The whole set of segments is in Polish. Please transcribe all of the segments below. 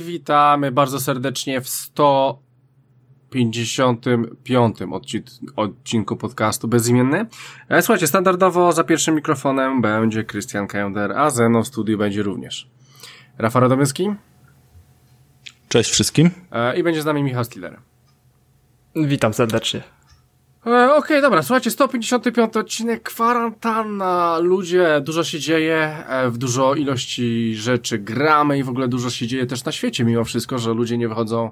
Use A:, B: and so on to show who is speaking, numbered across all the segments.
A: Witamy bardzo serdecznie w 155 odcinku podcastu Bezimienny. E, słuchajcie, standardowo za pierwszym mikrofonem będzie Krystian Kender, a ze mną w studiu będzie również Rafał Radomyski.
B: Cześć wszystkim.
A: E, I będzie z nami Michał Stiller.
C: Witam serdecznie.
A: E, Okej, dobra, słuchajcie, 155 odcinek, kwarantanna, ludzie, dużo się dzieje, e, w dużo ilości rzeczy gramy i w ogóle dużo się dzieje też na świecie, mimo wszystko, że ludzie nie wychodzą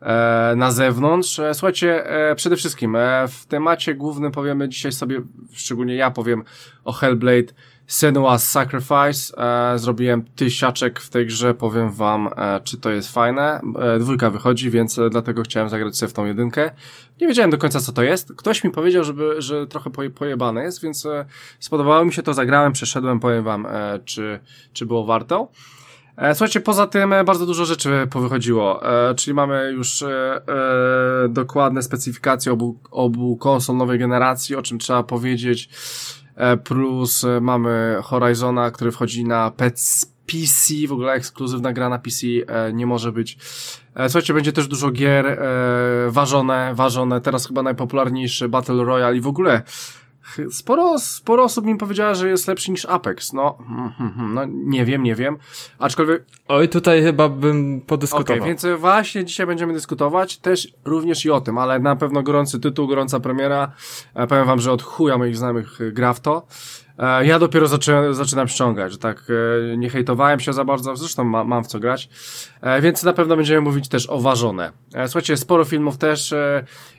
A: e, na zewnątrz. E, słuchajcie, przede wszystkim w temacie głównym powiemy dzisiaj sobie, szczególnie ja powiem o Hellblade Senua's Sacrifice. E, zrobiłem tysiaczek w tej grze, powiem wam, e, czy to jest fajne. E, dwójka wychodzi, więc dlatego chciałem zagrać sobie w tą jedynkę. Nie wiedziałem do końca, co to jest. Ktoś mi powiedział, żeby, że trochę poje, pojebane jest, więc spodobało mi się to, zagrałem, przeszedłem, powiem wam, czy, czy było warto. Słuchajcie, poza tym bardzo dużo rzeczy powychodziło, czyli mamy już dokładne specyfikacje obu, obu konsol nowej generacji, o czym trzeba powiedzieć, plus e, mamy Horizona, który wchodzi na PC, w ogóle ekskluzywna gra na PC e, nie może być. E, Słuchajcie, będzie też dużo gier e, ważone, ważone, teraz chyba najpopularniejszy Battle Royale i w ogóle sporo, sporo osób mi powiedziała, że jest lepszy niż Apex. No, hmm, hmm, hmm, no nie wiem, nie wiem. Aczkolwiek
C: Oj, tutaj chyba bym podyskutował.
A: Okej, więc właśnie dzisiaj będziemy dyskutować też również i o tym, ale na pewno gorący tytuł, gorąca premiera. E, powiem wam, że od chuja moich znajomych e, gra w to. E, ja dopiero zaczę, zaczynam ściągać, że tak e, nie hejtowałem się za bardzo, zresztą ma, mam w co grać, e, więc na pewno będziemy mówić też o ważone. Słuchajcie, sporo filmów też,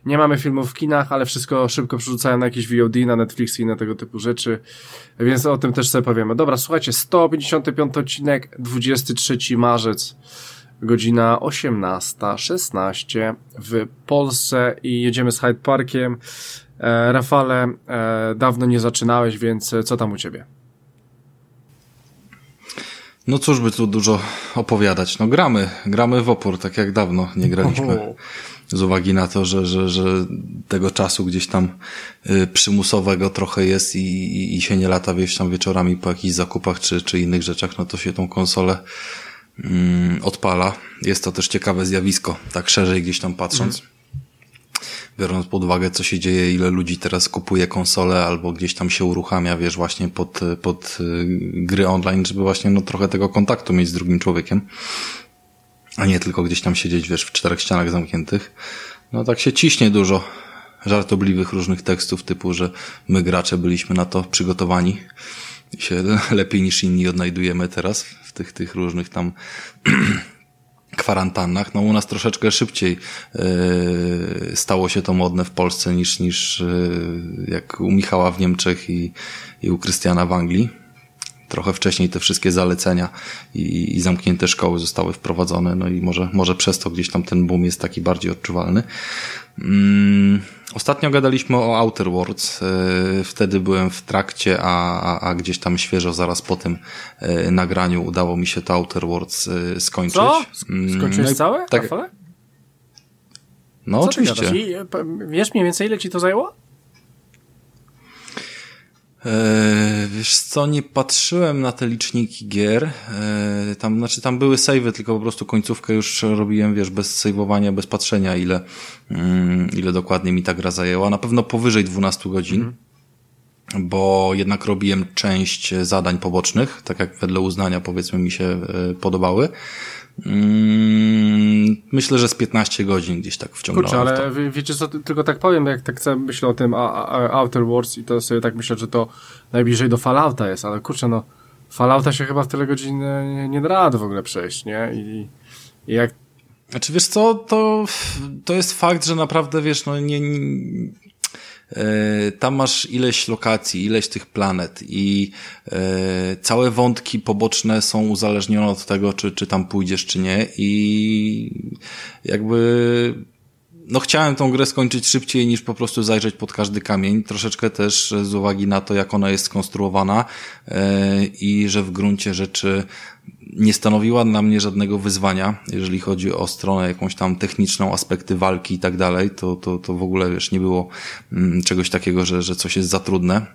A: nie mamy filmów w kinach, ale wszystko szybko przerzucają na jakieś VOD, na Netflix i na tego typu rzeczy, więc o tym też sobie powiemy. Dobra, słuchajcie, 155 odcinek, 23 marzec, godzina 18.16 w Polsce i jedziemy z Hyde Parkiem. E, Rafale, e, dawno nie zaczynałeś, więc e, co tam u ciebie?
B: No cóż by tu dużo opowiadać. No gramy, gramy w opór, tak jak dawno nie graliśmy. Z uwagi na to, że, że, że tego czasu gdzieś tam y, przymusowego trochę jest i, i, i się nie lata wieś tam wieczorami po jakichś zakupach czy, czy innych rzeczach, no to się tą konsolę mm, odpala. Jest to też ciekawe zjawisko, tak szerzej gdzieś tam patrząc. Biorąc pod uwagę, co się dzieje, ile ludzi teraz kupuje konsole albo gdzieś tam się uruchamia, wiesz, właśnie pod, pod y, gry online, żeby właśnie no trochę tego kontaktu mieć z drugim człowiekiem. A nie tylko gdzieś tam siedzieć, wiesz, w czterech ścianach zamkniętych. No tak się ciśnie dużo żartobliwych różnych tekstów typu, że my gracze byliśmy na to przygotowani się lepiej niż inni odnajdujemy teraz w tych, tych różnych tam kwarantannach. No u nas troszeczkę szybciej yy, stało się to modne w Polsce niż, niż yy, jak u Michała w Niemczech i, i u Krystiana w Anglii. Trochę wcześniej te wszystkie zalecenia i, i zamknięte szkoły zostały wprowadzone, no i może, może przez to gdzieś tam ten boom jest taki bardziej odczuwalny. Mm, ostatnio gadaliśmy o Outer Worlds. Yy, Wtedy byłem w trakcie, a, a, a gdzieś tam świeżo zaraz po tym yy, nagraniu udało mi się to Outer Worlds yy, skończyć.
A: Co?
B: Mm,
A: Skończyłeś
B: no i
A: całe?
B: Tak, no
A: Co
B: oczywiście.
A: I, e, wiesz mniej więcej, ile ci to zajęło?
B: Eee, wiesz co, nie patrzyłem na te liczniki gier. Eee, tam, znaczy tam były savey, tylko po prostu końcówkę już robiłem, wiesz, bez saveowania, bez patrzenia, ile, mm, ile dokładnie mi ta gra zajęła. Na pewno powyżej 12 godzin. Bo jednak robiłem część zadań pobocznych, tak jak wedle uznania powiedzmy mi się e, podobały. Mm, Myślę, że z 15 godzin gdzieś tak wciągnąłem
A: Kurczę,
B: to.
A: ale wie- wiecie co, ty- tylko tak powiem, jak tak sobie myślę o tym a, a, Outer Worlds i to sobie tak myślę, że to najbliżej do Fallouta jest, ale kurczę, no Fallouta się chyba w tyle godzin nie, nie da rady w ogóle przejść, nie? I, i jak
B: Znaczy wiesz co, to, to jest fakt, że naprawdę wiesz, no nie, nie tam masz ileś lokacji, ileś tych planet i e, całe wątki poboczne są uzależnione od tego, czy, czy tam pójdziesz, czy nie i jakby no chciałem tą grę skończyć szybciej niż po prostu zajrzeć pod każdy kamień. Troszeczkę też z uwagi na to, jak ona jest skonstruowana e, i że w gruncie rzeczy nie stanowiła dla mnie żadnego wyzwania, jeżeli chodzi o stronę jakąś tam techniczną, aspekty walki i tak dalej, to, to, to w ogóle wiesz, nie było mm, czegoś takiego, że, że coś jest za trudne.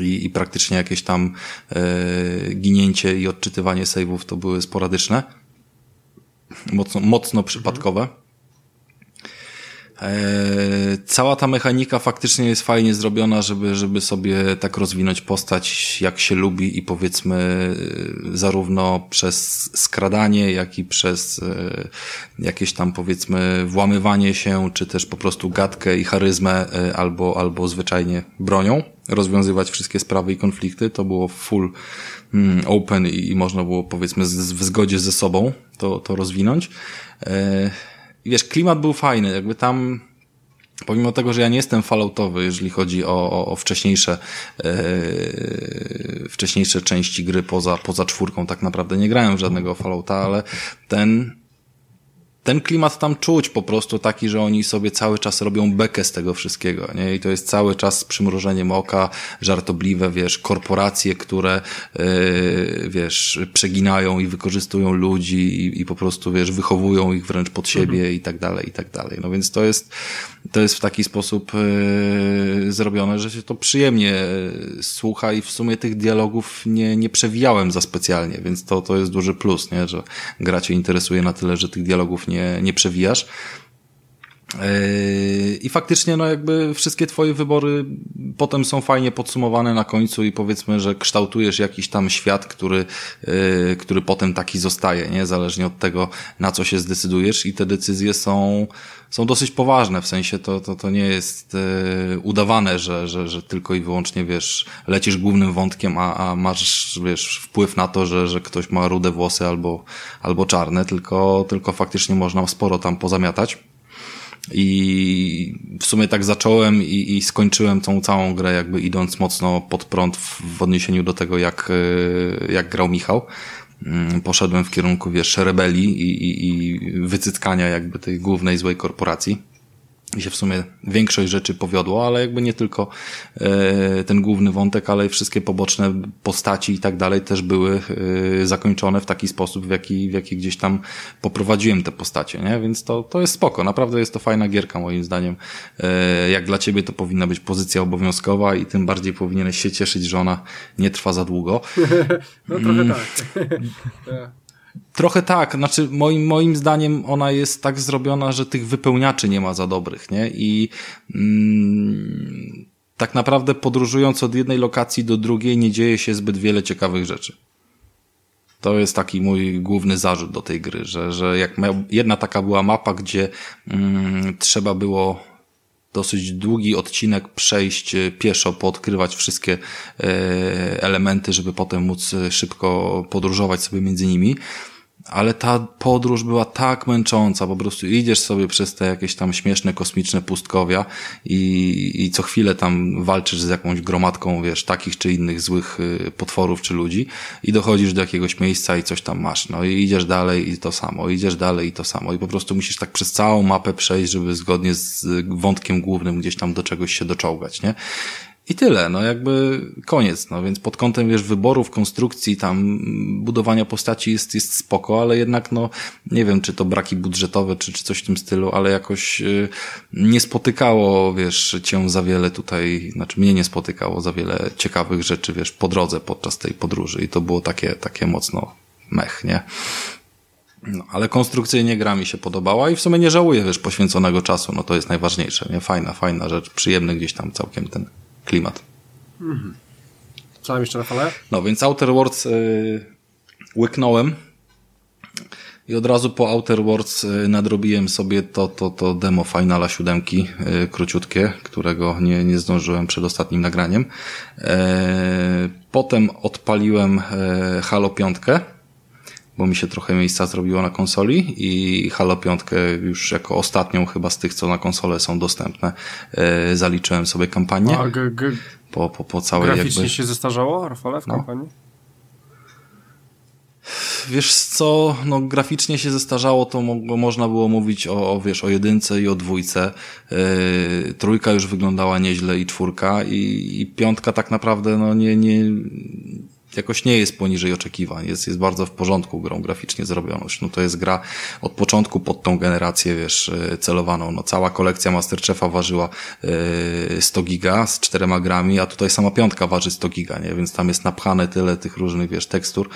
B: I, i praktycznie jakieś tam e, ginięcie i odczytywanie saveów to były sporadyczne. mocno, mocno przypadkowe. E, cała ta mechanika faktycznie jest fajnie zrobiona, żeby, żeby sobie tak rozwinąć postać, jak się lubi i powiedzmy e, zarówno przez skradanie, jak i przez e, jakieś tam powiedzmy włamywanie się, czy też po prostu gadkę i charyzmę, albo, albo zwyczajnie bronią rozwiązywać wszystkie sprawy i konflikty. To było full mm, open i, i można było powiedzmy z, w zgodzie ze sobą to, to rozwinąć. I wiesz, klimat był fajny, jakby tam Pomimo tego, że ja nie jestem falloutowy, jeżeli chodzi o, o, o wcześniejsze, yy, wcześniejsze części gry poza, poza czwórką, tak naprawdę nie grałem w żadnego fallouta, ale ten, ten klimat tam czuć po prostu taki, że oni sobie cały czas robią bekę z tego wszystkiego, nie? I to jest cały czas przymrużeniem oka, żartobliwe, wiesz, korporacje, które, yy, wiesz, przeginają i wykorzystują ludzi i, i po prostu, wiesz, wychowują ich wręcz pod siebie mhm. i tak dalej, i tak dalej. No więc to jest, to jest w taki sposób yy, zrobione, że się to przyjemnie yy, słucha i w sumie tych dialogów nie, nie przewijałem za specjalnie, więc to, to jest duży plus, nie? Że gra cię interesuje na tyle, że tych dialogów nie, nie przewijasz. Yy, I faktycznie, no jakby wszystkie twoje wybory potem są fajnie podsumowane na końcu i powiedzmy, że kształtujesz jakiś tam świat, który, yy, który potem taki zostaje, nie? Zależnie od tego, na co się zdecydujesz i te decyzje są, są dosyć poważne, w sensie to, to, to nie jest yy, udawane, że, że, że tylko i wyłącznie, wiesz, lecisz głównym wątkiem, a, a masz, wiesz, wpływ na to, że, że ktoś ma rude włosy albo, albo czarne, tylko, tylko faktycznie można sporo tam pozamiatać. I w sumie tak zacząłem i, i skończyłem tą całą grę jakby idąc mocno pod prąd w, w odniesieniu do tego, jak, e, jak grał Michał. Mm, poszedłem w kierunku, wiesz, rebelii i, i, i wycytkania jakby tej głównej złej korporacji i się w sumie większość rzeczy powiodło, ale jakby nie tylko e, ten główny wątek, ale wszystkie poboczne postaci i tak dalej też były e, zakończone w taki sposób, w jaki, w jaki gdzieś tam poprowadziłem te postacie, nie? Więc to, to jest spoko. Naprawdę jest to fajna gierka moim zdaniem. E, jak dla ciebie to powinna być pozycja obowiązkowa i tym bardziej powinieneś się cieszyć, że ona nie trwa za długo.
A: no trochę mm. tak.
B: Trochę tak, znaczy moim, moim zdaniem ona jest tak zrobiona, że tych wypełniaczy nie ma za dobrych, nie? I mm, tak naprawdę podróżując od jednej lokacji do drugiej nie dzieje się zbyt wiele ciekawych rzeczy. To jest taki mój główny zarzut do tej gry, że, że jak jedna taka była mapa, gdzie mm, trzeba było dosyć długi odcinek przejść e, pieszo, poodkrywać wszystkie e, elementy, żeby potem móc e, szybko podróżować sobie między nimi ale ta podróż była tak męcząca, po prostu idziesz sobie przez te jakieś tam śmieszne kosmiczne pustkowia i, i co chwilę tam walczysz z jakąś gromadką, wiesz, takich czy innych złych y, potworów czy ludzi i dochodzisz do jakiegoś miejsca i coś tam masz, no i idziesz dalej i to samo, idziesz dalej i to samo i po prostu musisz tak przez całą mapę przejść, żeby zgodnie z wątkiem głównym gdzieś tam do czegoś się doczołgać, nie? I tyle, no jakby koniec, no więc pod kątem, wiesz, wyborów, konstrukcji, tam budowania postaci jest, jest spoko, ale jednak, no nie wiem, czy to braki budżetowe, czy, czy coś w tym stylu, ale jakoś y, nie spotykało, wiesz, cię za wiele tutaj, znaczy mnie nie spotykało za wiele ciekawych rzeczy, wiesz, po drodze podczas tej podróży i to było takie, takie mocno mech, nie? No, ale konstrukcyjnie gra mi się podobała i w sumie nie żałuję, wiesz, poświęconego czasu, no to jest najważniejsze, nie? Fajna, fajna rzecz, przyjemny gdzieś tam całkiem ten klimat. Mhm.
A: Co tam jeszcze, Rafale?
B: No, więc Outer Worlds yy, łyknąłem i od razu po Outer Worlds yy, nadrobiłem sobie to, to, to demo Finala siódemki, yy, króciutkie, którego nie, nie zdążyłem przed ostatnim nagraniem. Yy, potem odpaliłem yy, Halo 5 bo mi się trochę miejsca zrobiło na konsoli i Halo 5 już jako ostatnią chyba z tych, co na konsole są dostępne, yy, zaliczyłem sobie kampanię. A, g, g, po, po, po całej
A: graficznie
B: jakby...
A: się zestarzało, Rafale, w no. kampanii?
B: Wiesz co, no graficznie się zestarzało, to mo można było mówić o, o, wiesz, o jedynce i o dwójce. Yy, trójka już wyglądała nieźle i czwórka i, i piątka tak naprawdę no nie, nie, jakoś nie jest poniżej oczekiwań, jest, jest bardzo w porządku grą graficznie zrobioną. No to jest gra od początku pod tą generację, wiesz, e, celowaną. No cała kolekcja Masterchefa ważyła 100 e, giga z czterema grami, a tutaj sama piątka waży 100 giga, nie? Więc tam jest napchane tyle tych różnych, wiesz, tekstur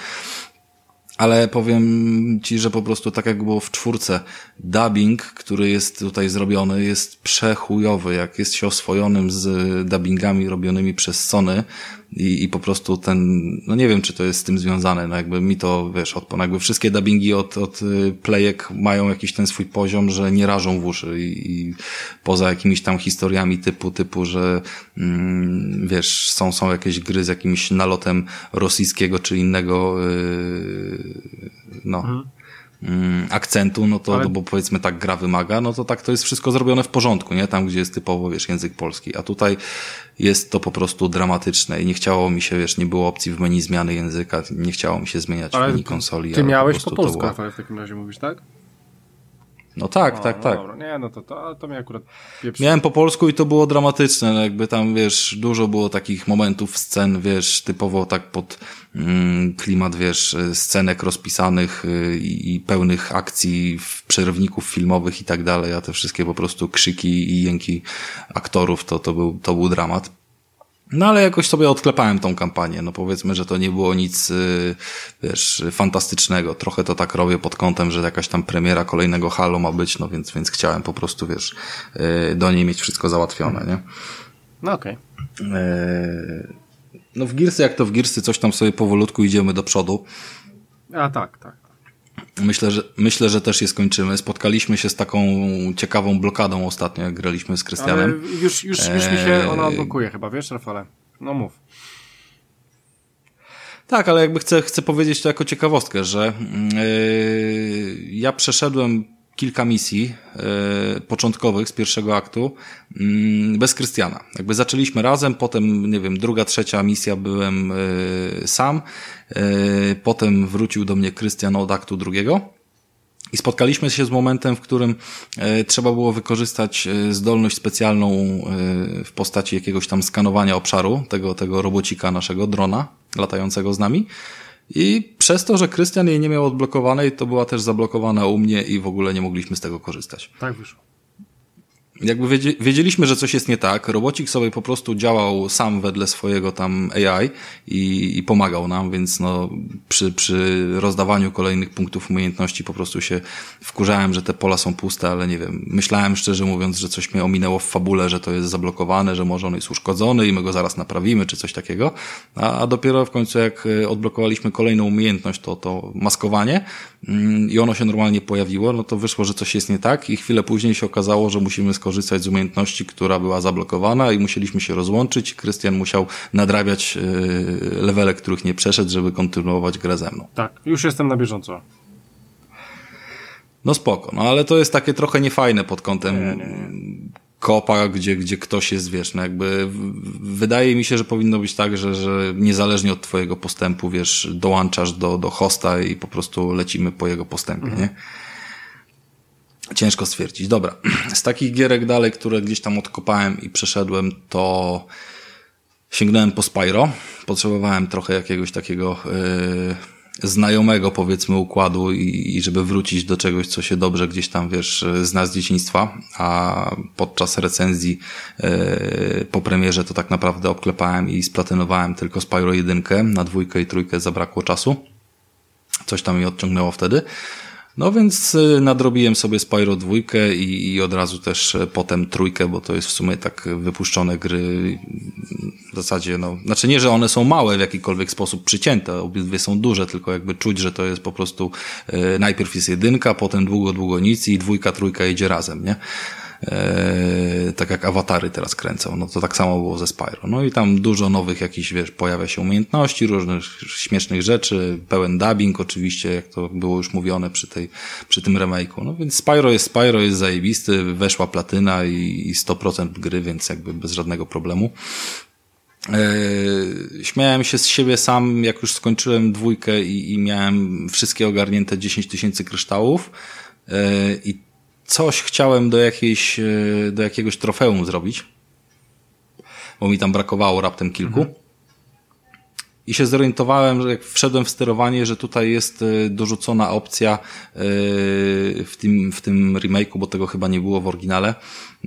B: ale powiem ci, że po prostu tak jak było w czwórce, dubbing, który jest tutaj zrobiony, jest przechujowy. Jak jest się oswojonym z dubbingami robionymi przez Sony, i, i po prostu ten, no nie wiem, czy to jest z tym związane, no jakby mi to, wiesz, od, no jakby wszystkie dubbingi od, od y, playek mają jakiś ten swój poziom, że nie rażą w uszy i, i poza jakimiś tam historiami typu, typu, że mm, wiesz, są, są jakieś gry z jakimś nalotem rosyjskiego czy innego yy, no, mhm. Mm, akcentu, no to, Ale... no bo powiedzmy tak gra wymaga, no to tak to jest wszystko zrobione w porządku, nie? Tam, gdzie jest typowo, wiesz, język polski. A tutaj jest to po prostu dramatyczne i nie chciało mi się, wiesz, nie było opcji w menu zmiany języka, nie chciało mi się zmieniać ale w menu konsoli.
A: Ty miałeś po, po polsku była... w takim razie mówisz, tak?
B: No tak, o, tak, no tak.
A: Dobra. Nie, no to, to, to mnie akurat
B: pieprzy. Miałem po polsku i to było dramatyczne, no jakby tam, wiesz, dużo było takich momentów, scen, wiesz, typowo tak pod mm, klimat, wiesz, scenek rozpisanych y, i, i pełnych akcji, przerywników filmowych i tak dalej, a te wszystkie po prostu krzyki i jęki aktorów, to, to, był, to był dramat. No ale jakoś sobie odklepałem tą kampanię. No powiedzmy, że to nie było nic, y, wiesz, fantastycznego. Trochę to tak robię pod kątem, że jakaś tam premiera kolejnego Halo ma być, no więc, więc chciałem po prostu, wiesz, y, do niej mieć wszystko załatwione, nie?
A: No okej. Okay.
B: No w Gearsy, jak to w Gearsy, coś tam sobie powolutku idziemy do przodu.
A: A tak, tak.
B: Myślę, że, myślę, że też je skończymy. Spotkaliśmy się z taką ciekawą blokadą ostatnio, jak graliśmy z Krystianem.
A: Ale już, już, już mi się ona blokuje chyba, wiesz, Rafale? No mów.
B: Tak, ale jakby chcę, chcę powiedzieć to jako ciekawostkę, że yy, ja przeszedłem kilka misji e, początkowych z pierwszego aktu mm, bez Krystiana. Jakby zaczęliśmy razem, potem, nie wiem, druga, trzecia misja byłem e, sam, e, potem wrócił do mnie Krystian od aktu drugiego. I spotkaliśmy się z momentem, w którym trzeba było wykorzystać zdolność specjalną w postaci jakiegoś tam skanowania obszaru tego, tego robocika naszego drona latającego z nami. I przez to, że Krystian jej nie miał odblokowanej, to była też zablokowana u mnie i w ogóle nie mogliśmy z tego korzystać.
A: Tak wyszło
B: jakby wiedzieliśmy, że coś jest nie tak. Robocik sobie po prostu działał sam wedle swojego tam AI i, i pomagał nam, więc no przy, przy rozdawaniu kolejnych punktów umiejętności po prostu się wkurzałem, że te pola są puste, ale nie wiem. Myślałem szczerze mówiąc, że coś mnie ominęło w fabule, że to jest zablokowane, że może on jest uszkodzony i my go zaraz naprawimy, czy coś takiego. A, a dopiero w końcu jak e, odblokowaliśmy kolejną umiejętność, to, to maskowanie i ono się normalnie pojawiło, no to wyszło, że coś jest nie tak i chwilę później się okazało, że musimy skorzystać skorzystać z umiejętności, która była zablokowana i musieliśmy się rozłączyć. Krystian musiał nadrabiać e, levele, których nie przeszedł, żeby kontynuować grę ze mną.
A: Tak, już jestem na bieżąco.
B: No spoko, no ale to jest takie trochę niefajne pod kątem nie, nie, nie. Kopa, gdzie, gdzie ktoś jest, wiesz, no jakby wydaje mi się, że powinno być tak, że, że niezależnie od twojego postępu, wiesz, dołączasz do, do hosta i po prostu lecimy po jego postępie, mhm. nie? Ciężko stwierdzić. Dobra, z takich gierek dalej, które gdzieś tam odkopałem i przeszedłem, to sięgnąłem po Spyro. Potrzebowałem trochę jakiegoś takiego yy, znajomego, powiedzmy, układu i, i żeby wrócić do czegoś, co się dobrze gdzieś tam, wiesz, zna z dzieciństwa, a podczas recenzji yy, po premierze to tak naprawdę obklepałem i splatynowałem tylko Spyro 1, na dwójkę i trójkę zabrakło czasu. Coś tam mi odciągnęło wtedy. No więc y, nadrobiłem sobie Spyro dwójkę i, i od razu też y, potem trójkę, bo to jest w sumie tak wypuszczone gry w zasadzie, no, znaczy nie, że one są małe w jakikolwiek sposób przycięte, obydwie są duże, tylko jakby czuć, że to jest po prostu y, najpierw jest jedynka, potem długo, długo nic i dwójka, trójka idzie razem, nie? E, tak jak awatary teraz kręcą, no to tak samo było ze Spyro. No i tam dużo nowych jakichś, wiesz, pojawia się umiejętności, różnych śmiesznych rzeczy, pełen dubbing oczywiście, jak to było już mówione przy tej, przy tym remake'u. No więc Spyro jest Spyro, jest zajebisty, weszła platyna i, i 100% gry, więc jakby bez żadnego problemu. Yy, śmiałem się z siebie sam, jak już skończyłem dwójkę i, i miałem wszystkie ogarnięte 10 tysięcy kryształów. Yy, I coś chciałem do jakiejś, e, do jakiegoś trofeum zrobić, bo mi tam brakowało raptem kilku. Mhm. i się zorientowałem, że jak wszedłem w sterowanie, że tutaj jest y, dorzucona opcja y, w tym, w tym remake'u, bo tego chyba nie było w oryginale,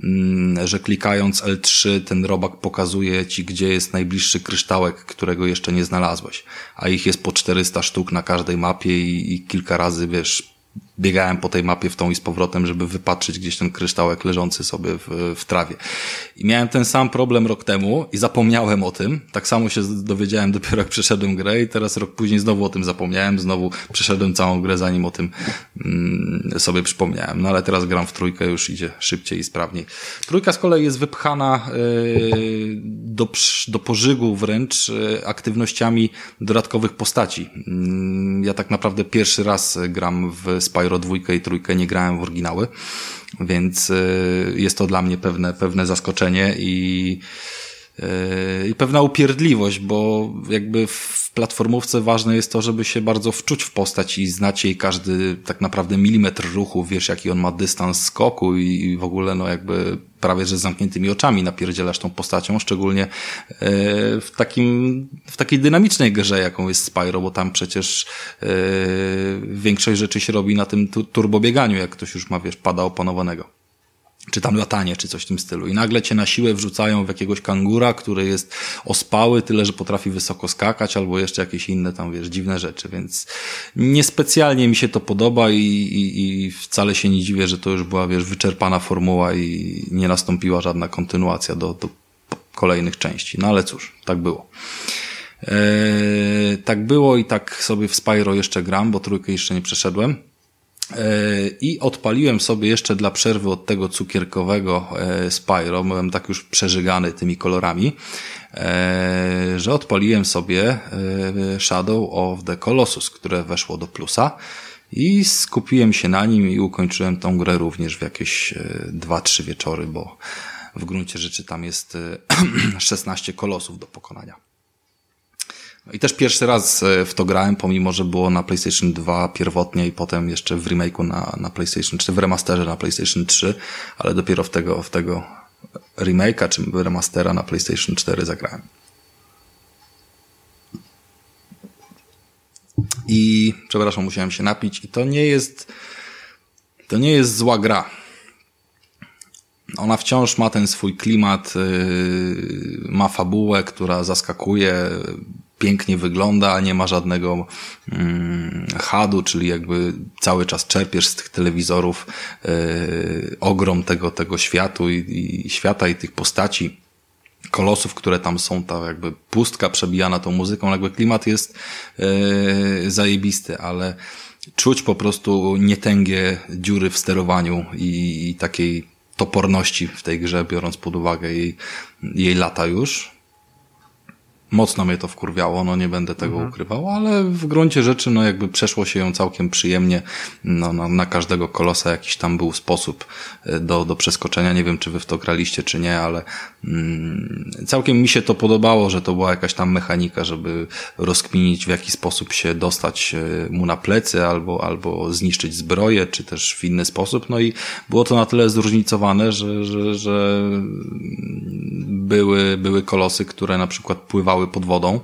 B: mm, że klikając L3 ten robak pokazuje ci, gdzie jest najbliższy kryształek, którego jeszcze nie znalazłeś. A ich jest po 400 sztuk na każdej mapie i, i kilka razy, wiesz, biegałem po tej mapie w tą i z powrotem, żeby wypatrzyć gdzieś ten kryształek leżący sobie w, w trawie. I miałem ten sam problem rok temu i zapomniałem o tym. Tak samo się dowiedziałem dopiero jak przeszedłem grę i teraz rok później znowu o tym zapomniałem, znowu przeszedłem całą grę zanim o tym mm, sobie przypomniałem. No ale teraz gram w trójkę, już idzie szybciej i sprawniej. Trójka z kolei jest wypchana yy, do, do pożygu wręcz yy, aktywnościami dodatkowych postaci. Yy, ja tak naprawdę pierwszy raz gram w Spyro 2 i 3 nie grałem w oryginały, więc y, jest to dla mnie pewne, pewne zaskoczenie i i pewna upierdliwość, bo jakby w platformówce ważne jest to, żeby się bardzo wczuć w postać i znać jej każdy tak naprawdę milimetr ruchu, wiesz jaki on ma dystans skoku i w ogóle no jakby prawie że z zamkniętymi oczami napierdzielasz tą postacią, szczególnie e, w takim, w takiej dynamicznej grze, jaką jest Spyro, bo tam przecież e, większość rzeczy się robi na tym turbobieganiu, jak ktoś już ma, wiesz, pada opanowanego czy tam latanie, czy coś w tym stylu. I nagle cię na siłę wrzucają w jakiegoś kangura, który jest ospały, tyle, że potrafi wysoko skakać, albo jeszcze jakieś inne tam, wiesz, dziwne rzeczy, więc niespecjalnie mi się to podoba i, i, i wcale się nie dziwię, że to już była, wiesz, wyczerpana formuła i nie nastąpiła żadna kontynuacja do, do kolejnych części. No ale cóż, tak było. Eee, tak było i tak sobie w Spyro jeszcze gram, bo trójkę jeszcze nie przeszedłem. I odpaliłem sobie jeszcze dla przerwy od tego cukierkowego e, Spyro, byłem tak już przeżygany tymi kolorami, e, że odpaliłem sobie e, Shadow of the Colossus, które weszło do plusa i skupiłem się na nim i ukończyłem tą grę również w jakieś 2-3 wieczory, bo w gruncie rzeczy tam jest 16 kolosów do pokonania. I też pierwszy raz e, w to grałem, pomimo, że było na PlayStation 2 pierwotnie i potem jeszcze w remake'u na, na PlayStation 3, w remasterze na PlayStation 3, ale dopiero w tego, w tego remake'a czy remastera na PlayStation 4 zagrałem. I przepraszam, musiałem się napić i to nie jest to nie jest zła gra. Ona wciąż ma ten swój klimat, yy, ma fabułę, która zaskakuje, pięknie wygląda, nie ma żadnego mm, hadu, czyli jakby cały czas czerpiesz z tych telewizorów yy, ogrom tego, tego światu i, i świata i tych postaci kolosów, które tam są, ta jakby pustka przebijana tą muzyką, jakby klimat jest yy, zajebisty, ale czuć po prostu nietęgie dziury w sterowaniu i, i takiej toporności w tej grze, biorąc pod uwagę jej, jej lata już. Mocno mnie to wkurwiało, no nie będę tego mhm. ukrywał, ale w gruncie rzeczy, no jakby przeszło się ją całkiem przyjemnie. No, no, na każdego kolosa jakiś tam był sposób e, do, do przeskoczenia. Nie wiem, czy wy w to graliście, czy nie, ale mm, całkiem mi się to podobało, że to była jakaś tam mechanika, żeby rozkminić, w jaki sposób się dostać e, mu na plecy, albo, albo zniszczyć zbroję, czy też w inny sposób. No i było to na tyle zróżnicowane, że, że, że były, były kolosy, które na przykład pływały pod wodą,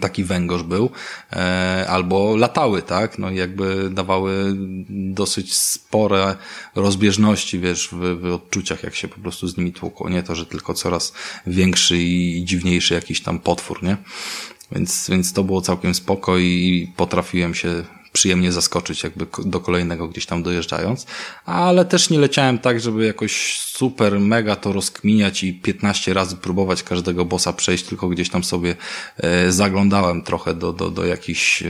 B: taki węgorz był, e, albo latały, tak, no i jakby dawały dosyć spore rozbieżności, wiesz, w, w odczuciach, jak się po prostu z nimi tłukło, nie to, że tylko coraz większy i dziwniejszy jakiś tam potwór, nie, więc, więc to było całkiem spoko i potrafiłem się przyjemnie zaskoczyć jakby do kolejnego gdzieś tam dojeżdżając, ale też nie leciałem tak, żeby jakoś super, mega to rozkminiać i 15 razy próbować każdego bossa przejść, tylko gdzieś tam sobie e, zaglądałem trochę do, do, do jakichś e,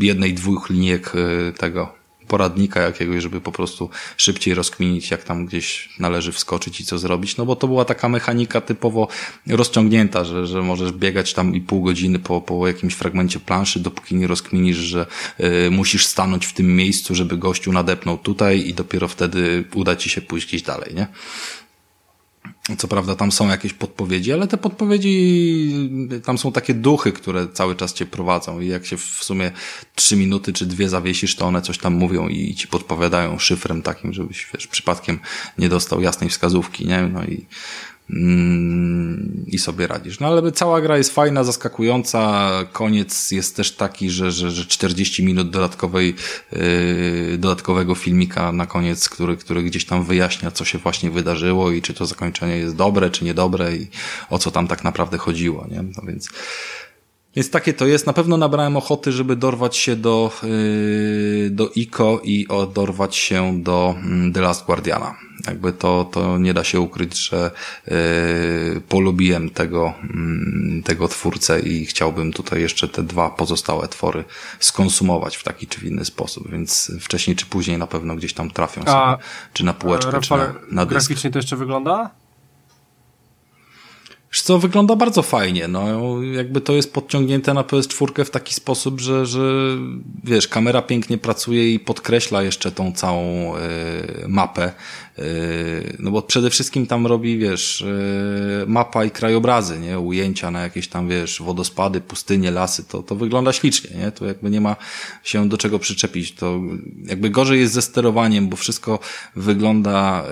B: jednej, dwóch linijek e, tego poradnika jakiegoś, żeby po prostu szybciej rozkminić, jak tam gdzieś należy wskoczyć i co zrobić, no bo to była taka mechanika typowo rozciągnięta, że, że możesz biegać tam i pół godziny po, po jakimś fragmencie planszy, dopóki nie rozkminisz, że y, musisz stanąć w tym miejscu, żeby gościu nadepnął tutaj i dopiero wtedy uda ci się pójść gdzieś dalej, nie? Co prawda tam są jakieś podpowiedzi, ale te podpowiedzi, tam są takie duchy, które cały czas cię prowadzą i jak się w sumie trzy minuty czy dwie zawiesisz, to one coś tam mówią i ci podpowiadają szyfrem takim, żebyś wiesz, przypadkiem nie dostał jasnej wskazówki, nie? No i i sobie radzisz. No ale cała gra jest fajna, zaskakująca, koniec jest też taki, że, że, że 40 minut dodatkowej, yy, dodatkowego filmika na koniec, który, który gdzieś tam wyjaśnia, co się właśnie wydarzyło i czy to zakończenie jest dobre, czy niedobre i o co tam tak naprawdę chodziło, nie? No więc, więc takie to jest. Na pewno nabrałem ochoty, żeby dorwać się do, yy, do ICO i dorwać się do yy, The Last Guardiana. Jakby to, to nie da się ukryć, że yy, polubiłem tego, yy, tego twórcę i chciałbym tutaj jeszcze te dwa pozostałe twory skonsumować w taki czy w inny sposób, więc wcześniej czy później na pewno gdzieś tam trafią sobie, A, czy na półeczkę, Rafale, czy na, na dysk.
A: Graficznie to jeszcze wygląda?
B: Co, wygląda bardzo fajnie, no. Jakby to jest podciągnięte na PS4 w taki sposób, że, że wiesz, kamera pięknie pracuje i podkreśla jeszcze tą całą y, mapę, no bo przede wszystkim tam robi, wiesz, y, mapa i krajobrazy, nie, ujęcia na jakieś tam, wiesz, wodospady, pustynie, lasy, to, to wygląda ślicznie, nie, to jakby nie ma się do czego przyczepić, to jakby gorzej jest ze sterowaniem, bo wszystko wygląda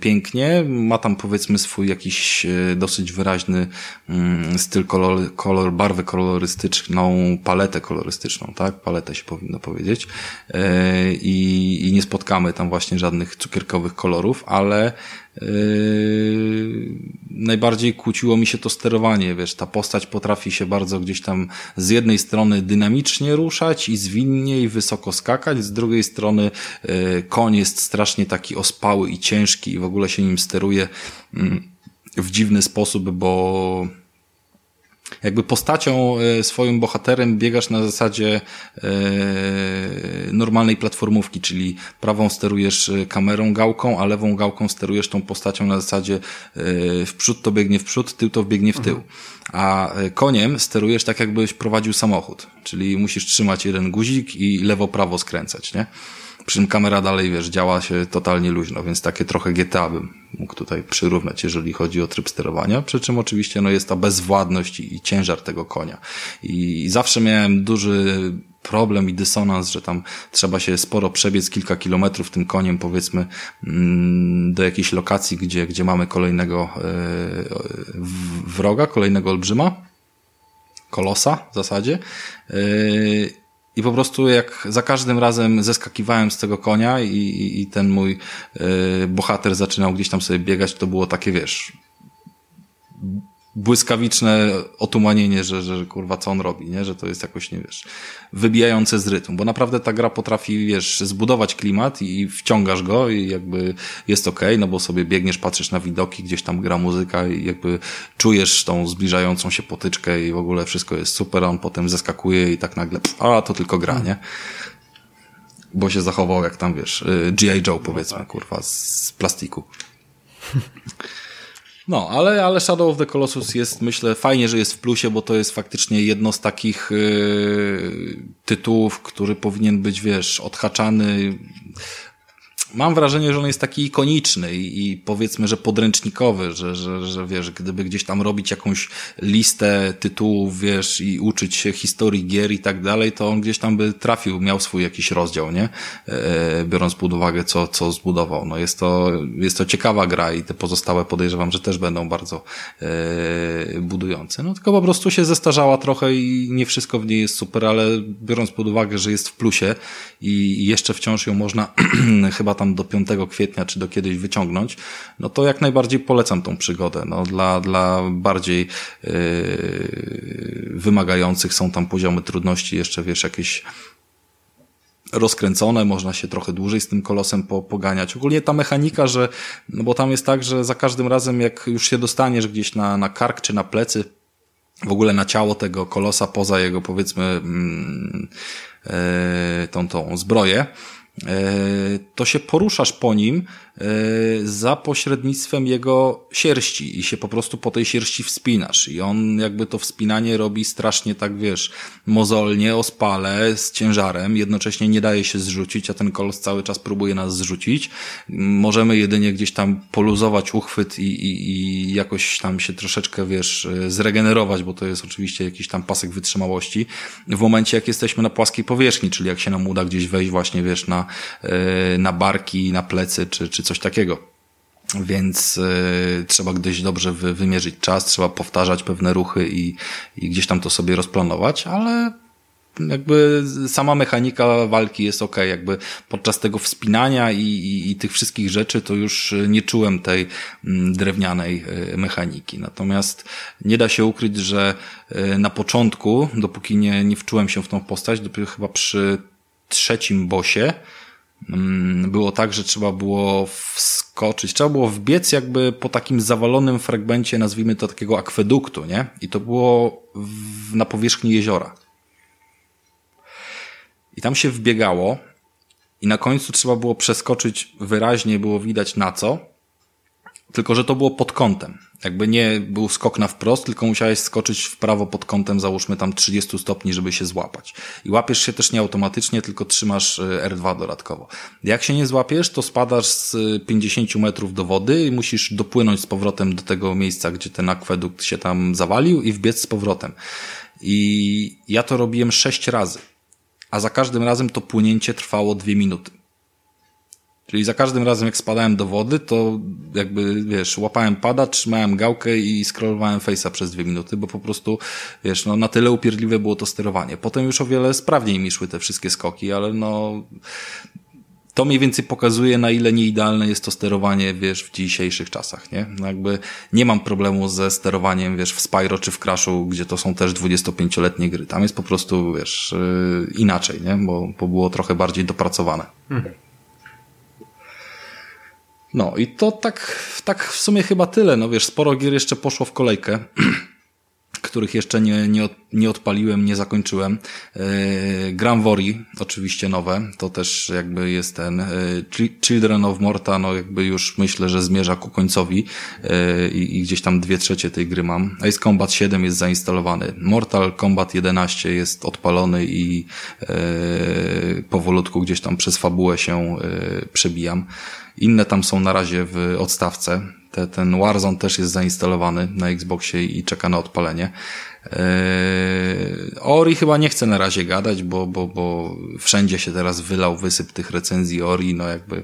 B: pięknie, ma tam powiedzmy swój jakiś dosyć wyraźny mm, styl kolor, kolor, barwę kolorystyczną, paletę kolorystyczną, tak? Paletę się powinno powiedzieć. I, i nie spotkamy tam właśnie żadnych cukierkowych kolorów, ale Yy, najbardziej kłóciło mi się to sterowanie, wiesz, ta postać potrafi się bardzo gdzieś tam z jednej strony dynamicznie ruszać i zwinnie i wysoko skakać, z drugiej strony yy, koń jest strasznie taki ospały i ciężki i w ogóle się nim steruje yy, w dziwny sposób, bo jakby postacią, e, swoim bohaterem biegasz na zasadzie e, normalnej platformówki, czyli prawą sterujesz e, kamerą gałką, a lewą gałką sterujesz tą postacią na zasadzie w przód to biegnie w przód, tył to biegnie w tył. A koniem sterujesz tak jakbyś prowadził samochód, czyli musisz trzymać jeden guzik i lewo-prawo skręcać, nie? Przy czym kamera dalej, wiesz, działa się totalnie luźno, więc takie trochę GTA bym mógł tutaj przyrównać, jeżeli chodzi o tryb sterowania. Przy czym oczywiście, no, jest ta bezwładność i, ciężar tego konia. I, zawsze miałem duży problem i dysonans, że tam trzeba się sporo przebiec kilka kilometrów tym koniem, powiedzmy, mm, do jakiejś lokacji, gdzie, gdzie mamy kolejnego yy, wroga, kolejnego olbrzyma, kolosa w zasadzie. I po prostu jak za każdym razem zeskakiwałem z tego konia i, i, i ten mój y, bohater zaczynał gdzieś tam sobie biegać, to było takie, wiesz, błyskawiczne otumanienie, że, że kurwa co on robi, nie? Że to jest jakoś, nie wiesz, wybijające z rytmu, bo naprawdę ta gra potrafi, wiesz, zbudować klimat i wciągasz go i jakby jest okej, okay, no bo sobie biegniesz, patrzysz na widoki, gdzieś tam gra muzyka i jakby czujesz tą zbliżającą się potyczkę i w ogóle wszystko jest super, a on potem zeskakuje i tak nagle, pff, a to tylko gra, nie? Bo się zachował jak tam, wiesz, y, G.I. Joe powiedzmy, kurwa, z plastiku. No, ale, ale Shadow of the Colossus jest, myślę, fajnie, że jest w plusie, bo to jest faktycznie jedno z takich yy, tytułów, który powinien być, wiesz, odhaczany mam wrażenie, że on jest taki ikoniczny i, i, powiedzmy, że podręcznikowy, że, że, że wiesz, gdyby gdzieś tam robić jakąś listę tytułów, wiesz, i uczyć się historii gier i tak dalej, to on gdzieś tam by trafił, miał swój jakiś rozdział, nie? E, biorąc pod uwagę, co, co zbudował. No jest to, jest to ciekawa gra i te pozostałe podejrzewam, że też będą bardzo e, budujące. No tylko po prostu się zestarzała trochę i nie wszystko w niej jest super, ale biorąc pod uwagę, że jest w plusie i jeszcze wciąż ją można chyba tam do 5 kwietnia czy do kiedyś wyciągnąć, no to jak najbardziej polecam tą przygodę. No dla, dla bardziej yy, wymagających są tam poziomy trudności, jeszcze wiesz, jakieś rozkręcone, można się trochę dłużej z tym kolosem po, poganiać. Ogólnie ta mechanika, że, no bo tam jest tak, że za każdym razem jak już się dostaniesz gdzieś na, na kark czy na plecy, w ogóle na ciało tego kolosa, poza jego powiedzmy mm, yy, tą, tą zbroję, to się poruszasz po nim e, za pośrednictwem jego sierści i się po prostu po tej sierści wspinasz. I on jakby to wspinanie robi strasznie tak, wiesz, mozolnie, ospale, z ciężarem, jednocześnie nie daje się zrzucić, a ten kolos cały czas próbuje nas zrzucić. Możemy jedynie gdzieś tam poluzować uchwyt i, i, i jakoś tam się troszeczkę, wiesz, zregenerować, bo to jest oczywiście jakiś tam pasek wytrzymałości. W momencie, jak jesteśmy na płaskiej powierzchni, czyli jak się nam uda gdzieś wejść właśnie, wiesz, na E, na barki, na plecy, czy, czy coś takiego. więc y, trzeba gdzieś dobrze wy, wymierzyć czas, trzeba powtarzać pewne ruchy i, i gdzieś tam to sobie rozplanować, ale jakby sama mechanika walki jest ok, jakby podczas tego wspinania i, i, i, tych wszystkich rzeczy to już nie czułem tej mm, drewnianej y, mechaniki. Natomiast nie da się ukryć, że na początku, dopóki nie, nie wczułem się w tą postać, dopiero chyba przy trzecim bosie, mm, było tak, że trzeba było wskoczyć, trzeba było wbiec jakby po takim zawalonym fragmencie, nazwijmy to takiego akweduktu, nie? I to było w, na powierzchni jeziora. I tam się wbiegało i na końcu trzeba było przeskoczyć wyraźnie, było widać na co, tylko że to było pod kątem. Jakby nie był skok na wprost, tylko musiałeś skoczyć w prawo pod kątem, załóżmy tam 30 stopni, żeby się złapać. I łapiesz się też nie automatycznie, tylko trzymasz e, R2 dodatkowo. Jak się nie złapiesz, to spadasz z 50 metrów do wody i musisz dopłynąć z powrotem do tego miejsca, gdzie ten akwedukt się tam zawalił i wbiec z powrotem. I ja to robiłem sześć razy a za każdym razem to płynięcie trwało dwie minuty. Czyli za każdym razem jak spadałem do wody, to jakby, wiesz, łapałem pada, trzymałem gałkę i scrollowałem face'a przez dwie minuty, bo po prostu, wiesz, no na tyle upierdliwe było to sterowanie. Potem już o wiele sprawniej mi szły te wszystkie skoki, ale no, to mniej więcej pokazuje, na ile nieidealne jest to sterowanie, wiesz, w dzisiejszych czasach, nie? No jakby nie mam problemu ze sterowaniem, wiesz, w Spyro czy w Crashu, gdzie to są też 25-letnie gry. Tam jest po prostu, wiesz, yy, inaczej, nie? Bo, bo było trochę bardziej dopracowane. Mhm. No i to tak, tak w sumie chyba tyle. No wiesz, sporo gier jeszcze poszło w kolejkę. których jeszcze nie, nie, nie odpaliłem, nie zakończyłem. Gram Wori, oczywiście nowe, to też jakby jest ten e, Children of Morta, no jakby już myślę, że zmierza ku końcowi e, i, gdzieś tam dwie trzecie tej gry mam. Ace Combat 7 jest zainstalowany. Mortal Kombat 11 jest odpalony i powolutku gdzieś tam przez fabułę się przebijam. Inne tam są na razie w odstawce. Te, ten Warzone też jest zainstalowany na Xboxie i czeka na odpalenie. Eee, Ori chyba nie chcę na razie gadać, bo, bo, bo wszędzie się teraz wylał wysyp tych recenzji Ori, no jakby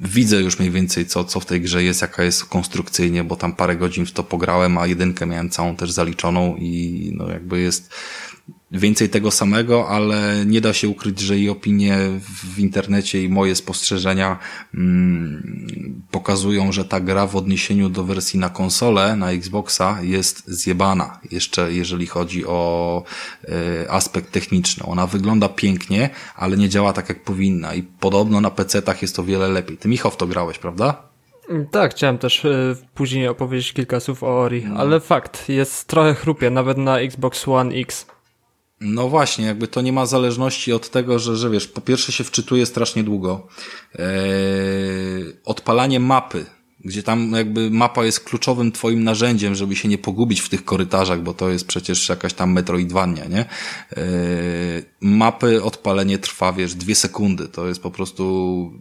B: widzę już mniej więcej co, co w tej grze jest, jaka jest konstrukcyjnie, bo tam parę godzin w to pograłem, a jedynkę miałem całą też zaliczoną i no jakby jest więcej tego samego, ale nie da się ukryć, że i opinie w internecie i moje spostrzeżenia mm, pokazują, że ta gra w odniesieniu do wersji na konsolę, na Xboxa jest zjebana, jeszcze jeżeli chodzi o y, aspekt techniczny. Ona wygląda pięknie, ale nie działa tak jak powinna i podobno na PC-tach jest to wiele lepiej. Ty Michał w to grałeś, prawda?
C: Tak, chciałem też y, później opowiedzieć kilka słów o Ori, no. ale fakt, jest trochę chrupie, nawet na Xbox One X.
B: No właśnie, jakby to nie ma zależności od tego, że, że wiesz, po pierwsze się wczytuje strasznie długo. Eee, odpalanie mapy, gdzie tam jakby mapa jest kluczowym twoim narzędziem, żeby się nie pogubić w tych korytarzach, bo to jest przecież jakaś tam metroidvania, nie? Eee, mapy odpalenie trwa, wiesz, dwie sekundy. To jest po prostu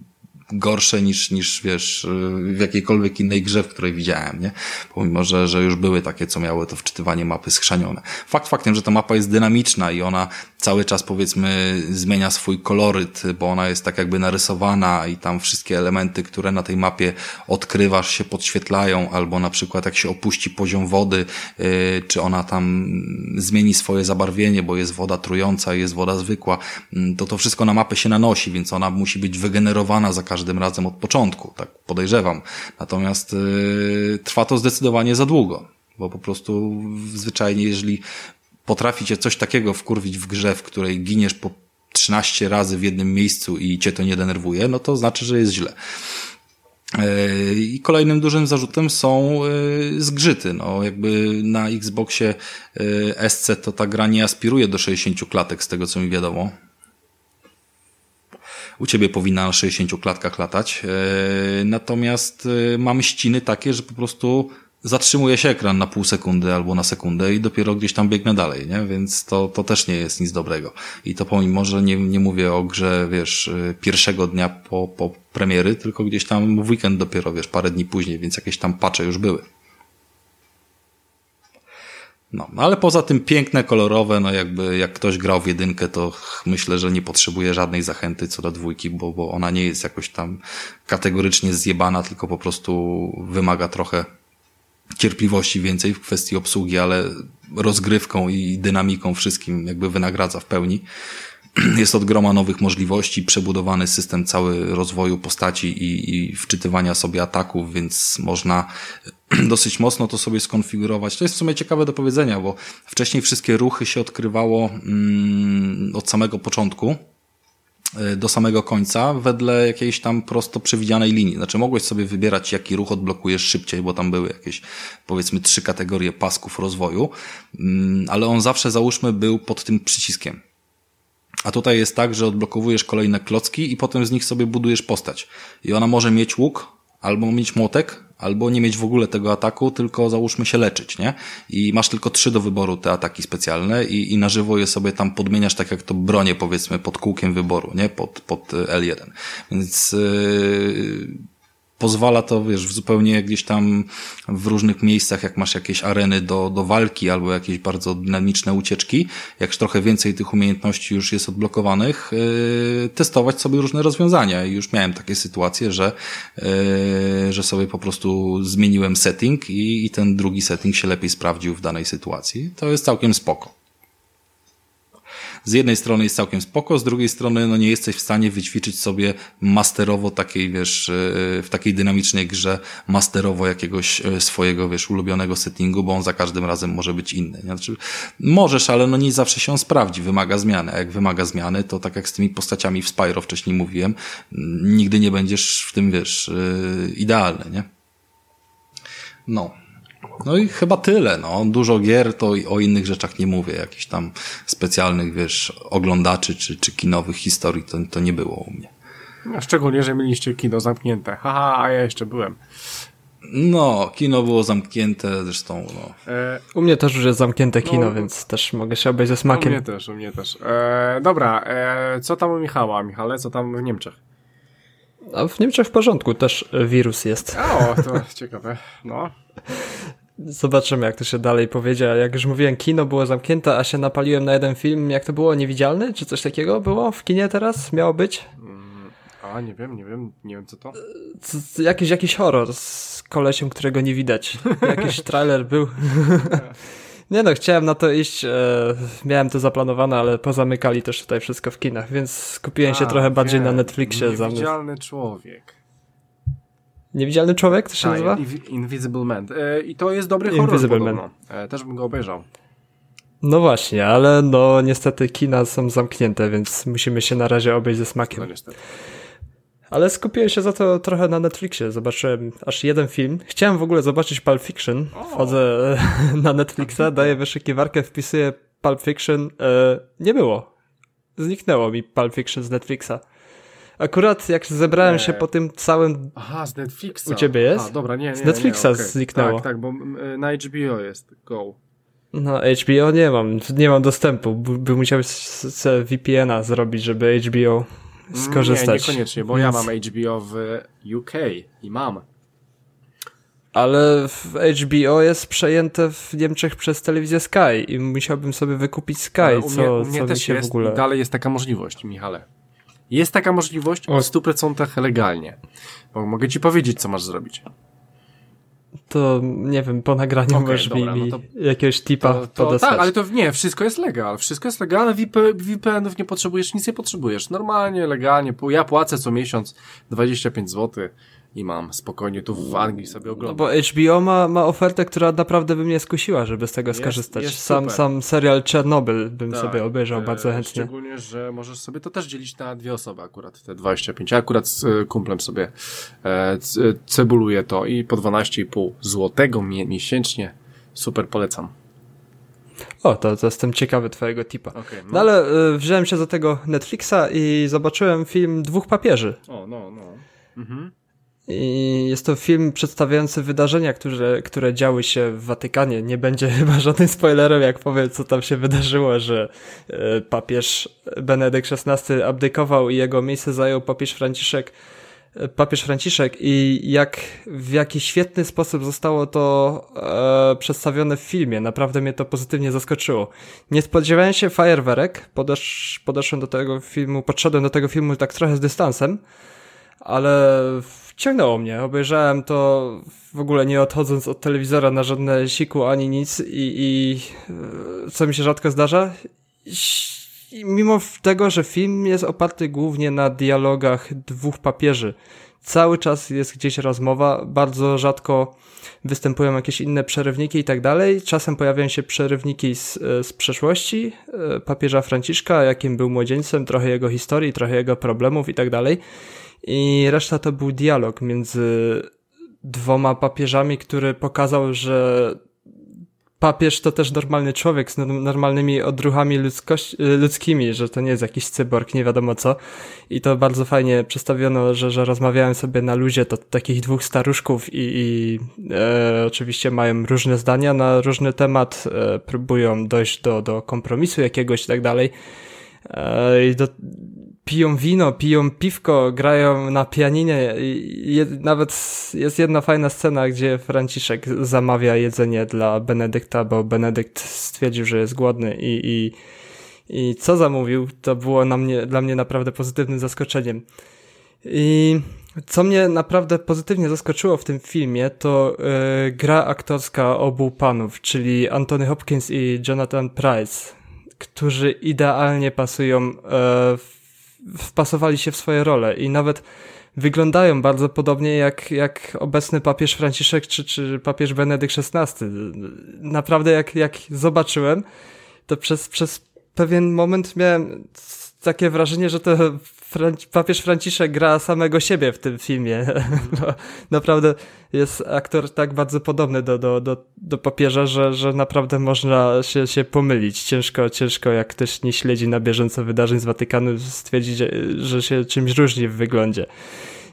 B: gorsze niż, niż wiesz, w jakiejkolwiek innej grze, w której widziałem, nie? Pomimo, że, że już były takie, co miały to wczytywanie mapy schrzanione. Fakt faktem, że ta mapa jest dynamiczna i ona cały czas powiedzmy zmienia swój koloryt, bo ona jest tak jakby narysowana i tam wszystkie elementy, które na tej mapie odkrywasz się podświetlają, albo na przykład jak się opuści poziom wody, yy, czy ona tam zmieni swoje zabarwienie, bo jest woda trująca, jest woda zwykła, yy, to to wszystko na mapę się nanosi, więc ona musi być wygenerowana za każdym razem od początku, tak podejrzewam. Natomiast yy, trwa to zdecydowanie za długo, bo po prostu zwyczajnie, jeżeli potraficie coś takiego wkurwić w grze, w której giniesz po 13 razy w jednym miejscu i cię to nie denerwuje, no to znaczy, że jest źle. E, I kolejnym dużym zarzutem są e, zgrzyty. No, jakby na Xboxie e, SC to ta gra nie aspiruje do 60 klatek, z tego co mi wiadomo. U ciebie powinna na 60 klatkach latać. Natomiast mamy ściny takie, że po prostu zatrzymuje się ekran na pół sekundy albo na sekundę i dopiero gdzieś tam biegnę dalej, nie? Więc to, to też nie jest nic dobrego. I to pomimo, że nie, nie mówię o grze, wiesz, pierwszego dnia po, po premiery, tylko gdzieś tam w weekend dopiero, wiesz, parę dni później, więc jakieś tam pacze już były. No, ale poza tym piękne, kolorowe, no jakby jak ktoś grał w jedynkę, to myślę, że nie potrzebuje żadnej zachęty co do dwójki, bo, bo ona nie jest jakoś tam kategorycznie zjebana, tylko po prostu wymaga trochę cierpliwości więcej w kwestii obsługi, ale rozgrywką i dynamiką wszystkim jakby wynagradza w pełni. Jest od groma nowych możliwości, przebudowany system cały rozwoju postaci i, i wczytywania sobie ataków, więc można dosyć mocno to sobie skonfigurować. To jest w sumie ciekawe do powiedzenia, bo wcześniej wszystkie ruchy się odkrywało mm, od samego początku do samego końca wedle jakiejś tam prosto przewidzianej linii. Znaczy mogłeś sobie wybierać, jaki ruch odblokujesz szybciej, bo tam były jakieś powiedzmy trzy kategorie pasków rozwoju, mm, ale on zawsze załóżmy był pod tym przyciskiem. A tutaj jest tak, że odblokowujesz kolejne klocki i potem z nich sobie budujesz postać. I ona może mieć łuk, albo mieć młotek, albo nie mieć w ogóle tego ataku, tylko załóżmy się leczyć, nie? I masz tylko trzy do wyboru te ataki specjalne i, i na żywo je sobie tam podmieniasz tak jak to bronie powiedzmy pod kółkiem wyboru, nie? Pod, pod L1. Więc yy, pozwala to, wiesz, w zupełnie gdzieś tam w różnych miejscach, jak masz jakieś areny do, do walki albo jakieś bardzo dynamiczne ucieczki, jak trochę więcej tych umiejętności już jest odblokowanych, yy, testować sobie różne rozwiązania. I już miałem takie sytuacje, że, yy, że sobie po prostu zmieniłem setting i, i ten drugi setting się lepiej sprawdził w danej sytuacji. To jest całkiem spoko z jednej strony jest całkiem spoko, z drugiej strony no nie jesteś w stanie wyćwiczyć sobie masterowo takiej, wiesz, e, w takiej dynamicznej grze masterowo jakiegoś e, swojego, wiesz, ulubionego settingu, bo on za każdym razem może być inny. Znaczy, możesz, ale no nie zawsze się on sprawdzi, wymaga zmiany. A jak wymaga zmiany, to tak jak z tymi postaciami w Spyro wcześniej mówiłem, nigdy nie będziesz w tym, wiesz, e, idealny, nie? No. No i chyba tyle, no. Dużo gier, to o innych rzeczach nie mówię. Jakichś tam specjalnych, wiesz, oglądaczy czy, czy kinowych historii to, to nie było u mnie.
A: No, szczególnie, że mieliście kino zamknięte. Haha, a ja jeszcze byłem.
B: No, kino było zamknięte, zresztą, no.
C: E, u mnie też już jest zamknięte kino, no, więc też mogę się obejść ze smakiem.
A: U mnie też, u mnie też. E, dobra, e, co tam u Michała, Michale, co tam w Niemczech?
C: A w Niemczech w porządku, też wirus jest.
A: O, to ciekawe, no.
C: Zobaczymy, jak to się dalej powiedzie. Jak już mówiłem, kino było zamknięte, a się napaliłem na jeden film. Jak to było? Niewidzialny? Czy coś takiego było w kinie teraz? Miało być?
A: A, nie wiem, nie wiem, nie wiem co to.
C: C jakiś, jakiś horror z kolesiem, którego nie widać. jakiś trailer był. nie no, chciałem na to iść, e, miałem to zaplanowane, ale pozamykali też tutaj wszystko w kinach, więc skupiłem a, się trochę bardziej wiem. na Netflixie.
A: Niewidzialny człowiek.
C: Niewidzialny człowiek to się A, nazywa?
A: Invisible Man. E, I to jest dobry horror Invisible Man. E, też bym go obejrzał.
C: No właśnie, ale no niestety kina są zamknięte, więc musimy się na razie obejść ze smakiem. No niestety. Ale skupiłem się za to trochę na Netflixie. Zobaczyłem aż jeden film. Chciałem w ogóle zobaczyć Pulp Fiction. Wchodzę na Netflixa, daję wyszukiwarkę, wpisuję Pulp Fiction. E, nie było. Zniknęło mi Pulp Fiction z Netflixa. Akurat jak zebrałem się po tym całym...
A: Aha, z Netflixa.
C: U ciebie jest?
A: A, dobra, nie, nie
C: Z Netflixa nie, okay. zniknęło.
A: Tak, tak, bo na HBO jest Go.
C: No, HBO nie mam, nie mam dostępu. By musiałeś sobie VPN-a zrobić, żeby HBO skorzystać.
A: Nie, niekoniecznie, bo Więc... ja mam HBO w UK i mam.
C: Ale w HBO jest przejęte w Niemczech przez telewizję Sky i musiałbym sobie wykupić Sky, co, u mnie, u mnie co też się
A: jest,
C: w ogóle...
A: Dalej jest taka możliwość, Michale. Jest taka możliwość o 100% legalnie. Bo mogę ci powiedzieć, co masz zrobić.
C: To nie wiem, po nagraniu okay, możesz dobra, mi, no to, jakiegoś tipa to, to,
A: Tak, ale to nie, wszystko jest legal. Wszystko jest legalne, VPN-ów nie potrzebujesz, nic nie potrzebujesz. Normalnie, legalnie. Ja płacę co miesiąc 25 zł i mam spokojnie tu w Anglii sobie oglądam.
C: No bo HBO ma, ma ofertę, która naprawdę by mnie skusiła, żeby z tego skorzystać. Jest sam, sam serial Czernobyl bym tak, sobie obejrzał e, bardzo chętnie.
A: Szczególnie, że możesz sobie to też dzielić na dwie osoby akurat, te 25. Ja akurat z e, kumplem sobie e, cebuluję to i po 12,5 złotego miesięcznie. Super polecam.
C: O, to, to jestem ciekawy twojego tipa.
A: Okay,
C: no. no. ale y, wziąłem się za tego Netflixa i zobaczyłem film Dwóch Papieży.
A: O, no, no. Mhm.
C: I jest to film przedstawiający wydarzenia, które, które działy się w Watykanie. Nie będzie chyba żadnym spoilerem, jak powiem, co tam się wydarzyło, że e, papież Benedykt XVI abdykował i jego miejsce zajął papież Franciszek papież Franciszek i jak w jaki świetny sposób zostało to e, przedstawione w filmie. Naprawdę mnie to pozytywnie zaskoczyło. Nie spodziewałem się fajerwerek, podesz, podeszłem do tego filmu, podszedłem do tego filmu tak trochę z dystansem, ale wciągnęło mnie. Obejrzałem to w ogóle nie odchodząc od telewizora na żadne siku ani nic i, i e, co mi się rzadko zdarza. I mimo tego, że film jest oparty głównie na dialogach dwóch papieży, cały czas jest gdzieś rozmowa, bardzo rzadko występują jakieś inne przerywniki i tak dalej. Czasem pojawiają się przerywniki z, z przeszłości e, papieża Franciszka, jakim był młodzieńcem, trochę jego historii, trochę jego problemów i tak dalej. I reszta to był dialog między dwoma papieżami, który pokazał, że papież to też normalny człowiek z normalnymi odruchami ludzkimi, że to nie jest jakiś cyborg, nie wiadomo co. I to bardzo fajnie przedstawiono, że, że rozmawiałem sobie na luzie to takich dwóch staruszków i, i e, oczywiście mają różne zdania na różny temat, e, próbują dojść do, do kompromisu jakiegoś i tak dalej. E, I do, piją wino, piją piwko, grają na pianinie. I nawet jest jedna fajna scena, gdzie Franciszek zamawia jedzenie dla Benedykta, bo Benedykt stwierdził, że jest głodny i, i, i co zamówił, to było na mnie, dla mnie naprawdę pozytywnym zaskoczeniem. I co mnie naprawdę pozytywnie zaskoczyło w tym filmie, to yy, gra aktorska obu panów, czyli Anthony Hopkins i Jonathan Price, którzy idealnie pasują yy, w wpasowali się w swoje role i nawet wyglądają bardzo podobnie jak, jak obecny papież Franciszek czy, czy papież Benedykt XVI. Naprawdę jak, jak zobaczyłem, to przez, przez pewien moment miałem takie wrażenie, że to papież Franciszek gra samego siebie w tym filmie. No, naprawdę jest aktor tak bardzo podobny do, do, do, do papieża, że, że naprawdę można się, się pomylić. Ciężko, ciężko, jak ktoś nie śledzi na bieżąco wydarzeń z Watykanu, stwierdzić, że się czymś różni w wyglądzie.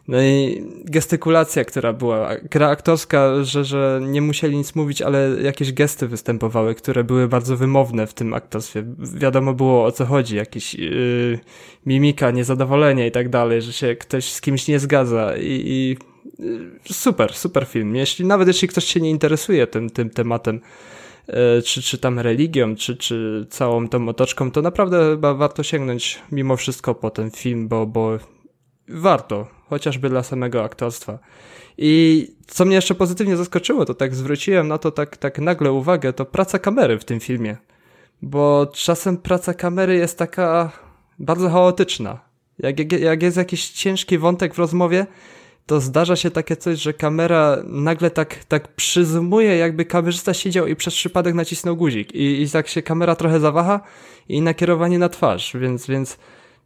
C: No i gestykulacja, która była, gra aktorska, że, że nie musieli nic mówić, ale jakieś gesty występowały, które były bardzo wymowne w tym aktorstwie. Wiadomo było o co chodzi, jakieś yy, mimika, niezadowolenie i tak dalej, że się ktoś z kimś nie zgadza i, i yy, super, super film. Jeśli, nawet jeśli ktoś się nie interesuje tym, tym tematem, yy, czy, czy tam religią, czy, czy całą tą otoczką, to naprawdę chyba warto sięgnąć mimo wszystko po ten film, bo, bo warto chociażby dla samego aktorstwa. I co mnie jeszcze pozytywnie zaskoczyło, to tak zwróciłem na to tak, tak nagle uwagę, to praca kamery w tym filmie. Bo czasem praca kamery jest taka bardzo chaotyczna. Jak, jak, jest jakiś ciężki wątek w rozmowie, to zdarza się takie coś, że kamera nagle tak, tak przyzumuje, jakby kamerzysta siedział i przez przypadek nacisnął guzik. I, i tak się kamera trochę zawaha i nakierowanie na twarz, więc, więc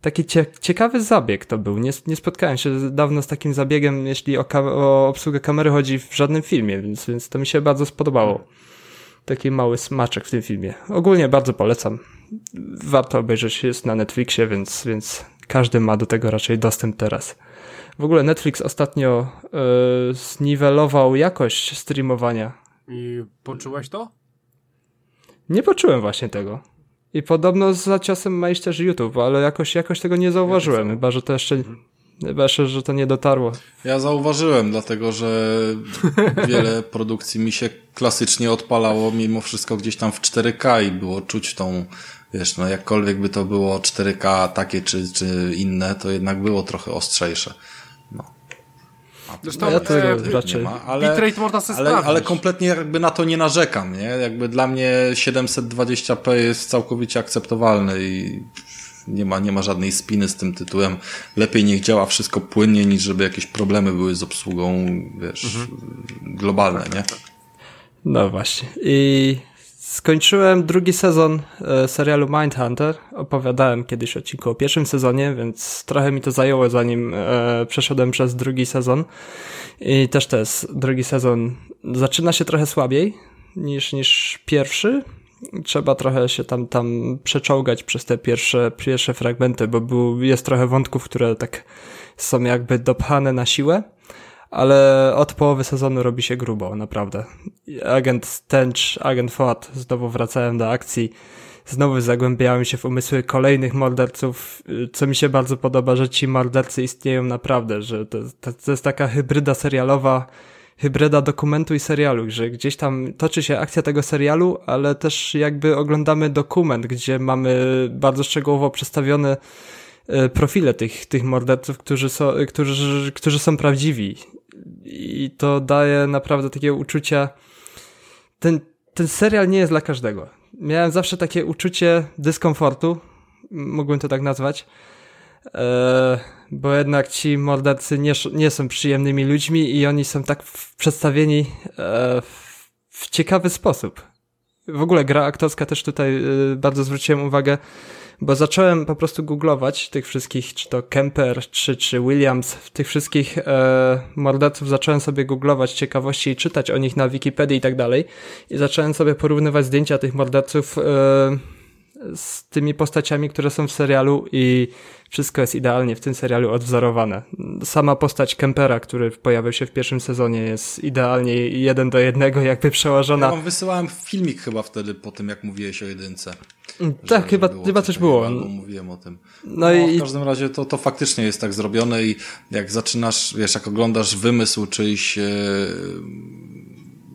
C: taki cie ciekawy zabieg to był. Nie, nie spotkałem się dawno z takim zabiegiem, jeśli o, o, obsługę kamery chodzi w żadnym filmie, więc, więc to mi się bardzo spodobało. Taki mały smaczek w tym filmie. Ogólnie bardzo polecam. Warto obejrzeć, jest na Netflixie, więc, więc każdy ma do tego raczej dostęp teraz. W ogóle Netflix ostatnio yy, zniwelował jakość streamowania.
A: I poczułeś to?
C: Nie poczułem właśnie tego. I podobno za ciosem ma iść też YouTube, ale jakoś, jakoś tego nie zauważyłem, chyba że to jeszcze, chyba że to nie dotarło.
B: Ja zauważyłem, dlatego że wiele produkcji mi się klasycznie odpalało mimo wszystko gdzieś tam w 4K i było czuć tą, wiesz, no jakkolwiek by to było 4K takie czy, czy inne, to jednak było trochę ostrzejsze.
A: Zresztą ja tego raczej nie ma, ale, bitrate można sobie
B: ale, ale kompletnie jakby na to nie narzekam, nie? Jakby dla mnie 720p jest całkowicie akceptowalny i nie ma, nie ma żadnej spiny z tym tytułem. Lepiej niech działa wszystko płynnie, niż żeby jakieś problemy były z obsługą, wiesz, mhm. globalne, nie?
C: No właśnie. I Skończyłem drugi sezon e, serialu Mindhunter. Opowiadałem kiedyś odcinku o pierwszym sezonie, więc trochę mi to zajęło, zanim e, przeszedłem przez drugi sezon. I też to jest drugi sezon. Zaczyna się trochę słabiej niż, niż pierwszy. Trzeba trochę się tam, tam przeczołgać przez te pierwsze, pierwsze fragmenty, bo był, jest trochę wątków, które tak są jakby dopchane na siłę ale od połowy sezonu robi się grubo, naprawdę. Agent Tench, agent Ford znowu wracają do akcji, znowu zagłębiają się w umysły kolejnych morderców, co mi się bardzo podoba, że ci mordercy istnieją naprawdę, że to, to, to jest taka hybryda serialowa, hybryda dokumentu i serialu, że gdzieś tam toczy się akcja tego serialu, ale też jakby oglądamy dokument, gdzie mamy bardzo szczegółowo przedstawione e, profile tych, tych morderców, którzy są, którzy, którzy są prawdziwi. I to daje naprawdę takie uczucia. Ten, ten serial nie jest dla każdego. Miałem zawsze takie uczucie dyskomfortu, mógłbym to tak nazwać, e, bo jednak ci mordercy nie, nie są przyjemnymi ludźmi i oni są tak przedstawieni e, w ciekawy sposób. W ogóle gra aktorska też tutaj e, bardzo zwróciłem uwagę, bo zacząłem po prostu googlować tych wszystkich, czy to Kemper, czy, czy Williams, tych wszystkich e, morderców zacząłem sobie googlować ciekawości i czytać o nich na Wikipedii i tak dalej i zacząłem sobie porównywać zdjęcia tych morderców e, z tymi postaciami, które są w serialu i wszystko jest idealnie w tym serialu odwzorowane. Sama postać Kempera, który pojawił się w pierwszym sezonie jest idealnie jeden do jednego jakby przełożona. Ja
B: wam wysyłałem filmik chyba wtedy po tym, jak mówiłeś o jedynce.
C: Mm, tak, że, chyba, że chyba coś było.
B: Mówiłem o tym. No, no i... w każdym razie to, to faktycznie jest tak zrobione i jak zaczynasz, wiesz, jak oglądasz wymysł czyjś e,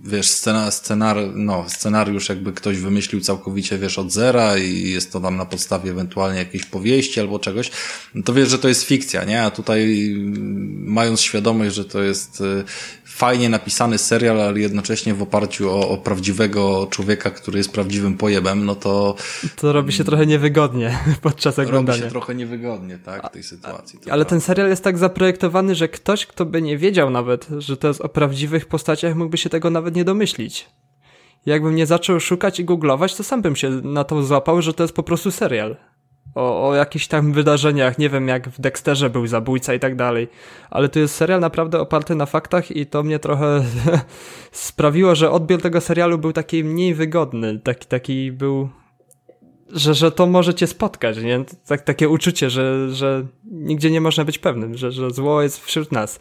B: wiesz, scena, scenar, no, scenariusz jakby ktoś wymyślił całkowicie, wiesz, od zera i jest to tam na podstawie ewentualnie jakiejś powieści albo czegoś, no to wiesz, że to jest fikcja, nie? A tutaj mając świadomość, że to jest y, fajnie napisany serial, ale jednocześnie w oparciu o, o, prawdziwego człowieka, który jest prawdziwym pojebem, no to...
C: To robi się trochę niewygodnie podczas oglądania.
B: Robi się trochę niewygodnie, tak, w tej sytuacji.
C: Ale ten serial jest tak zaprojektowany, że ktoś, kto by nie wiedział nawet, że to jest o prawdziwych postaciach, mógłby się tego nawet nie domyślić. Jakbym nie zaczął szukać i googlować, to sam bym się na to złapał, że to jest po prostu serial o, o jakichś tam wydarzeniach, nie wiem, jak w Dexterze był zabójca i tak dalej. Ale to jest serial naprawdę oparty na faktach i to mnie trochę sprawiło, że odbiór tego serialu był taki mniej wygodny. Taki, taki był, że, że to może cię spotkać, nie? Tak, takie uczucie, że, że nigdzie nie można być pewnym, że, że zło jest wśród nas.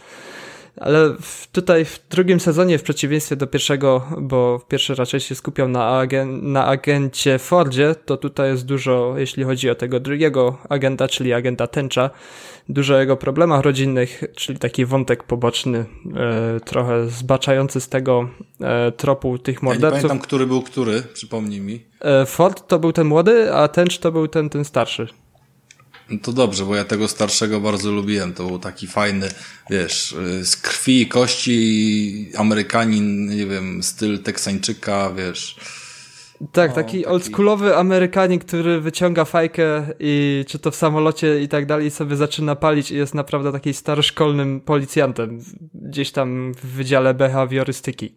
C: Ale w, tutaj w drugim sezonie, w przeciwieństwie do pierwszego, bo pierwszy raczej się skupiał na, agen, na agencie Fordzie, to tutaj jest dużo, jeśli chodzi o tego drugiego agenta, czyli agenta Tęcza, dużo o jego problemach rodzinnych, czyli taki wątek poboczny, e, trochę zbaczający z tego e, tropu tych morderców. Ja nie
B: pamiętam, który był który, przypomnij mi.
C: E, Ford to był ten młody, a Tęcz to był ten, ten starszy.
B: No to dobrze, bo ja tego starszego bardzo lubiłem. To był taki fajny, wiesz, z krwi i kości Amerykanin, nie wiem, styl Teksańczyka, wiesz.
C: Tak, taki, taki oldschoolowy Amerykanin, który wyciąga fajkę i czy to w samolocie i tak dalej sobie zaczyna palić i jest naprawdę taki staroszkolnym policjantem gdzieś tam w Wydziale Behawiorystyki.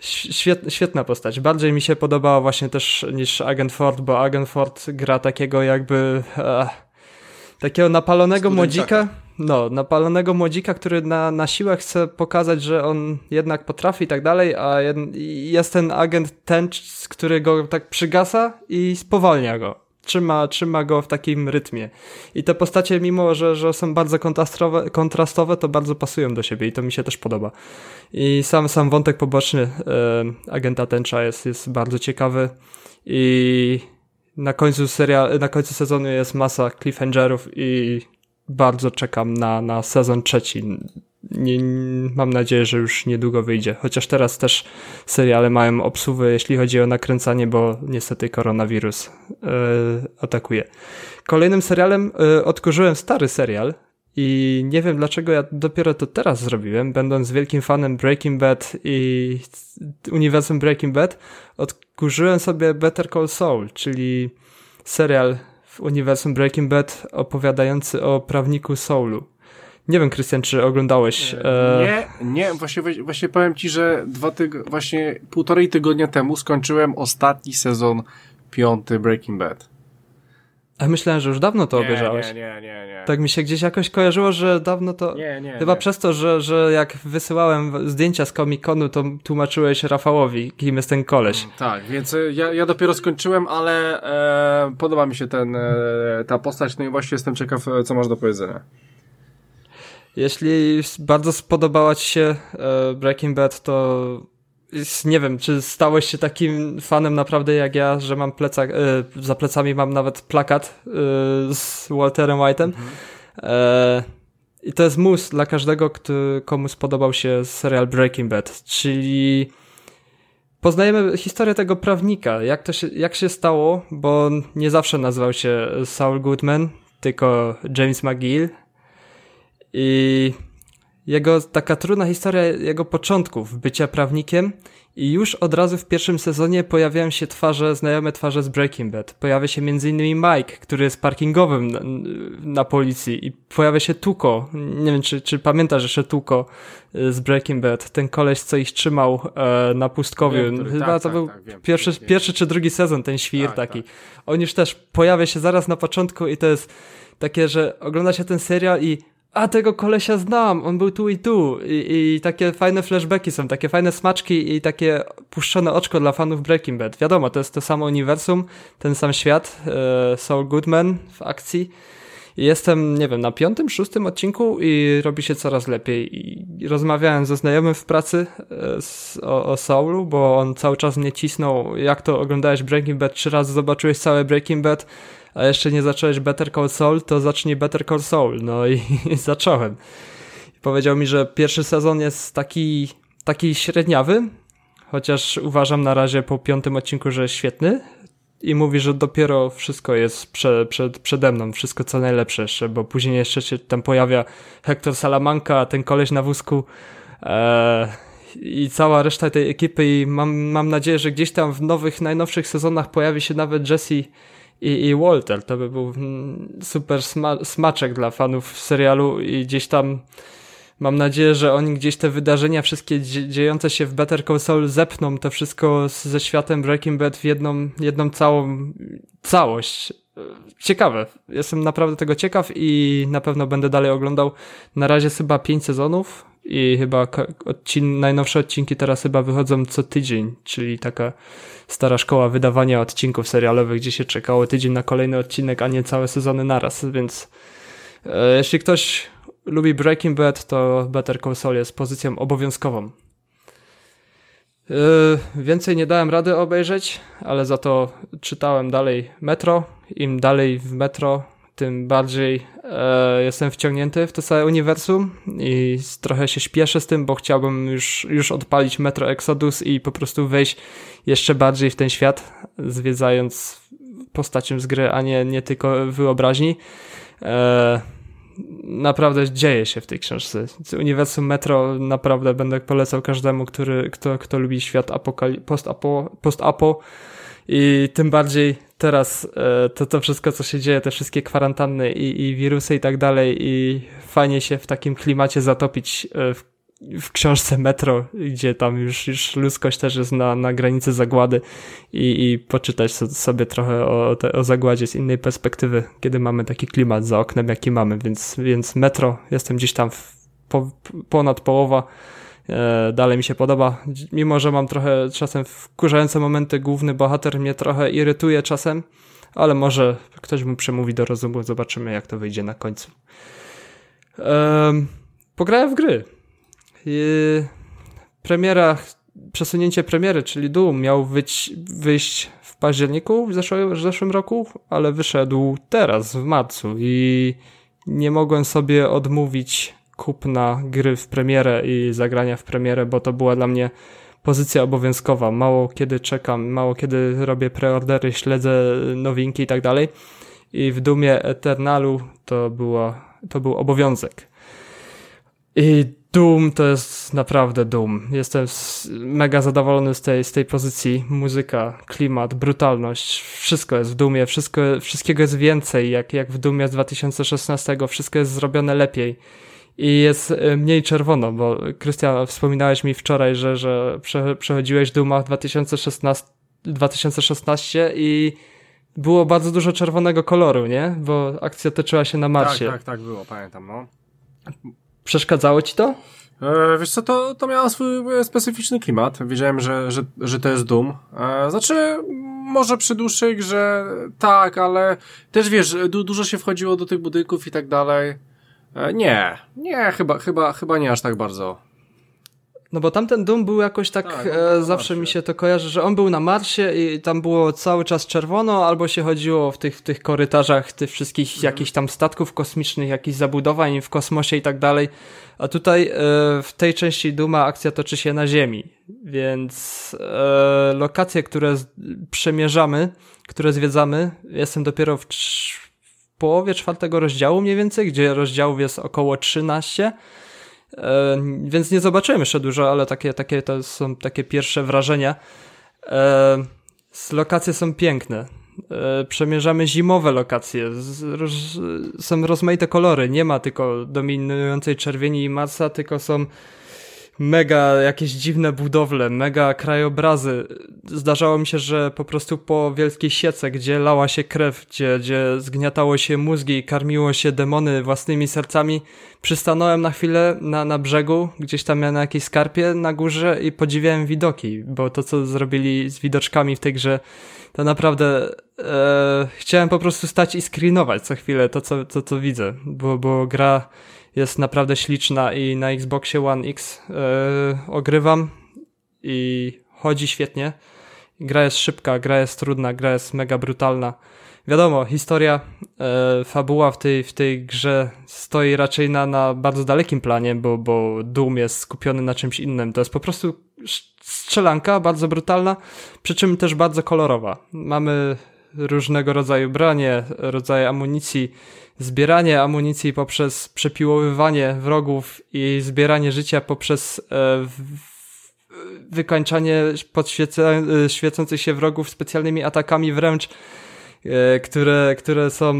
C: Świet, świetna postać. Bardziej mi się podobała właśnie też niż Agent Ford, bo Agent Ford gra takiego jakby... Eh, takiego napalonego młodzika, no, napalonego młodzika, który na, na siłę chce pokazać, że on jednak potrafi i tak dalej, a jed, jest ten agent ten, który go tak przygasa i spowalnia go. Trzyma, trzyma go w takim rytmie. I te postacie, mimo że, że są bardzo kontrastowe, kontrastowe, to bardzo pasują do siebie i to mi się też podoba. I sam, sam wątek poboczny e, agenta Tęcza jest, jest bardzo ciekawy i na końcu seria, na końcu sezonu jest masa cliffhangerów i bardzo czekam na, na sezon trzeci. Nie, mam nadzieję, że już niedługo wyjdzie. Chociaż teraz też seriale mają obsuwy, jeśli chodzi o nakręcanie, bo niestety koronawirus yy, atakuje. Kolejnym serialem yy, odkurzyłem stary serial, i nie wiem dlaczego ja dopiero to teraz zrobiłem, będąc wielkim fanem Breaking Bad i uniwersum Breaking Bad, odkurzyłem sobie Better Call Saul, czyli serial w uniwersum Breaking Bad opowiadający o prawniku Saulu. Nie wiem, Krystian, czy oglądałeś.
A: Nie, e... nie, nie, właśnie, właśnie powiem ci, że dwa tyg właśnie półtorej tygodnia temu skończyłem ostatni sezon piąty Breaking Bad.
C: A myślałem, że już dawno to
A: nie,
C: obejrzałeś.
A: Nie, nie, nie, nie.
C: Tak mi się gdzieś jakoś kojarzyło, że dawno to.
A: Nie, nie.
C: Chyba
A: nie.
C: przez to, że, że jak wysyłałem zdjęcia z Comic-Conu, to tłumaczyłeś Rafałowi, kim jest ten koleś.
A: Mm, tak, więc e, ja, ja dopiero skończyłem, ale e, podoba mi się ten, e, ta postać, no i właśnie jestem ciekaw, e, co masz do powiedzenia.
C: Jeśli bardzo spodobała Ci się e, Breaking Bad, to nie wiem, czy stałeś się takim fanem naprawdę jak ja, że mam plecak, e, za plecami mam nawet plakat e, z Walterem White'em. Mhm. E, I to jest mus dla każdego, kto, komu spodobał się serial Breaking Bad, czyli poznajemy historię tego prawnika, jak to się, jak się stało, bo nie zawsze nazywał się Saul Goodman, tylko James McGill i jego taka trudna historia jego początków bycia prawnikiem i już od razu w pierwszym sezonie pojawiają się twarze, znajome twarze z Breaking Bad. Pojawia się m.in. Mike, który jest parkingowym na, na, policji i pojawia się Tuko. Nie wiem, czy, czy pamiętasz jeszcze Tuko y, z Breaking Bad. Ten koleś, co ich trzymał e, na pustkowiu. Wiem, Chyba tak, to tak, był tak, wiem, pierwszy, wiem, pierwszy czy drugi sezon, ten świr tak, taki. Tak. On już też pojawia się zaraz na początku i to jest takie, że ogląda się ten serial i a tego kolesia znam, on był tu i tu I, i takie fajne flashbacki są, takie fajne smaczki i takie puszczone oczko dla fanów Breaking Bad. Wiadomo, to jest to samo uniwersum, ten sam świat, e, Saul Goodman w akcji. Jestem, nie wiem, na piątym, szóstym odcinku i robi się coraz lepiej. I rozmawiałem ze znajomym w pracy e, z, o, o Saulu, bo on cały czas mnie cisnął, jak to oglądałeś Breaking Bad, trzy razy zobaczyłeś całe Breaking Bad, a jeszcze nie zacząłeś Better Call Saul, to zacznij Better Call Saul. No i, i zacząłem. I powiedział mi, że pierwszy sezon jest taki, taki średniawy, chociaż uważam na razie po piątym odcinku, że jest świetny. I mówi, że dopiero wszystko jest prze, przed, przede mną, wszystko co najlepsze jeszcze, bo później jeszcze się tam pojawia Hector Salamanca, ten koleś na wózku e, i cała reszta tej ekipy i mam, mam nadzieję, że gdzieś tam w nowych, najnowszych sezonach pojawi się nawet Jesse i, i Walter. To by był mm, super sma smaczek dla fanów serialu i gdzieś tam mam nadzieję, że oni gdzieś te wydarzenia wszystkie dziejące się w Better Call Saul zepną to wszystko ze światem Breaking Bad w jedną, jedną całą całość. Ciekawe. Jestem naprawdę tego ciekaw i na pewno będę dalej oglądał. Na razie chyba pięć sezonów i chyba odcin najnowsze odcinki teraz chyba wychodzą co tydzień, czyli taka stara szkoła wydawania odcinków serialowych, gdzie się czekało tydzień na kolejny odcinek, a nie całe sezony naraz, więc e, jeśli ktoś lubi Breaking Bad, to Better Call Saul jest pozycją obowiązkową. E, więcej nie dałem rady obejrzeć, ale za to czytałem dalej Metro. Im dalej w Metro, tym bardziej e, jestem wciągnięty w to całe uniwersum i trochę się śpieszę z tym, bo chciałbym już, już odpalić Metro Exodus i po prostu wejść jeszcze bardziej w ten świat, zwiedzając postacią z gry, a nie, nie tylko wyobraźni. E, naprawdę dzieje się w tej książce. Uniwersum Metro naprawdę będę polecał każdemu, który, kto, kto lubi świat apokali- post-apo, post-apo i tym bardziej teraz e, to, to wszystko, co się dzieje, te wszystkie kwarantanny i, i wirusy i tak dalej i fajnie się w takim klimacie zatopić e, w, w książce Metro, gdzie tam już, już ludzkość też jest na, na granicy zagłady i, i poczytać sobie trochę o, te, o zagładzie z innej perspektywy, kiedy mamy taki klimat za oknem, jaki mamy, więc, więc Metro, jestem gdzieś tam w, po, ponad połowa dalej mi się podoba. Mimo, że mam trochę czasem wkurzające momenty, główny bohater mnie trochę irytuje czasem, ale może ktoś mu przemówi do rozumu, zobaczymy jak to wyjdzie na końcu. Ehm, pograłem w gry. I premiera, przesunięcie premiery, czyli Doom miał wyć, wyjść w październiku w zeszłym, w zeszłym roku, ale wyszedł teraz, w marcu i nie mogłem sobie odmówić kupna gry w premierę i zagrania w premierę, bo to była dla mnie pozycja obowiązkowa. Mało kiedy czekam, mało kiedy robię preordery, śledzę nowinki i tak dalej. I w Dumie Eternalu to, była, to był obowiązek. I Doom to jest naprawdę Doom. Jestem mega zadowolony z tej, z tej pozycji. Muzyka, klimat, brutalność, wszystko jest w Doomie, wszystko, wszystkiego jest więcej, jak, jak w Doomie z 2016, wszystko jest zrobione lepiej i jest e, mniej czerwono, bo Krystian, wspominałeś mi wczoraj, że, że przechodziłeś Duma w 2016, 2016 i było bardzo dużo czerwonego koloru, nie? Bo akcja toczyła się na Marsie.
A: Tak, tak, tak było, pamiętam, no.
C: Przeszkadzało ci to?
A: E, wiesz co, to, to miało swój e, specyficzny klimat. Wiedziałem, że, że, że to jest Doom. E, znaczy, może przy dłuższej grze tak, ale też wiesz, du dużo się wchodziło do tych budynków i tak dalej. E, nie, nie, chyba, chyba, chyba nie aż tak bardzo.
C: No bo tamten Doom był jakoś tak, tak e, zawsze mi się to kojarzy, że on był na Marsie i tam było cały czas czerwono, albo się chodziło w tych, w tych korytarzach tych wszystkich mhm. jakichś tam statków kosmicznych, jakichś zabudowań w kosmosie i tak dalej. A tutaj e, w tej części Duma akcja toczy się na Ziemi, więc e, lokacje, które przemierzamy, które zwiedzamy, jestem dopiero w połowie czwartego rozdziału mniej więcej, gdzie rozdziałów jest około 13 E, więc nie zobaczyłem jeszcze dużo, ale takie, takie to są takie pierwsze wrażenia. E, lokacje są piękne. E, przemierzamy zimowe lokacje. są rozmaite kolory. Nie ma tylko dominującej czerwieni i marsa, tylko są mega jakieś dziwne budowle, mega krajobrazy. Zdarzało mi się, że po prostu po wielkiej siece, gdzie lała się krew, gdzie, gdzie zgniatało się mózgi i karmiło się demony własnymi sercami, przystanąłem na chwilę na, na brzegu, gdzieś tam na jakiejś skarpie na górze i podziwiałem widoki, bo to, co zrobili z widoczkami w tej grze, to naprawdę e, chciałem po prostu stać i screenować co chwilę to, co, to, co widzę, bo, bo gra jest naprawdę śliczna i na Xboxie One X yy, ogrywam i chodzi świetnie. Gra jest szybka, gra jest trudna, gra jest mega brutalna. Wiadomo, historia, e, fabuła w tej, w tej grze stoi raczej na, na bardzo dalekim planie, bo, bo Doom jest skupiony na czymś innym. To jest po prostu strzelanka, bardzo brutalna, przy czym też bardzo kolorowa. Mamy różnego rodzaju branie, rodzaje amunicji, zbieranie amunicji poprzez przepiłowywanie wrogów i zbieranie życia poprzez e, wykańczanie podświecających się wrogów specjalnymi atakami wręcz, e, które, które są,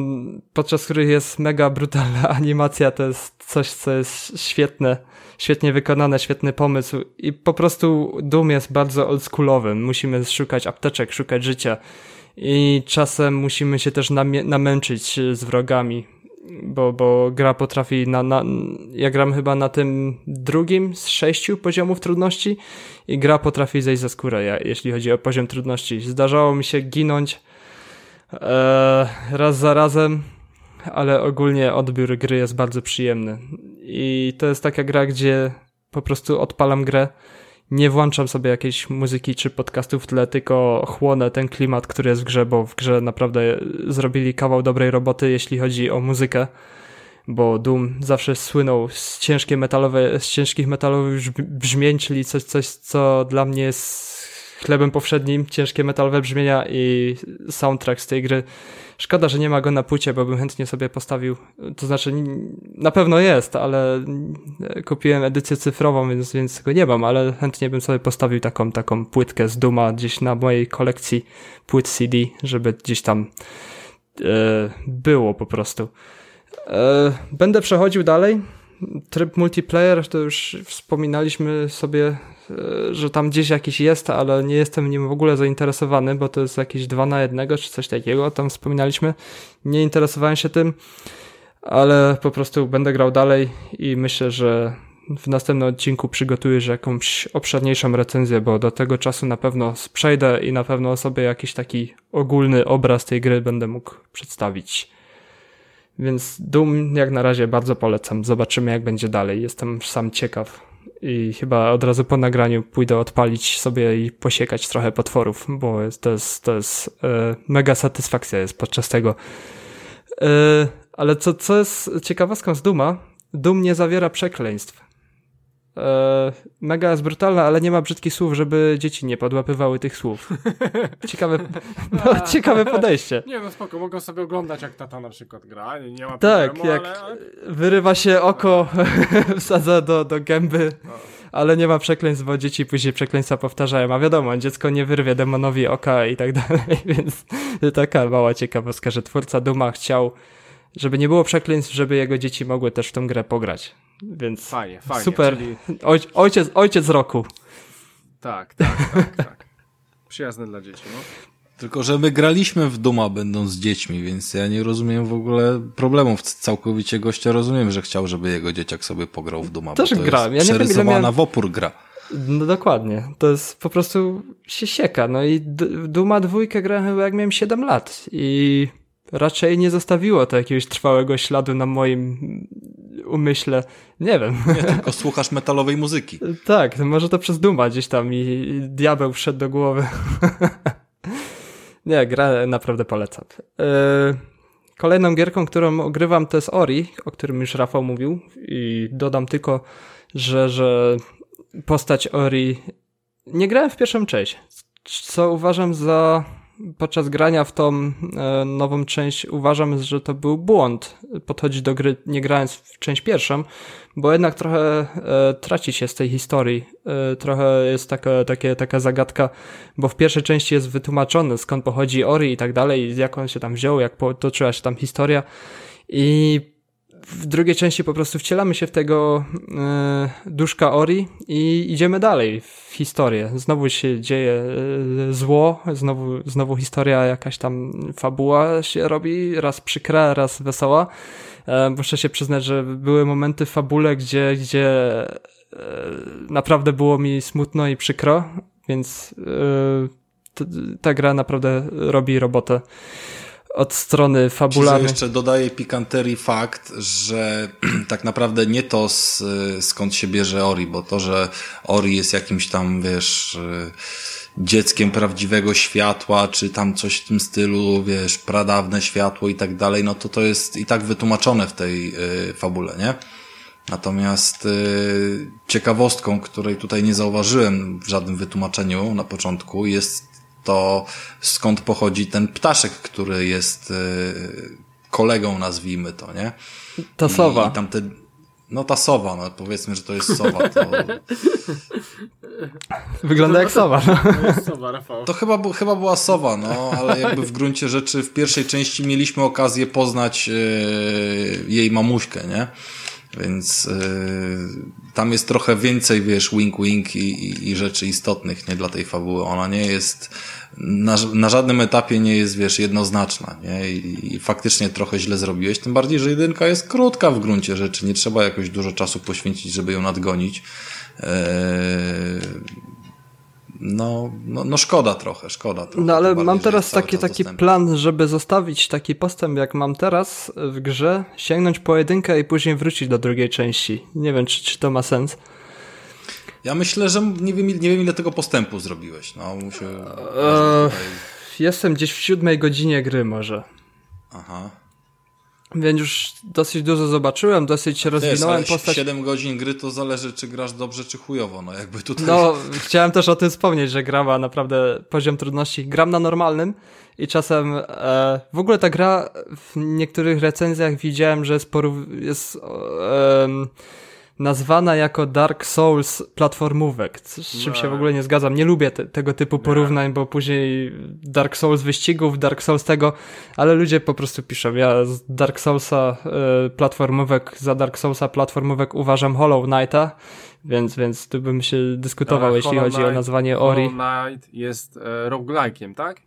C: podczas których jest mega brutalna animacja, to jest coś, co jest świetne, świetnie wykonane, świetny pomysł i po prostu Doom jest bardzo oldschoolowym. Musimy szukać apteczek, szukać życia i czasem musimy się też namęczyć z wrogami, bo, bo gra potrafi na, na, ja gram chyba na tym drugim z sześciu poziomów trudności i gra potrafi zejść za skórę, jeśli chodzi o poziom trudności. Zdarzało mi się ginąć e, raz za razem, ale ogólnie odbiór gry jest bardzo przyjemny. I to jest taka gra, gdzie po prostu odpalam grę, nie włączam sobie jakiejś muzyki czy podcastów w tle, tylko chłonę ten klimat, który jest w grze, bo w grze naprawdę zrobili kawał dobrej roboty, jeśli chodzi o muzykę, bo Doom zawsze słynął z, ciężkie metalowe, z ciężkich metalowych brzmień, czyli coś, coś, co dla mnie jest chlebem powszednim, ciężkie metalowe brzmienia i soundtrack z tej gry Szkoda, że nie ma go na płycie, bo bym chętnie sobie postawił. To znaczy, na pewno jest, ale kupiłem edycję cyfrową, więc, więc go nie mam, ale chętnie bym sobie postawił taką, taką płytkę z Duma gdzieś na mojej kolekcji płyt CD, żeby gdzieś tam e, było po prostu. E, będę przechodził dalej. Tryb multiplayer to już wspominaliśmy sobie E, że tam gdzieś jakiś jest, ale nie jestem nim w ogóle zainteresowany, bo to jest jakieś dwa na jednego czy coś takiego, tam wspominaliśmy. Nie interesowałem się tym, ale po prostu będę grał dalej i myślę, że w następnym odcinku przygotuję jakąś obszerniejszą recenzję, bo do tego czasu na pewno przejdę i na pewno sobie jakiś taki ogólny obraz tej gry będę mógł przedstawić. Więc Doom jak na razie bardzo polecam. Zobaczymy jak będzie dalej. Jestem sam ciekaw i chyba od razu po nagraniu pójdę odpalić sobie i posiekać trochę potworów, bo to jest, to jest e, mega satysfakcja jest podczas tego. E, ale co, co jest ciekawostką z Duma, Dum nie zawiera przekleństw. E, mega jest brutalna, ale nie ma brzydkich słów, żeby dzieci nie podłapywały tych słów. Ciekawe, no, ciekawe podejście.
A: Nie no spoko, mogą sobie oglądać jak tata na przykład gra, nie, nie ma
C: tak,
A: problemu,
C: jak ale... wyrywa się oko, wsadza do, do gęby, no. ale nie ma przekleństw, bo dzieci później przekleństwa powtarzają, a wiadomo, dziecko nie wyrwie demonowi oka i tak dalej, więc taka mała ciekawostka, że twórca Duma chciał żeby nie było przekleństw, żeby jego dzieci mogły też w tą grę pograć. Więc
A: fajnie, fajnie.
C: Super. Czyli... Oj, ojciec, ojciec roku.
A: Tak, tak, tak, tak. Przyjazne dla dzieci, no.
B: Tylko, że my graliśmy w Duma będąc dziećmi, więc ja nie rozumiem w ogóle problemów. Całkowicie gościa rozumiem, że chciał, żeby jego dzieciak sobie pograł w Duma.
C: Też grałem. Ja
B: nie wiem, miałem... w opór gra.
C: No dokładnie. To jest po prostu się sieka. No i Duma dwójkę grałem chyba jak miałem 7 lat i raczej nie zostawiło to jakiegoś trwałego śladu na moim umyśle. Nie wiem.
B: Nie, tylko słuchasz metalowej muzyki.
C: tak, może to przez Duma gdzieś tam i diabeł wszedł do głowy. nie, gra naprawdę polecam. Yy, kolejną gierką, którą ogrywam to jest Ori, o którym już Rafał mówił i dodam tylko, że, że postać Ori nie grałem w pierwszą część, co uważam za podczas grania w tą e, nową część uważam, że to był błąd podchodzić do gry nie grając w część pierwszą, bo jednak trochę e, traci się z tej historii. E, trochę jest taka, takie, taka zagadka, bo w pierwszej części jest wytłumaczone skąd pochodzi Ori i tak dalej, jak on się tam wziął, jak potoczyła się tam historia i w drugiej części po prostu wcielamy się w tego e, duszka Ori i idziemy dalej w historię. Znowu się dzieje e, zło, znowu, znowu historia, jakaś tam fabuła się robi, raz przykra, raz wesoła. E, muszę się przyznać, że były momenty w fabule, gdzie, gdzie e, naprawdę było mi smutno i przykro, więc ta gra naprawdę robi robotę od strony fabularnej.
B: jeszcze dodaję pikanterii fakt, że tak naprawdę nie to z, skąd się bierze Ori, bo to, że Ori jest jakimś tam, wiesz, dzieckiem prawdziwego światła, czy tam coś w tym stylu, wiesz, pradawne światło i tak dalej, no to to jest i tak wytłumaczone w tej y, fabule, nie? Natomiast y, ciekawostką, której tutaj nie zauważyłem w żadnym wytłumaczeniu na początku, jest to skąd pochodzi ten ptaszek, który jest y, kolegą, nazwijmy to, nie?
C: Ta sowa. I,
B: i tamte, no ta sowa, no powiedzmy, że to jest sowa. To...
C: Wygląda jak sowa. No.
A: To jest sowa, Rafał.
B: To chyba, chyba była sowa, no, ale jakby w gruncie rzeczy w pierwszej części mieliśmy okazję poznać yy, jej mamuśkę, nie? Więc yy, tam jest trochę więcej, wiesz, wink-wink i, i, i, rzeczy istotnych, nie, dla tej fabuły. Ona nie jest, na, na żadnym etapie nie jest, wiesz, jednoznaczna, nie? I, I, faktycznie trochę źle zrobiłeś, tym bardziej, że jedynka jest krótka w gruncie rzeczy, nie trzeba jakoś dużo czasu poświęcić, żeby ją nadgonić. Yy, no, no, no szkoda trochę, szkoda trochę.
C: No ale mam teraz taki, taki plan, żeby zostawić taki postęp, jak mam teraz w grze, sięgnąć po jedynkę i później wrócić do drugiej części. Nie wiem, czy, czy to ma sens.
B: Ja myślę, że nie wiem, nie wiem ile tego postępu zrobiłeś. No, muszę,
C: eee, tutaj... Jestem gdzieś w siódmej godzinie gry może.
B: Aha.
C: Więc już dosyć dużo zobaczyłem, dosyć rozwinąłem
B: Wiesz, postać. 7 godzin gry to zależy, czy grasz dobrze, czy chujowo. No jakby tutaj.
C: No, chciałem też o tym wspomnieć, że gra ma naprawdę poziom trudności. Gram na normalnym i czasem e, w ogóle ta gra w niektórych recenzjach widziałem, że jest, porów- jest e, nazwana jako Dark Souls platformówek, z czym no. się w ogóle nie zgadzam. Nie lubię te, tego typu porównań, bo później Dark Souls wyścigów, Dark Souls tego, ale ludzie po prostu piszą. Ja z Dark Soulsa y, platformówek, za Dark Soulsa platformówek uważam Hollow Knighta, więc, więc tu bym się dyskutował, jeśli Hollow chodzi Knight, o nazwanie Ori.
A: Hollow Knight jest e, roguelike'iem, tak?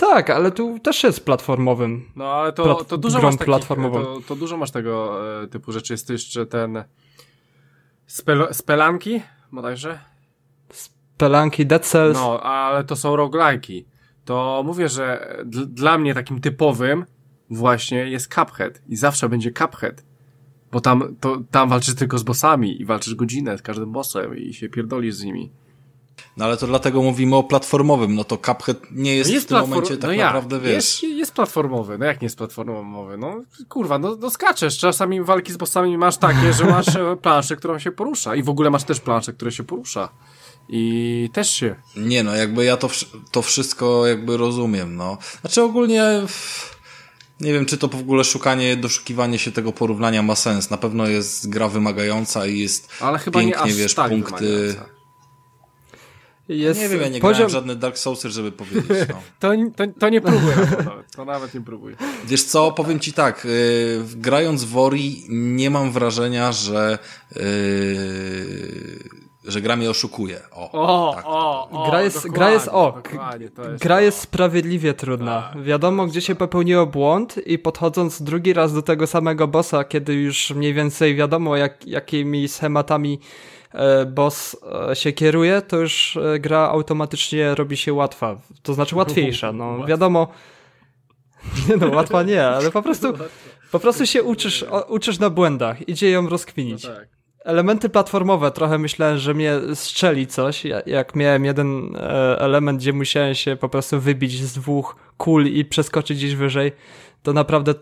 C: Tak, ale tu też jest platformowym.
A: No ale to, to dużo masz takich, to, to, dużo masz tego e, typu rzeczy. Jest jeszcze ten spel, spelanki bodajże?
C: Spelanki, Dead Cells.
A: No, ale to są roguelike'i. To mówię, że dla mnie takim typowym właśnie jest Cuphead i zawsze będzie Cuphead. Bo tam, to, tam walczysz tylko z bossami i walczysz godzinę z każdym bossem i się pierdolisz z nimi.
B: No ale to dlatego mówimy o platformowym, no to Cuphead nie jest, no jest w tym momencie tak no naprawdę, wiesz...
A: Jest, jest platformowy, no jak nie jest platformowy? No kurwa, no, no skaczesz, czasami walki z bossami masz takie, że masz e, planszę, którą się porusza i w ogóle masz też planszę, która się porusza. I też się.
B: Nie no, jakby ja to, to wszystko jakby rozumiem, no. Znaczy ogólnie... Nie wiem, czy to w ogóle szukanie, doszukiwanie się tego porównania ma sens. Na pewno jest gra wymagająca i jest Ale chyba pięknie, nie wiesz, tak punkty... Wymagająca.
C: Jest
B: nie wiem, ja nie poziom... grałem żadne Dark Soulsy, żeby powiedzieć. No.
A: to, to, to nie próbuję nawet. To nawet nie próbuję.
B: Wiesz co, powiem ci tak, yy, grając w Ori nie mam wrażenia, że yy, że gra mnie oszukuje. O,
A: o, tak, o, o
C: gra jest, gra jest, o, jest gra jest sprawiedliwie trudna. Tak. Wiadomo, gdzie się popełniło błąd i podchodząc drugi raz do tego samego bossa, kiedy już mniej więcej wiadomo, jak, jakimi schematami boss e, się kieruje, to już e, gra automatycznie robi się łatwa. To znaczy łatwiejsza. No wiadomo. Nie no, łatwa nie, ale po prostu Po prostu się uczysz, uczysz na błędach, idzie ją rozkminić. No tak. Elementy platformowe, trochę myślałem, że mnie strzeli coś, jak miałem jeden e, element, gdzie musiałem się po prostu wybić z dwóch kul i przeskoczyć gdzieś wyżej, to naprawdę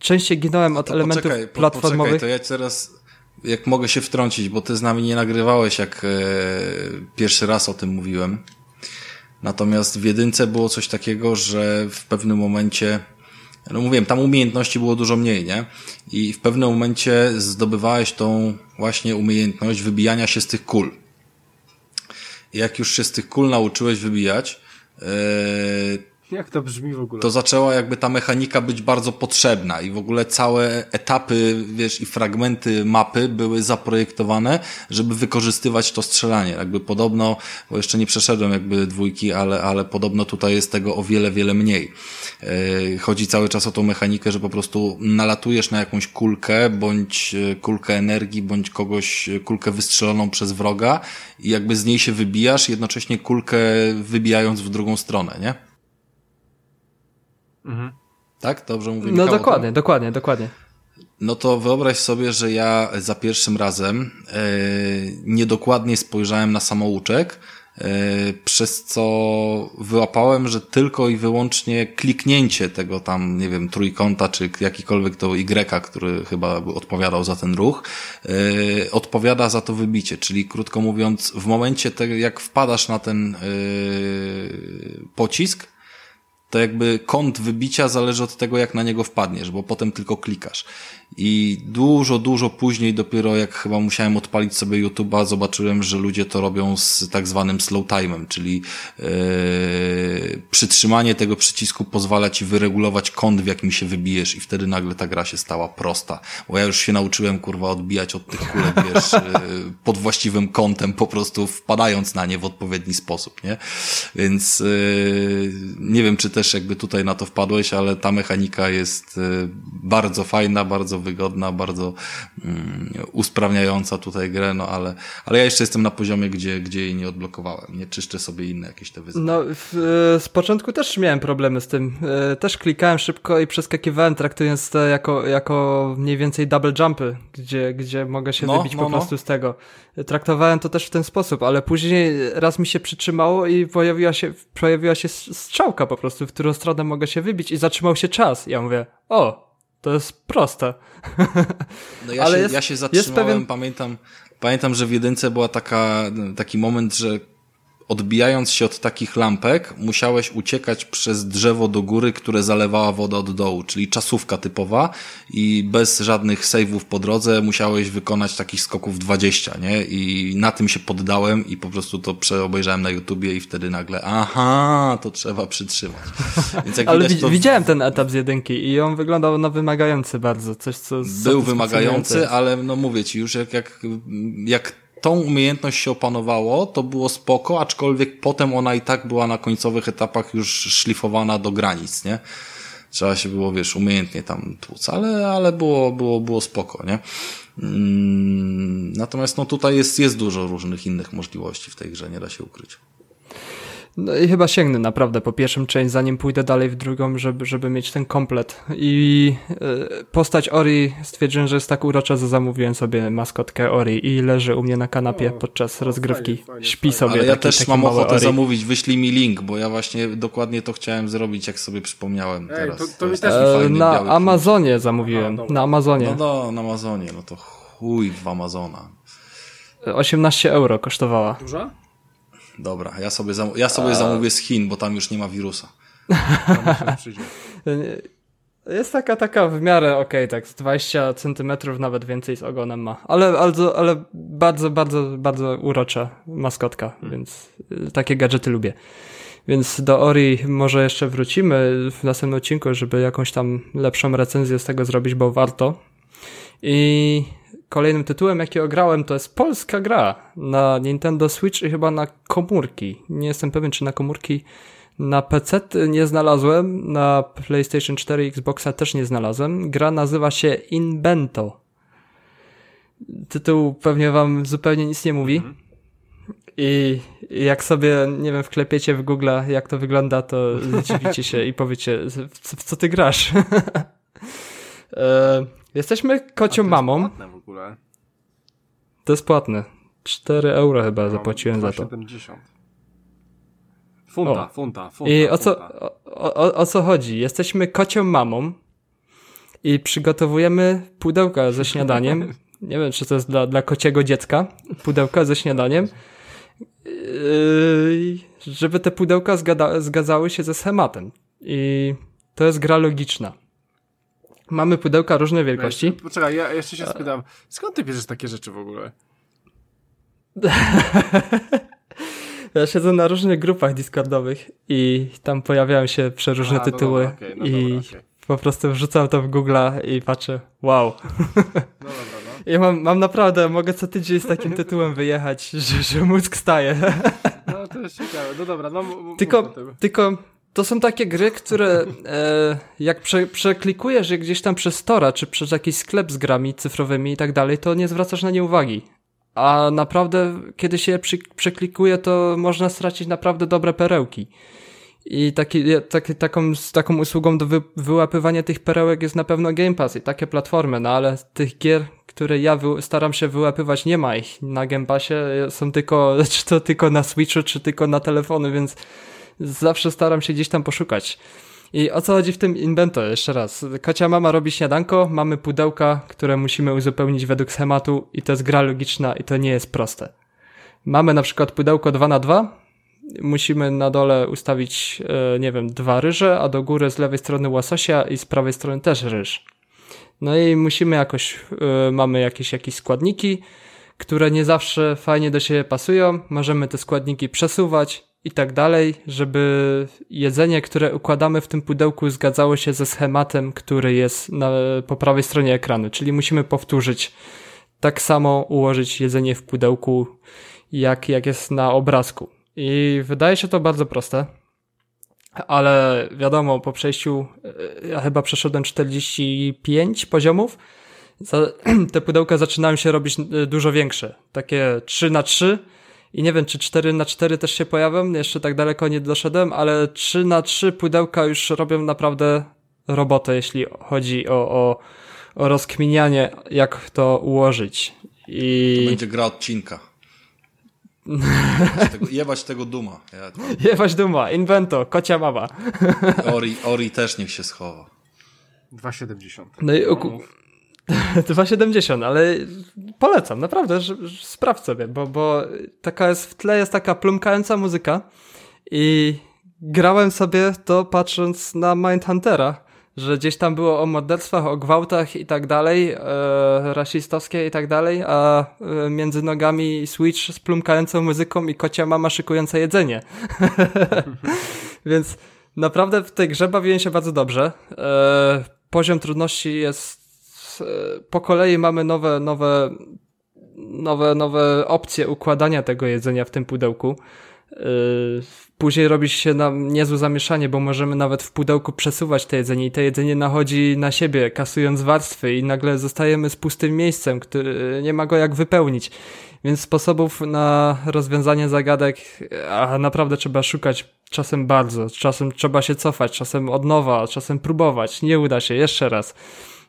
C: częściej ginąłem od elementów poczekaj, platformowych.
B: Poczekaj, to ja teraz, jak mogę się wtrącić, bo ty z nami nie nagrywałeś, jak e, pierwszy raz o tym mówiłem. Natomiast w jedynce było coś takiego, że w pewnym momencie no mówiłem, tam umiejętności było dużo mniej, nie? I w pewnym momencie zdobywałeś tą właśnie umiejętność wybijania się z tych kul. I jak już się z tych kul nauczyłeś wybijać, yy,
A: jak to brzmi w ogóle?
B: To zaczęła jakby ta mechanika być bardzo potrzebna i w ogóle całe etapy, wiesz, i fragmenty mapy były zaprojektowane, żeby wykorzystywać to strzelanie. Jakby podobno, bo jeszcze nie przeszedłem jakby dwójki, ale, ale podobno tutaj jest tego o wiele, wiele mniej. Yy, chodzi cały czas o tą mechanikę, że po prostu nalatujesz na jakąś kulkę, bądź e, kulkę energii, bądź kogoś, e, kulkę wystrzeloną przez wroga i jakby z niej się wybijasz, jednocześnie kulkę wybijając w drugą stronę, nie? Mhm. Tak? Dobrze mówię?
C: No dokładnie, dokładnie, dokładnie.
B: No to wyobraź sobie, że ja za pierwszym razem e, niedokładnie spojrzałem na samouczek, e, przez co wyłapałem, że tylko i wyłącznie kliknięcie tego tam, nie wiem, trójkąta, czy jakikolwiek to Y, który chyba odpowiadał za ten ruch, e, odpowiada za to wybicie. Czyli krótko mówiąc, w momencie tego, jak wpadasz na ten pocisk, to jakby kąt wybicia zależy od tego, jak na niego wpadniesz, bo potem tylko klikasz. I dużo, dużo później, dopiero jak chyba musiałem odpalić sobie YouTube'a, zobaczyłem, że ludzie to robią z tak zwanym slow time'em, czyli yy, przytrzymanie tego przycisku pozwala ci wyregulować kąt, w jakim się wybijesz i wtedy nagle ta gra się stała prosta. Bo ja już się nauczyłem, kurwa, odbijać od tych kulek, wiesz, yy, pod właściwym kątem, po prostu wpadając na nie w odpowiedni sposób, nie? Więc yy, nie wiem, czy też jakby tutaj na to wpadłeś, ale ta mechanika jest yy, bardzo fajna, bardzo wygodna, bardzo mm, usprawniająca tutaj grę, no ale, ale ja jeszcze jestem na poziomie, gdzie, gdzie jej nie odblokowałem. Nie czyszczę sobie inne jakieś te wyzwania.
C: No, w, z początku też miałem problemy z tym. E, też klikałem szybko i przeskakiwałem, traktując to jako, jako mniej więcej double jumpy, gdzie, gdzie mogę się no, wybić no, po no. prostu z tego. Traktowałem to też w ten sposób, ale później raz mi się przytrzymało i pojawiła się, pojawiła się strzałka po prostu, w którą stronę mogę się wybić i zatrzymał się czas. Ja mówię, o, to jest proste.
B: No ja, Ale się, jest, ja się zatrzymałem, pewien... pamiętam, pamiętam, że w jedynce była taka, taki moment, że odbijając się od takich lampek, musiałeś uciekać przez drzewo do góry, które zalewała woda od dołu, czyli czasówka typowa i bez żadnych save'ów po drodze musiałeś wykonać takich skoków 20, nie? I na tym się poddałem i po prostu to przeobejrzałem na YouTubie i wtedy nagle, aha, to trzeba przytrzymać.
C: Więc jak Ale widać, to... widziałem ten etap z jedynki i on wyglądał na wymagający bardzo, coś co...
B: Był wymagający, ale no mówię ci już, jak, jak, jak tą umiejętność się opanowało, to było spoko, aczkolwiek potem ona i tak była na końcowych etapach już szlifowana do granic, nie? Trzeba się było, wiesz, umiejętnie tam tłuc, ale, ale było, było, było spoko, nie? Mm, natomiast no tutaj jest, jest dużo różnych innych możliwości w tej grze, nie da się ukryć.
C: No i chyba sięgnę naprawdę po pierwszym część, zanim pójdę dalej w drugą, żeby, żeby mieć ten komplet. I y, postać Ori stwierdziłem, że jest tak urocza, że zamówiłem sobie maskotkę Ori i leży u mnie na kanapie o, podczas o, rozgrywki. Fajnie, fajnie, Śpi sobie.
B: Ale ja też mam ochotę Ori. zamówić, wyślij mi link, bo ja właśnie dokładnie to chciałem zrobić, jak sobie przypomniałem Ej, teraz. To, to, to
C: też e, na Amazonie zamówiłem. A, na Amazonie.
B: No do, na Amazonie, no to chuj w Amazona.
C: 18 euro kosztowała.
A: Duża?
B: Dobra, ja sobie, zam ja sobie A... zamówię z Chin, bo tam już nie ma wirusa.
C: Jest taka, taka w miarę okej, okay, tak, 20 centymetrów, nawet więcej z ogonem ma. Ale, ale, ale bardzo, bardzo, bardzo urocza maskotka, hmm. więc y, takie gadżety lubię. Więc do Ori może jeszcze wrócimy w następnym odcinku, żeby jakąś tam lepszą recenzję z tego zrobić, bo warto. I kolejnym tytułem, jakiego grałem, to jest polska gra na Nintendo Switch i chyba na komórki. Nie jestem pewien, czy na komórki na PC nie znalazłem, na PlayStation 4 i Xboxa też nie znalazłem. Gra nazywa się Invento. Tytuł pewnie wam zupełnie nic nie mówi. Mhm. I jak sobie, nie wiem, wklepiecie w Google, jak to wygląda, to zdziwicie się i powiecie, w co ty grasz? Jesteśmy kocią
A: A to
C: mamą.
A: Jest płatne w ogóle.
C: To jest płatne. 4 euro chyba
A: No,
C: zapłaciłem za to.
A: 2,70. Funta,
C: O.
A: funta, funta.
C: I o co, o, o, o co chodzi? Jesteśmy kocią mamą i przygotowujemy pudełka ze śniadaniem. Nie wiem, czy to jest dla, dla kociego dziecka. Pudełka ze śniadaniem. Yy, żeby te pudełka zgada, zgadzały się ze schematem. I to jest gra logiczna. Mamy pudełka różnej wielkości.
A: Weź, Poczekaj, ja jeszcze się spytam, skąd ty bierzesz takie rzeczy w ogóle?
C: Ja siedzę na różnych grupach Discordowych i tam pojawiają się przeróżne
A: A, no
C: tytuły
A: dobra, okej, no
C: i
A: dobra, okej.
C: po prostu wrzucam to w Google'a i patrzę, wow.
A: No dobra, no.
C: Ja mam, mam naprawdę, mogę co tydzień z takim tytułem wyjechać, że, że mózg staje.
A: No to jest ciekawe, no dobra, no
C: tylko, tylko to są takie gry, które e, jak prze, przeklikujesz je gdzieś tam przez Tora, czy przez jakiś sklep z grami cyfrowymi i tak dalej, to nie zwracasz na nie uwagi. A naprawdę, kiedy się je przy, przeklikuje, to można stracić naprawdę dobre perełki. I taki, taki, taką, taką usługą do wy, wyłapywania tych perełek jest na pewno Game Pass i takie platformy, no ale tych gier, które ja wy, staram się wyłapywać, nie ma ich na Game Passie, są tylko, czy to tylko na Switchu, czy tylko na telefony, więc zawsze staram się gdzieś tam poszukać. I o co chodzi w tym Invento? Jeszcze raz. Kocia mama robi śniadanko, mamy pudełka, które musimy uzupełnić według schematu i to jest gra logiczna i to nie jest proste. Mamy na przykład pudełko 2 na 2 musimy na dole ustawić, e, nie wiem, dwa ryże, a do góry z lewej strony łososia i z prawej strony też ryż. No i musimy jakoś, e, mamy jakieś, jakieś składniki, które nie zawsze fajnie do siebie pasują, możemy te składniki przesuwać i tak dalej, żeby jedzenie, które układamy w tym pudełku zgadzało się ze schematem, który jest na, po prawej stronie ekranu, czyli musimy powtórzyć tak samo ułożyć jedzenie w pudełku, jak, jak jest na obrazku. I wydaje się to bardzo proste, ale wiadomo, po przejściu, e, ja chyba przeszedłem 45 poziomów, te pudełka zaczynają się robić e, dużo większe, takie 3 na 3 i nie wiem, czy 4 na 4 też się pojawią, jeszcze tak daleko nie doszedłem, ale 3 na 3 pudełka już robią naprawdę robotę, jeśli chodzi o, o, o rozkminianie, jak to ułożyć. I...
B: To będzie gra odcinka. Jebać tego, jebać tego duma. Ja,
C: Jebać duma, Invento, kocia mama.
B: Ori, Ori też niech się schowa.
A: 2,70.
C: No i oku... 2,70, ale polecam, naprawdę, że, że sprawdź sobie, bo, bo taka jest, w tle jest taka plumkająca muzyka i grałem sobie to patrząc na Mindhuntera, że gdzieś tam było o morderstwach, o gwałtach i tak dalej, e, rasistowskie i tak dalej, a e, między nogami Switch z plumkającą muzyką i kocia mama szykująca jedzenie. Więc naprawdę w tej grze bawiłem się bardzo dobrze. E, poziom trudności jest e, po kolei mamy nowe, nowe, nowe, nowe opcje układania tego jedzenia w tym pudełku. E, Później robi się nam niezłe zamieszanie, bo możemy nawet w pudełku przesuwać te jedzenie i to jedzenie nachodzi na siebie, kasując warstwy i nagle zostajemy z pustym miejscem, który nie ma go jak wypełnić. Więc sposobów na rozwiązanie zagadek a naprawdę trzeba szukać czasem bardzo, czasem trzeba się cofać, czasem od nowa, czasem próbować, nie uda się, jeszcze raz.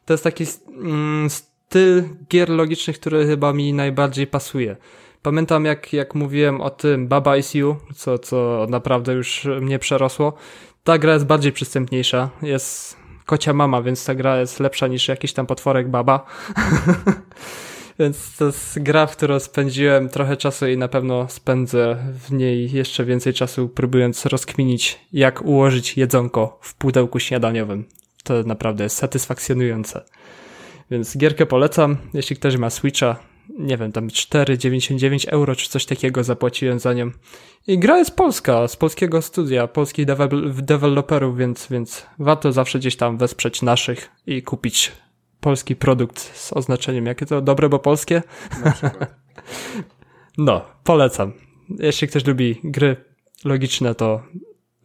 C: To jest taki mm, styl gier logicznych, który chyba mi najbardziej pasuje. Pamiętam jak, jak mówiłem o tym Baba Is You, co, co naprawdę już mnie przerosło. Ta gra jest bardziej przystępniejsza. Jest kocia mama, więc ta gra jest lepsza niż jakiś tam potworek baba. więc to jest gra, w którą spędziłem trochę czasu i na pewno spędzę w niej jeszcze więcej czasu, próbując rozkminić, jak ułożyć jedzonko w pudełku śniadaniowym. To naprawdę jest satysfakcjonujące. Więc gierkę polecam, jeśli ktoś ma Switcha, nie wiem, tam 4,99 euro czy coś takiego zapłaciłem za nią. I gra jest polska, z polskiego studia, polskich deweloperów, więc, więc warto zawsze gdzieś tam wesprzeć naszych i kupić polski produkt z oznaczeniem, jakie to dobre, bo polskie. no, polecam. Jeśli ktoś lubi gry logiczne, to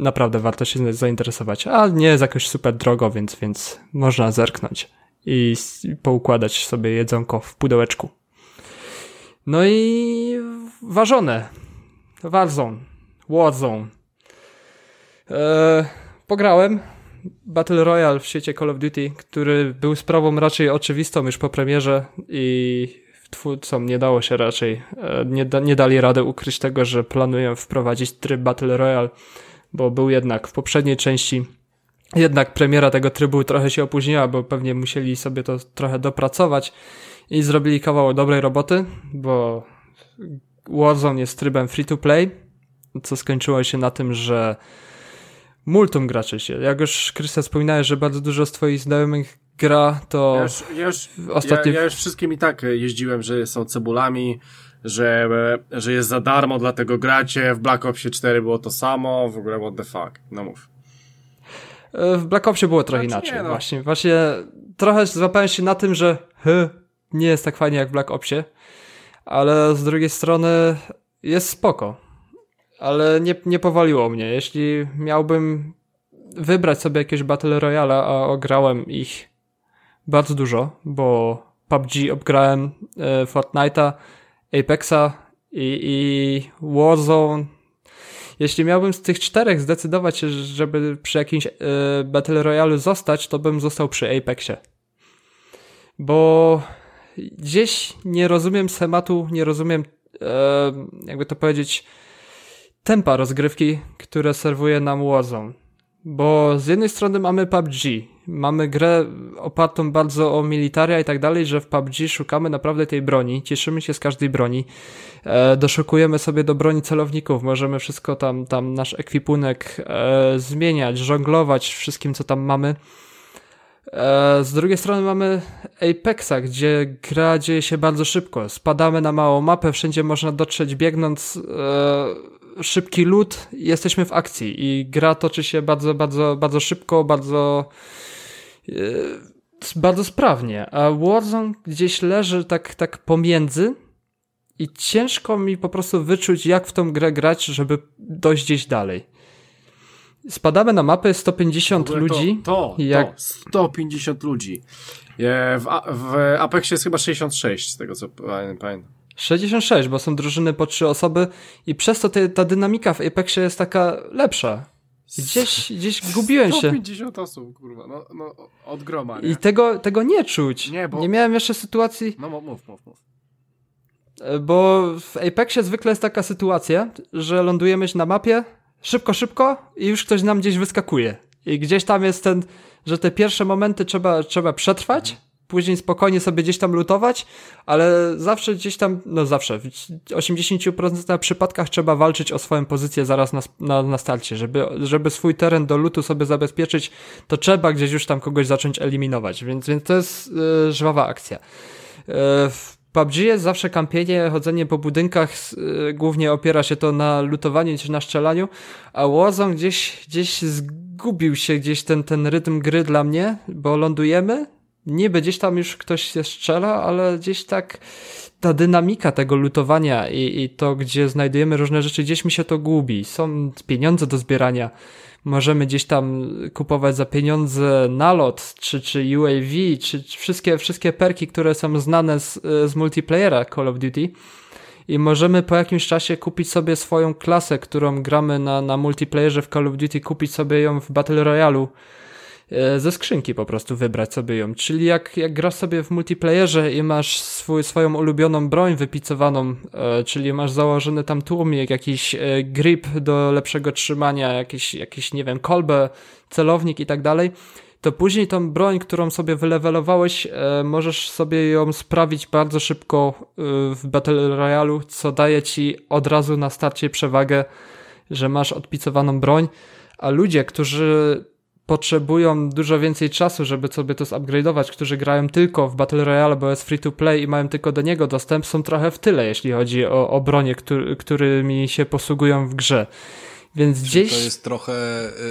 C: naprawdę warto się zainteresować. A nie jest jakoś super drogo, więc, więc można zerknąć i poukładać sobie jedzonko w pudełeczku. No i ważone. Warzone. Warzone. Eee, pograłem. Battle Royale w świecie Call of Duty, który był sprawą raczej oczywistą już po premierze i twórcom nie dało się raczej, e, nie, da, nie dali rady ukryć tego, że planują wprowadzić tryb Battle Royale, bo był jednak w poprzedniej części jednak premiera tego trybu trochę się opóźniła, bo pewnie musieli sobie to trochę dopracować i zrobili kawał dobrej roboty, bo Warzone jest trybem free to play, co skończyło się na tym, że multum graczy się. Jak już Krystian wspominałeś, że bardzo dużo z twoich znajomych gra, to
A: ja już, ja już, ostatnio... ja, ja już wszystkim i tak jeździłem, że są cebulami, że, że jest za darmo, dlatego gracie. W Black Opsie 4 było to samo, w ogóle what the fuck. No mów.
C: E, w Black Opsie było trochę znaczy, inaczej. No. Właśnie, właśnie trochę złapałem się na tym, że hy, nie jest tak fajnie jak w Black Opsie, ale z drugiej strony jest spoko. Ale nie, nie powaliło mnie. Jeśli miałbym wybrać sobie jakieś Battle Royale, a ograłem ich bardzo dużo, bo PUBG obgrałem, e, Fortnite'a, Apexa i, i Warzone. Jeśli miałbym z tych czterech zdecydować się, żeby przy jakimś e, Battle Royale zostać, to bym został przy Apexie. Bo gdzieś nie rozumiem schematu, nie rozumiem, e, jakby to powiedzieć, tempa rozgrywki, które serwuje nam Warzone. Bo z jednej strony mamy PUBG, mamy grę opartą bardzo o militaria i tak dalej, że w PUBG szukamy naprawdę tej broni, cieszymy się z każdej broni, e, doszukujemy sobie do broni celowników, możemy wszystko tam, tam nasz ekwipunek e, zmieniać, żonglować wszystkim, co tam mamy. E, z drugiej strony mamy Apexa, gdzie gra dzieje się bardzo szybko. Spadamy na małą mapę, wszędzie można dotrzeć biegnąc. E, szybki lód, jesteśmy w akcji i gra toczy się bardzo, bardzo, bardzo szybko, bardzo e, bardzo sprawnie, a Warzone gdzieś leży tak, tak pomiędzy i ciężko mi po prostu wyczuć, jak w tą grę grać, żeby dojść gdzieś dalej. Spadamy na mapę 150 ludzi.
A: To, to, jak... to 150 ludzi. W, w Apexie jest chyba 66, z tego co pamiętam.
C: 66, bo są drużyny po trzy osoby i przez to te, ta dynamika w Apexie jest taka lepsza. Gdzieś, gdzieś gubiłem się.
A: 150 osób, kurwa, no, no od groma, nie?
C: I tego, tego nie czuć. Nie, bo... nie miałem jeszcze sytuacji...
A: No mów, mów, mów.
C: Bo w Apexie zwykle jest taka sytuacja, że lądujemy na mapie, szybko, szybko i już ktoś nam gdzieś wyskakuje. I gdzieś tam jest ten, że te pierwsze momenty trzeba, trzeba przetrwać, później spokojnie sobie gdzieś tam lutować, ale zawsze gdzieś tam, no zawsze, w 80% przypadkach trzeba walczyć o swoją pozycję zaraz na, na, na starcie, żeby, żeby swój teren do lutu sobie zabezpieczyć, to trzeba gdzieś już tam kogoś zacząć eliminować, więc, więc to jest yy, żwawa akcja. Yy, PUBG jest zawsze kampienie, chodzenie po budynkach, yy, głównie opiera się to na lutowaniu czy na strzelaniu, a Warzone gdzieś, gdzieś zgubił się gdzieś ten, ten rytm gry dla mnie, bo lądujemy, niby gdzieś tam już ktoś się strzela, ale gdzieś tak ta dynamika tego lutowania i, i to, gdzie znajdujemy różne rzeczy, gdzieś mi się to gubi. Są pieniądze do zbierania, możemy gdzieś tam kupować za pieniądze nalot, czy, czy UAV, czy wszystkie, wszystkie perki, które są znane z, z multiplayera Call of Duty. I możemy po jakimś czasie kupić sobie swoją klasę, którą gramy na, na multiplayerze w Call of Duty, kupić sobie ją w Battle Royale ze skrzynki po prostu wybrać sobie ją. Czyli jak, jak grasz sobie w multiplayerze i masz swój, swoją ulubioną broń wypicowaną, e, czyli masz założony tam tłumik, jakiś e, grip do lepszego trzymania, jakiś, jakiś nie wiem, kolbę, celownik i tak dalej, to później tą broń, którą sobie wylewelowałeś, e, możesz sobie ją sprawić bardzo szybko e, w Battle Royale, co daje ci od razu na starcie przewagę, że masz odpicowaną broń, a ludzie, którzy potrzebują dużo więcej czasu, żeby sobie to zupgrade'ować, którzy grają tylko w Battle Royale, bo jest free to play i mają tylko do niego dostęp, są trochę w tyle, jeśli chodzi o, o bronie, który, którymi się posługują w grze. Więc Czyli gdzieś...
B: To jest trochę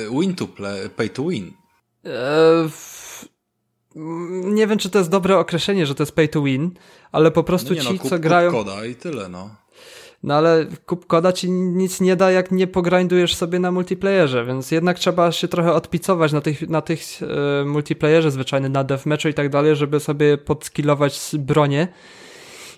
B: y, win to play, pay to win. E,
C: nie wiem, czy to jest dobre określenie, że to jest pay to win, ale po prostu no nie, ci, no, kup, co grają...
B: koda i tyle, no.
C: No ale kup koda ci nic nie da, jak nie pogrindujesz sobie na multiplayerze, więc jednak trzeba się trochę odpicować na tych, na tych e, multiplayerze zwyczajnie, na deathmatchu i tak dalej, żeby sobie podskillować bronię.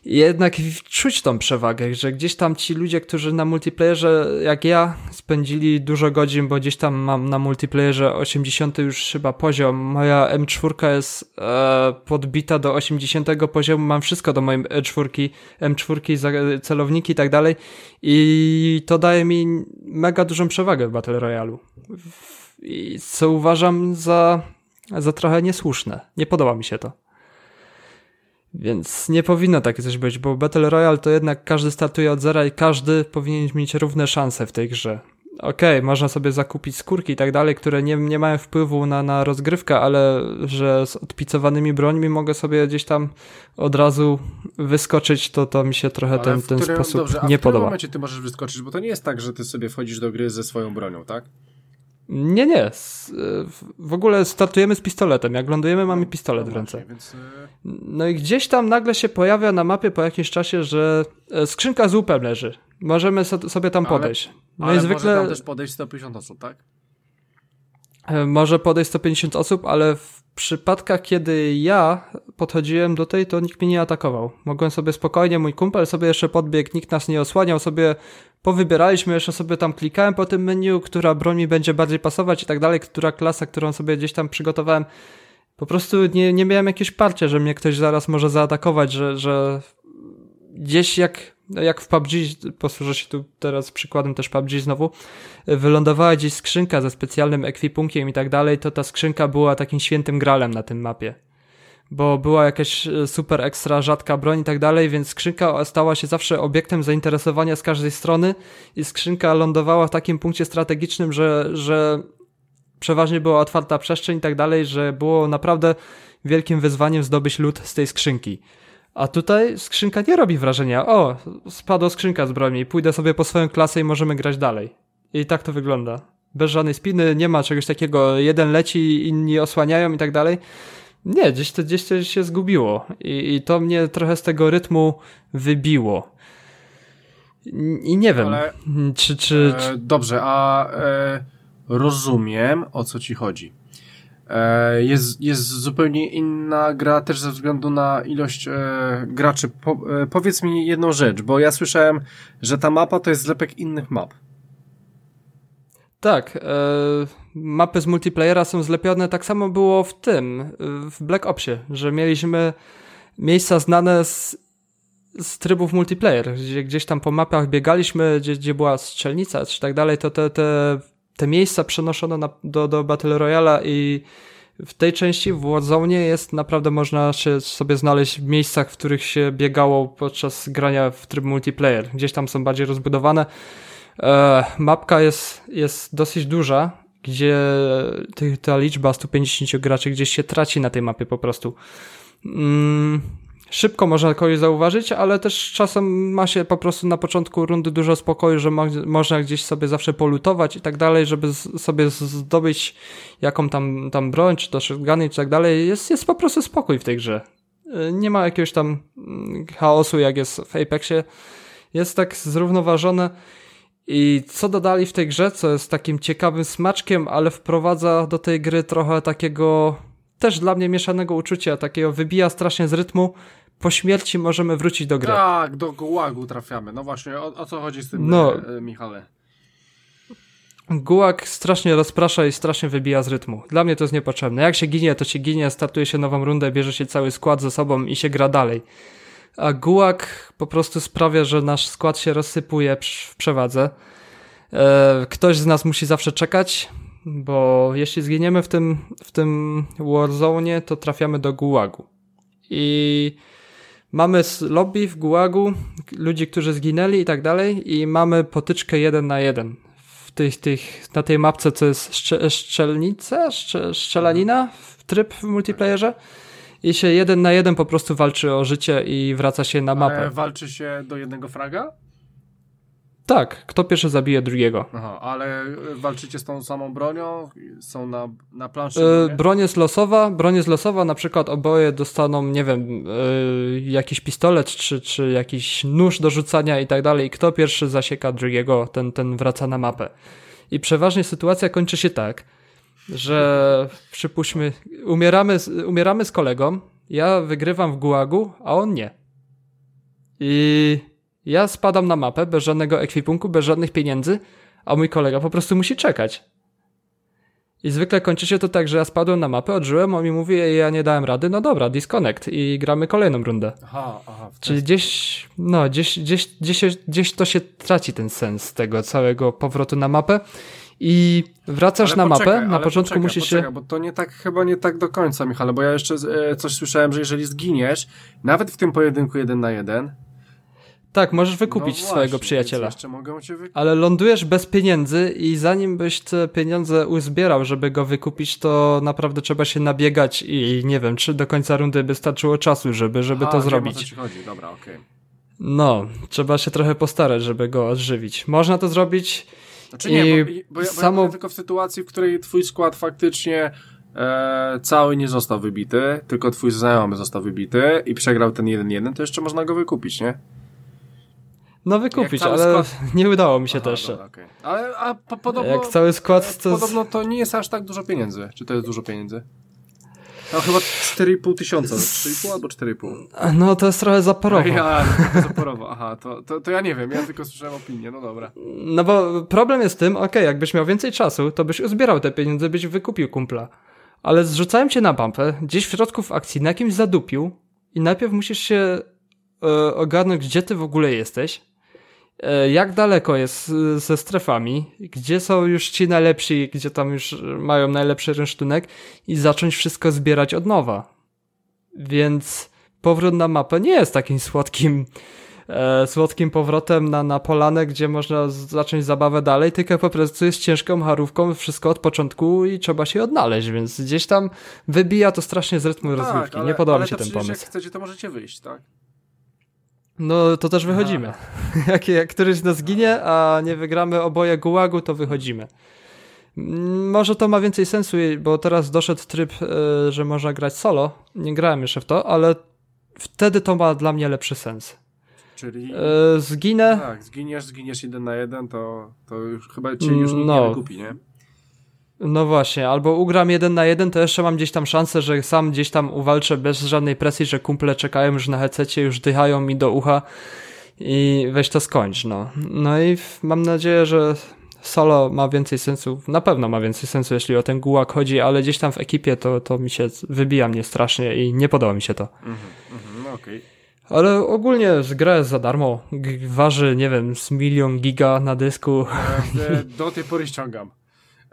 C: Jednak czuć tą przewagę, że gdzieś tam ci ludzie, którzy na multiplayerze, jak ja, spędzili dużo godzin, bo gdzieś tam mam na multiplayerze 80 już chyba poziom. Moja M4 jest e, podbita do 80 poziomu, mam wszystko do mojej M4, M4, celowniki i tak dalej. I to daje mi mega dużą przewagę w Battle Royale. I co uważam za, za trochę niesłuszne. Nie podoba mi się to. Więc nie powinno takie coś być, bo Battle Royale to jednak każdy startuje od zera i każdy powinien mieć równe szanse w tej grze. Okej, okay, można sobie zakupić skórki i tak dalej, które nie, nie mają wpływu na, na rozgrywkę, ale że z odpicowanymi brońmi mogę sobie gdzieś tam od razu wyskoczyć, to, to mi się trochę ten, ten którym, sposób dobrze, nie podoba. w
A: momencie ty możesz wyskoczyć, bo to nie jest tak, że ty sobie wchodzisz do gry ze swoją bronią, tak?
C: Nie, nie. W ogóle startujemy z pistoletem. Jak lądujemy, mamy pistolet no w ręce. E, no i gdzieś tam nagle się pojawia na mapie po jakimś czasie, że e, skrzynka z łupem leży. Możemy sobie tam podejść.
A: No ale i zwykle... może tam też podejść 150 osób, tak?
C: E, może podejść 150 osób, ale w przypadkach, kiedy ja podchodziłem do tej, to nikt mnie nie atakował. Mogłem sobie spokojnie, mój kumpel sobie jeszcze podbiegł, nikt nas nie osłaniał, sobie powybieraliśmy, jeszcze sobie tam klikałem po tym menu, która broń mi będzie bardziej pasować i tak dalej, która klasa, którą sobie gdzieś tam przygotowałem. Po prostu nie, nie miałem jakiegoś parcia, że mnie ktoś zaraz może zaatakować, że, że gdzieś jak, jak w PUBG, posłużę się tu teraz przykładem też PUBG znowu, wylądowała gdzieś skrzynka ze specjalnym ekwipunkiem i tak dalej, to ta skrzynka była takim świętym gralem na tym mapie bo była jakaś e, super ekstra rzadka broń i tak dalej, więc skrzynka stała się zawsze obiektem zainteresowania z każdej strony i skrzynka lądowała w takim punkcie strategicznym, że, że przeważnie była otwarta przestrzeń i tak dalej, że było naprawdę wielkim wyzwaniem zdobyć lód z tej skrzynki. A tutaj skrzynka nie robi wrażenia. O, spadła skrzynka z broni, pójdę sobie po swoją klasę i możemy grać dalej. I tak to wygląda. Bez żadnej spiny, nie ma czegoś takiego, jeden leci, inni osłaniają i tak dalej. Nie, gdzieś to, gdzieś to się zgubiło I, i to mnie trochę z tego rytmu wybiło. I nie wiem, Ale, czy... czy,
A: e, dobrze, a e, rozumiem, o co ci chodzi. E, jest, jest zupełnie inna gra też ze względu na ilość e, graczy. Po, e, powiedz mi jedną rzecz, bo ja słyszałem, że ta mapa to jest zlepek innych map.
C: Tak, e, mapy z multiplayera są zlepione. Tak samo było w tym, w Black Opsie, że mieliśmy miejsca znane z, z trybów multiplayer, gdzie gdzieś tam po mapach biegaliśmy, gdzie, gdzie była strzelnica czy tak dalej, to te, te, te miejsca przenoszono na, do, do Battle Royale i w tej części w Warzone jest naprawdę można się sobie znaleźć w miejscach, w których się biegało podczas grania w tryb multiplayer. Gdzieś tam są bardziej rozbudowane. E, mapka jest, jest dosyć duża, gdzie ta liczba 150 graczy gdzieś się traci na tej mapie po prostu. Mm, szybko można kogoś zauważyć, ale też czasem ma się po prostu na początku rundy dużo spokoju, że mo można gdzieś sobie zawsze polutować i tak dalej, żeby sobie zdobyć jaką tam, tam broń, czy to shotguny, czy tak dalej. Jest, jest po prostu spokój w tej grze. E, nie ma jakiegoś tam mm, chaosu, jak jest w Apexie. Jest tak zrównoważone i co dodali w tej grze, co jest takim ciekawym smaczkiem, ale wprowadza do tej gry trochę takiego też dla mnie mieszanego uczucia, takiego wybija strasznie z rytmu. Po śmierci możemy wrócić do gry.
A: Tak, do gułagu trafiamy. No właśnie, o, o co chodzi z tym, no, e, Michale?
C: Gułag strasznie rozprasza i strasznie wybija z rytmu. Dla mnie to jest niepotrzebne. Jak się ginie, to się ginie, startuje się nową rundę, bierze się cały skład ze sobą i się gra dalej a gułak po prostu sprawia, że nasz skład się rozsypuje w przewadze. E, ktoś z nas musi zawsze czekać, bo jeśli zginiemy w tym, w tym Warzone, to trafiamy do gułagu. I mamy lobby w gułagu, ludzi, którzy zginęli i tak dalej, i mamy potyczkę jeden na jeden. W tych, tych, na tej mapce, co jest szcze, szczelnica, szcze, szczelanina, tryb w multiplayerze i się jeden na jeden po prostu walczy o życie i wraca się na mapę. Ale
A: walczy się do jednego fraga?
C: Tak, kto pierwszy zabije drugiego.
A: Aha, ale walczycie z tą samą bronią? Są na, na planszy?
C: Yy, broń jest losowa, broń jest losowa, na przykład oboje dostaną, nie wiem, yy, jakiś pistolet, czy, czy jakiś nóż do rzucania i tak dalej. Kto pierwszy zasieka drugiego, ten, ten wraca na mapę. I przeważnie sytuacja kończy się tak, że przypuśćmy, umieramy, umieramy z kolegą, ja wygrywam w gułagu, a on nie. I ja spadam na mapę bez żadnego ekwipunku, bez żadnych pieniędzy, a mój kolega po prostu musi czekać. I zwykle kończy się to tak, że ja spadłem na mapę, odżyłem, on mi mówi, ja nie dałem rady, no dobra, disconnect i gramy kolejną rundę.
A: Aha, aha.
C: Czyli gdzieś, no, gdzieś, gdzieś, gdzieś, gdzieś to się traci ten sens tego całego powrotu na mapę i wracasz
A: ale
C: na
A: poczekaj,
C: mapę, na początku
A: poczekaj,
C: musisz
A: poczekaj,
C: się...
A: bo to nie tak, chyba nie tak do końca, Michale, bo ja jeszcze e, coś słyszałem, że jeżeli zginiesz, nawet w tym pojedynku jeden na jeden,
C: Tak, możesz wykupić
A: no
C: swojego
A: właśnie,
C: przyjaciela.
A: więc Jeszcze mogę cię wykupić.
C: Ale lądujesz bez pieniędzy i zanim byś te pieniądze uzbierał, żeby go wykupić, to naprawdę trzeba się nabiegać i nie wiem, czy do końca rundy by starczyło czasu, żeby, żeby
A: Aha,
C: to
A: wiem,
C: zrobić.
A: O co ci chodzi, dobra, okej.
C: No, trzeba się trochę postarać, żeby go odżywić. Można to zrobić.
A: Znaczy nie,
C: I
A: bo, bo, ja, bo
C: samo-
A: ja tylko w sytuacji, w której twój skład faktycznie e, cały nie został wybity, tylko twój znajomy został wybity i przegrał ten 1-1, to jeszcze można go wykupić, nie?
C: No wykupić, ale
A: skład-
C: nie udało mi się
A: Aha,
C: też.
A: dobra, okej. Ale a po, podobno,
C: Jak cały skład to.
A: podobno to nie jest aż tak dużo pieniędzy. Czy to jest dużo pieniędzy? No chyba 4,5 tysiąca, 4,5 albo 4,5.
C: No to jest trochę zaporowo.
A: Ja, to zaporowo. Aha, to, to, to ja nie wiem, ja tylko słyszałem opinię, no dobra.
C: No bo problem jest w tym, okej, jakbyś miał więcej czasu, to byś uzbierał te pieniądze, byś wykupił kumpla. Ale zrzucałem cię na bampę, gdzieś w środku w akcji, na jakimś zadupiu i najpierw musisz się e, ogarnąć, gdzie ty w ogóle jesteś, jak daleko jest e, ze strefami, gdzie są już ci najlepsi, gdzie tam już mają najlepszy rynsztunek i zacząć wszystko zbierać od nowa. Więc powrót na mapę nie jest takim słodkim e, słodkim powrotem na, na polanę, gdzie można zacząć zabawę dalej, tylko po prostu jest ciężką harówką, wszystko od początku i trzeba się odnaleźć, więc gdzieś tam wybija to strasznie z rytmu rozgrywki.
A: ale,
C: nie podoba mi się ten pomysł.
A: Jak chcecie, to możecie wyjść, tak?
C: No to też wychodzimy. jak, jak któryś z nas ginie, a nie wygramy oboje gułagu, to wychodzimy. Mm, Może to ma więcej sensu, bo teraz doszedł tryb, e, że można grać solo. Nie grałem jeszcze w to, ale wtedy to ma dla mnie lepszy sens.
A: Czyli...
C: E, Zginę,
A: Tak, zginiesz, zginiesz jeden na jeden, to, to już chyba cię już nikt
C: No.
A: nie wykupi, nie?
C: No właśnie, albo ugram jeden na jeden, to jeszcze mam gdzieś tam szansę, że sam gdzieś tam uwalczę bez żadnej presji, że kumple czekają już na hececie, już dychają mi do ucha i weź to skończ, no. No i mam nadzieję, że solo ma więcej sensu, na pewno ma więcej sensu, jeśli o ten gułak chodzi, ale gdzieś tam w ekipie to, to mi się wybija mnie strasznie i nie podoba mi się to.
A: Mhm, mhm, no okej.
C: Ale ogólnie gra jest za darmo, G- waży, nie wiem, z milion giga na dysku.
A: Do tej pory ściągam.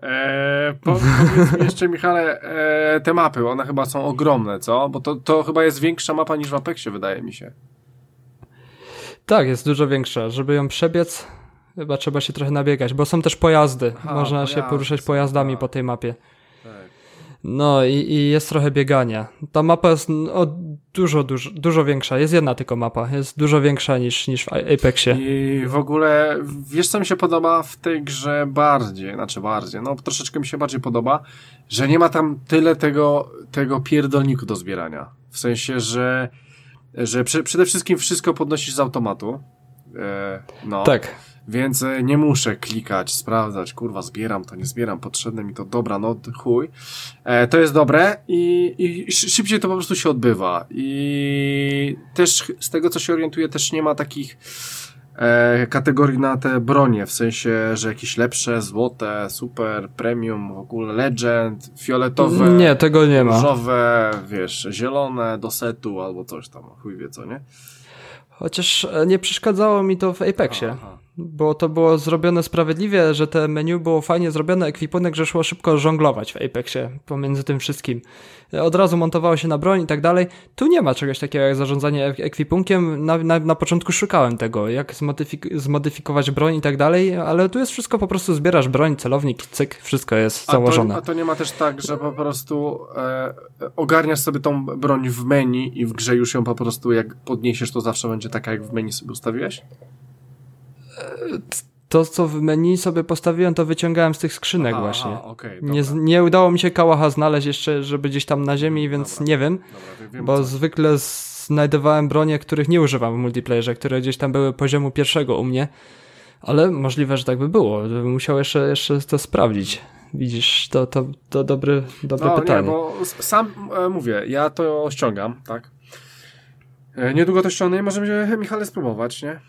A: E, po, powiedz mi jeszcze, Michale, e, te mapy, one chyba są ogromne, co? Bo to, to chyba jest większa mapa niż w Apexie, wydaje mi się.
C: Tak, jest dużo większa. Żeby ją przebiec, chyba trzeba się trochę nabiegać, bo są też pojazdy.
A: Aha,
C: Można się
A: pojazdy
C: poruszać pojazdami
A: tak.
C: po tej mapie. No i, i jest trochę biegania. Ta mapa jest o, dużo, dużo, dużo większa. Jest jedna tylko mapa. Jest dużo większa niż, niż w Apexie.
A: I w ogóle, wiesz co mi się podoba w tej grze bardziej, znaczy bardziej, no troszeczkę mi się bardziej podoba, że nie ma tam tyle tego, tego pierdolniku do zbierania. W sensie, że, że przy, przede wszystkim wszystko podnosisz z automatu. E, no.
C: Tak.
A: Więc e, nie muszę klikać, sprawdzać, kurwa, zbieram to, nie zbieram, potrzebne mi to, dobra, no chuj. E, to jest dobre i, i szy- szybciej to po prostu się odbywa. I też z tego, co się orientuję, też nie ma takich e, kategorii na te bronie, w sensie, że jakieś lepsze, złote, super, premium, w ogóle legend, fioletowe,
C: Nie, tego nie ma.
A: różowe, wiesz, zielone do setu albo coś tam, chuj wie co, nie?
C: Chociaż e, nie przeszkadzało mi to w Apexie.
A: Aha.
C: Bo to było zrobione sprawiedliwie, że te menu było fajnie zrobione, ekwipunek, że szło szybko żonglować w Apexie pomiędzy tym wszystkim. Od razu montowało się na broń i tak dalej. Tu nie ma czegoś takiego jak zarządzanie ek- ekwipunkiem. Na, na, na początku szukałem tego, jak zmodyfik- zmodyfikować broń i tak dalej, ale tu jest wszystko, po prostu zbierasz broń, celownik, cyk, wszystko jest
A: A
C: założone.
A: to, a to nie ma też tak, że po prostu e, ogarniasz sobie tą broń w menu i w grze już ją po prostu jak podniesiesz, to zawsze będzie taka, jak w menu sobie ustawiłeś?
C: To, co w menu sobie postawiłem, to wyciągałem z tych skrzynek
A: Aha,
C: właśnie.
A: Aha, okej,
C: nie, nie udało mi się kałacha znaleźć jeszcze, żeby gdzieś tam na ziemi, więc
A: Dobra.
C: nie wiem.
A: dobra, wie- wiem
C: Bo
A: co.
C: zwykle znajdowałem bronie, których nie używam w multiplayerze, które gdzieś tam były poziomu pierwszego u mnie. Ale możliwe, że tak by było. Bym musiał jeszcze, jeszcze to sprawdzić. Widzisz, to, to, to dobre, dobre
A: No
C: pytanie.
A: nie, bo sam e, mówię, ja to ściągam, tak? E, niedługo to ściągnę i możemy Michale spróbować, nie?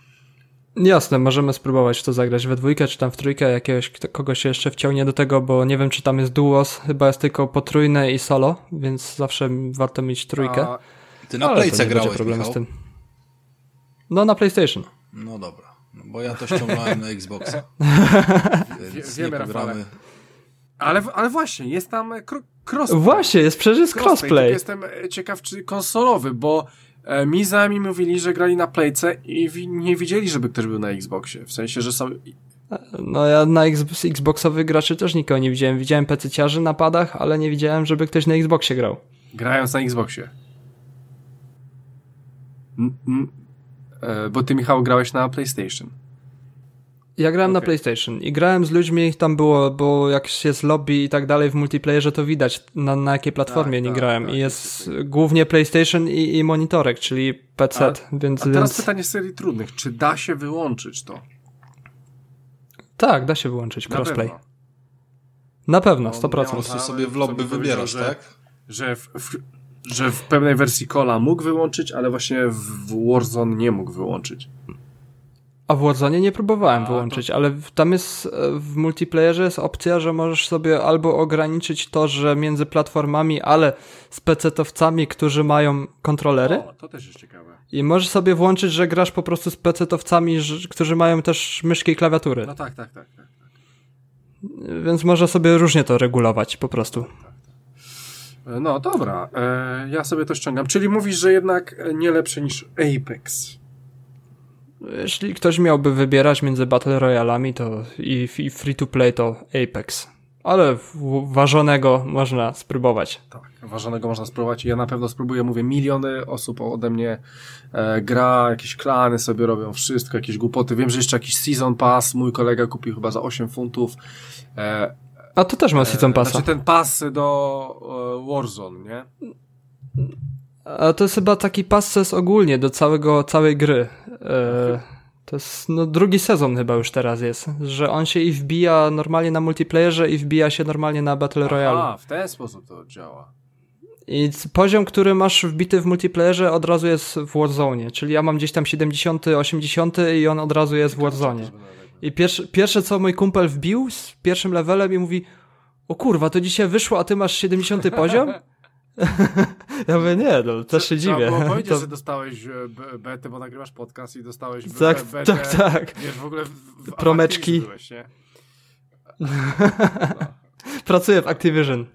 C: Jasne, możemy spróbować to zagrać we dwójkę, czy tam w trójkę, jakiegoś kogoś się jeszcze wciągnie do tego, bo nie wiem, czy tam jest duos, chyba jest tylko potrójne i solo, więc zawsze warto mieć trójkę. A...
B: Ty na Playce grałeś, problemu z tym.
C: No, na PlayStation.
B: No dobra, no, bo ja to ściągnąłem na Xboxa.
A: Więc Wiemy, Rafale. Ale, ale właśnie, jest tam crossplay.
C: Właśnie, jest przecież crossplay. crossplay.
A: Jestem ciekaw, czy konsolowy, bo mi mi mówili, że grali na Playce i nie widzieli, żeby ktoś był na Xboxie. W sensie, że są...
C: No ja na Xboxowych graczy też nikogo nie widziałem. Widziałem pececiarzy na padach, ale nie widziałem, żeby ktoś na Xboxie grał.
A: Grając na Xboxie. E, bo ty, Michał, grałeś na PlayStation.
C: Ja grałem okay. na PlayStation i grałem z ludźmi, tam było, bo jak jest lobby i tak dalej w multiplayerze, to widać na, na jakiej platformie tak, nie tak, grałem. Tak, I jest tak. głównie PlayStation i, i, monitorek, czyli PC. A, więc,
A: a teraz
C: więc...
A: pytanie z serii trudnych. Czy da się wyłączyć to?
C: Tak, da się wyłączyć na crossplay. Pewno. Na pewno, 100%. No,
B: po prostu sobie w lobby wybierasz, że, tak?
A: Że w, w, że w pewnej wersji Cola mógł wyłączyć, ale właśnie w Warzone nie mógł wyłączyć.
C: A w Warzone nie próbowałem A, wyłączyć, to... ale tam jest e, w multiplayerze jest opcja, że możesz sobie albo ograniczyć to, że między platformami, ale z pecetowcami, którzy mają kontrolery.
A: O, to też jest ciekawe.
C: I możesz sobie włączyć, że grasz po prostu z pecetowcami, którzy mają też myszki i klawiatury.
A: No tak, tak, tak. tak, tak.
C: Więc można sobie różnie to regulować po prostu. Tak,
A: tak. E, no dobra, e, ja sobie to ściągam. Czyli mówisz, że jednak nie lepsze niż Apex.
C: Jeśli ktoś miałby wybierać między Battle Royalami to i, i free to play to Apex. Ale ważonego można spróbować.
A: Tak, ważonego można spróbować. Ja na pewno spróbuję, mówię, miliony osób ode mnie e, gra, jakieś klany sobie robią, wszystko, jakieś głupoty. Wiem, że jeszcze jakiś Season Pass mój kolega kupił chyba za 8 funtów.
C: E, A to też ma Season Passa.
A: Znaczy ten pas do e, Warzone, nie?
C: A to jest chyba taki pas, co jest ogólnie do całego, całej gry. E, to jest no, drugi sezon chyba już teraz jest, że on się i wbija normalnie na multiplayerze i wbija się normalnie na Battle Royale.
A: A, w ten sposób to działa.
C: I poziom, który masz wbity w multiplayerze od razu jest w Warzone, czyli ja mam gdzieś tam 70, 80 i on od razu jest w Warzone. I pierwsze, pierwsze co mój kumpel wbił z pierwszym levelem i mówi o kurwa, to dzisiaj wyszło, a ty masz 70 poziom? Ja mówię, nie, no, też się dziwię.
A: Trzeba było powiedzieć, to... że dostałeś e, betę, bo nagrywasz podcast i dostałeś
C: tak, betę. Tak, tak.
A: Wiesz, w ogóle w, w
C: Promeczki.
A: Byłeś, nie?
C: No. Pracuję w Activision.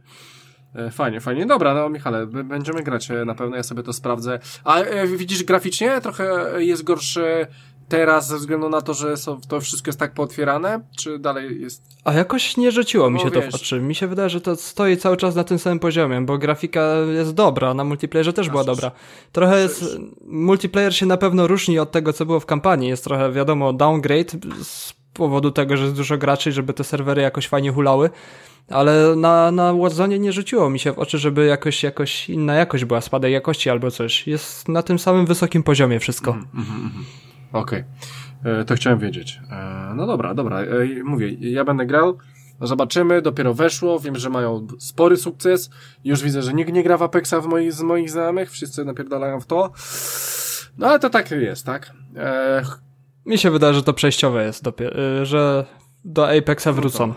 A: E, fajnie, fajnie. Dobra, no Michale, będziemy grać e, na pewno, ja sobie to sprawdzę. A widzisz, graficznie trochę jest gorszy teraz ze względu na to, że są, to wszystko jest tak pootwierane, czy dalej jest...
C: A jakoś nie rzuciło mi się to w oczy. Mi się wydaje, że to stoi cały czas na tym samym poziomie, bo grafika jest dobra, na multiplayerze też była dobra. Trochę jest... Multiplayer się na pewno różni od tego, co było w kampanii. Jest trochę, wiadomo, downgrade z powodu tego, że jest dużo graczy, żeby te serwery jakoś fajnie hulały. Ale na, na Warzone nie rzuciło mi się w oczy, żeby jakoś, jakoś inna jakość była, spadek jakości albo coś. Jest na tym samym wysokim poziomie wszystko. Mm.
A: Okej, okay. E, to chciałem wiedzieć. E, no dobra, dobra, e, mówię, ja będę grał, zobaczymy, dopiero weszło, wiem, że mają spory sukces, już widzę, że nikt nie gra w Apexa w moich, z moich znajomych, wszyscy napierdalają w to, no ale to tak jest, tak?
C: Mi się wydaje, że to przejściowe jest dopiero, że do Apexa wrócą. No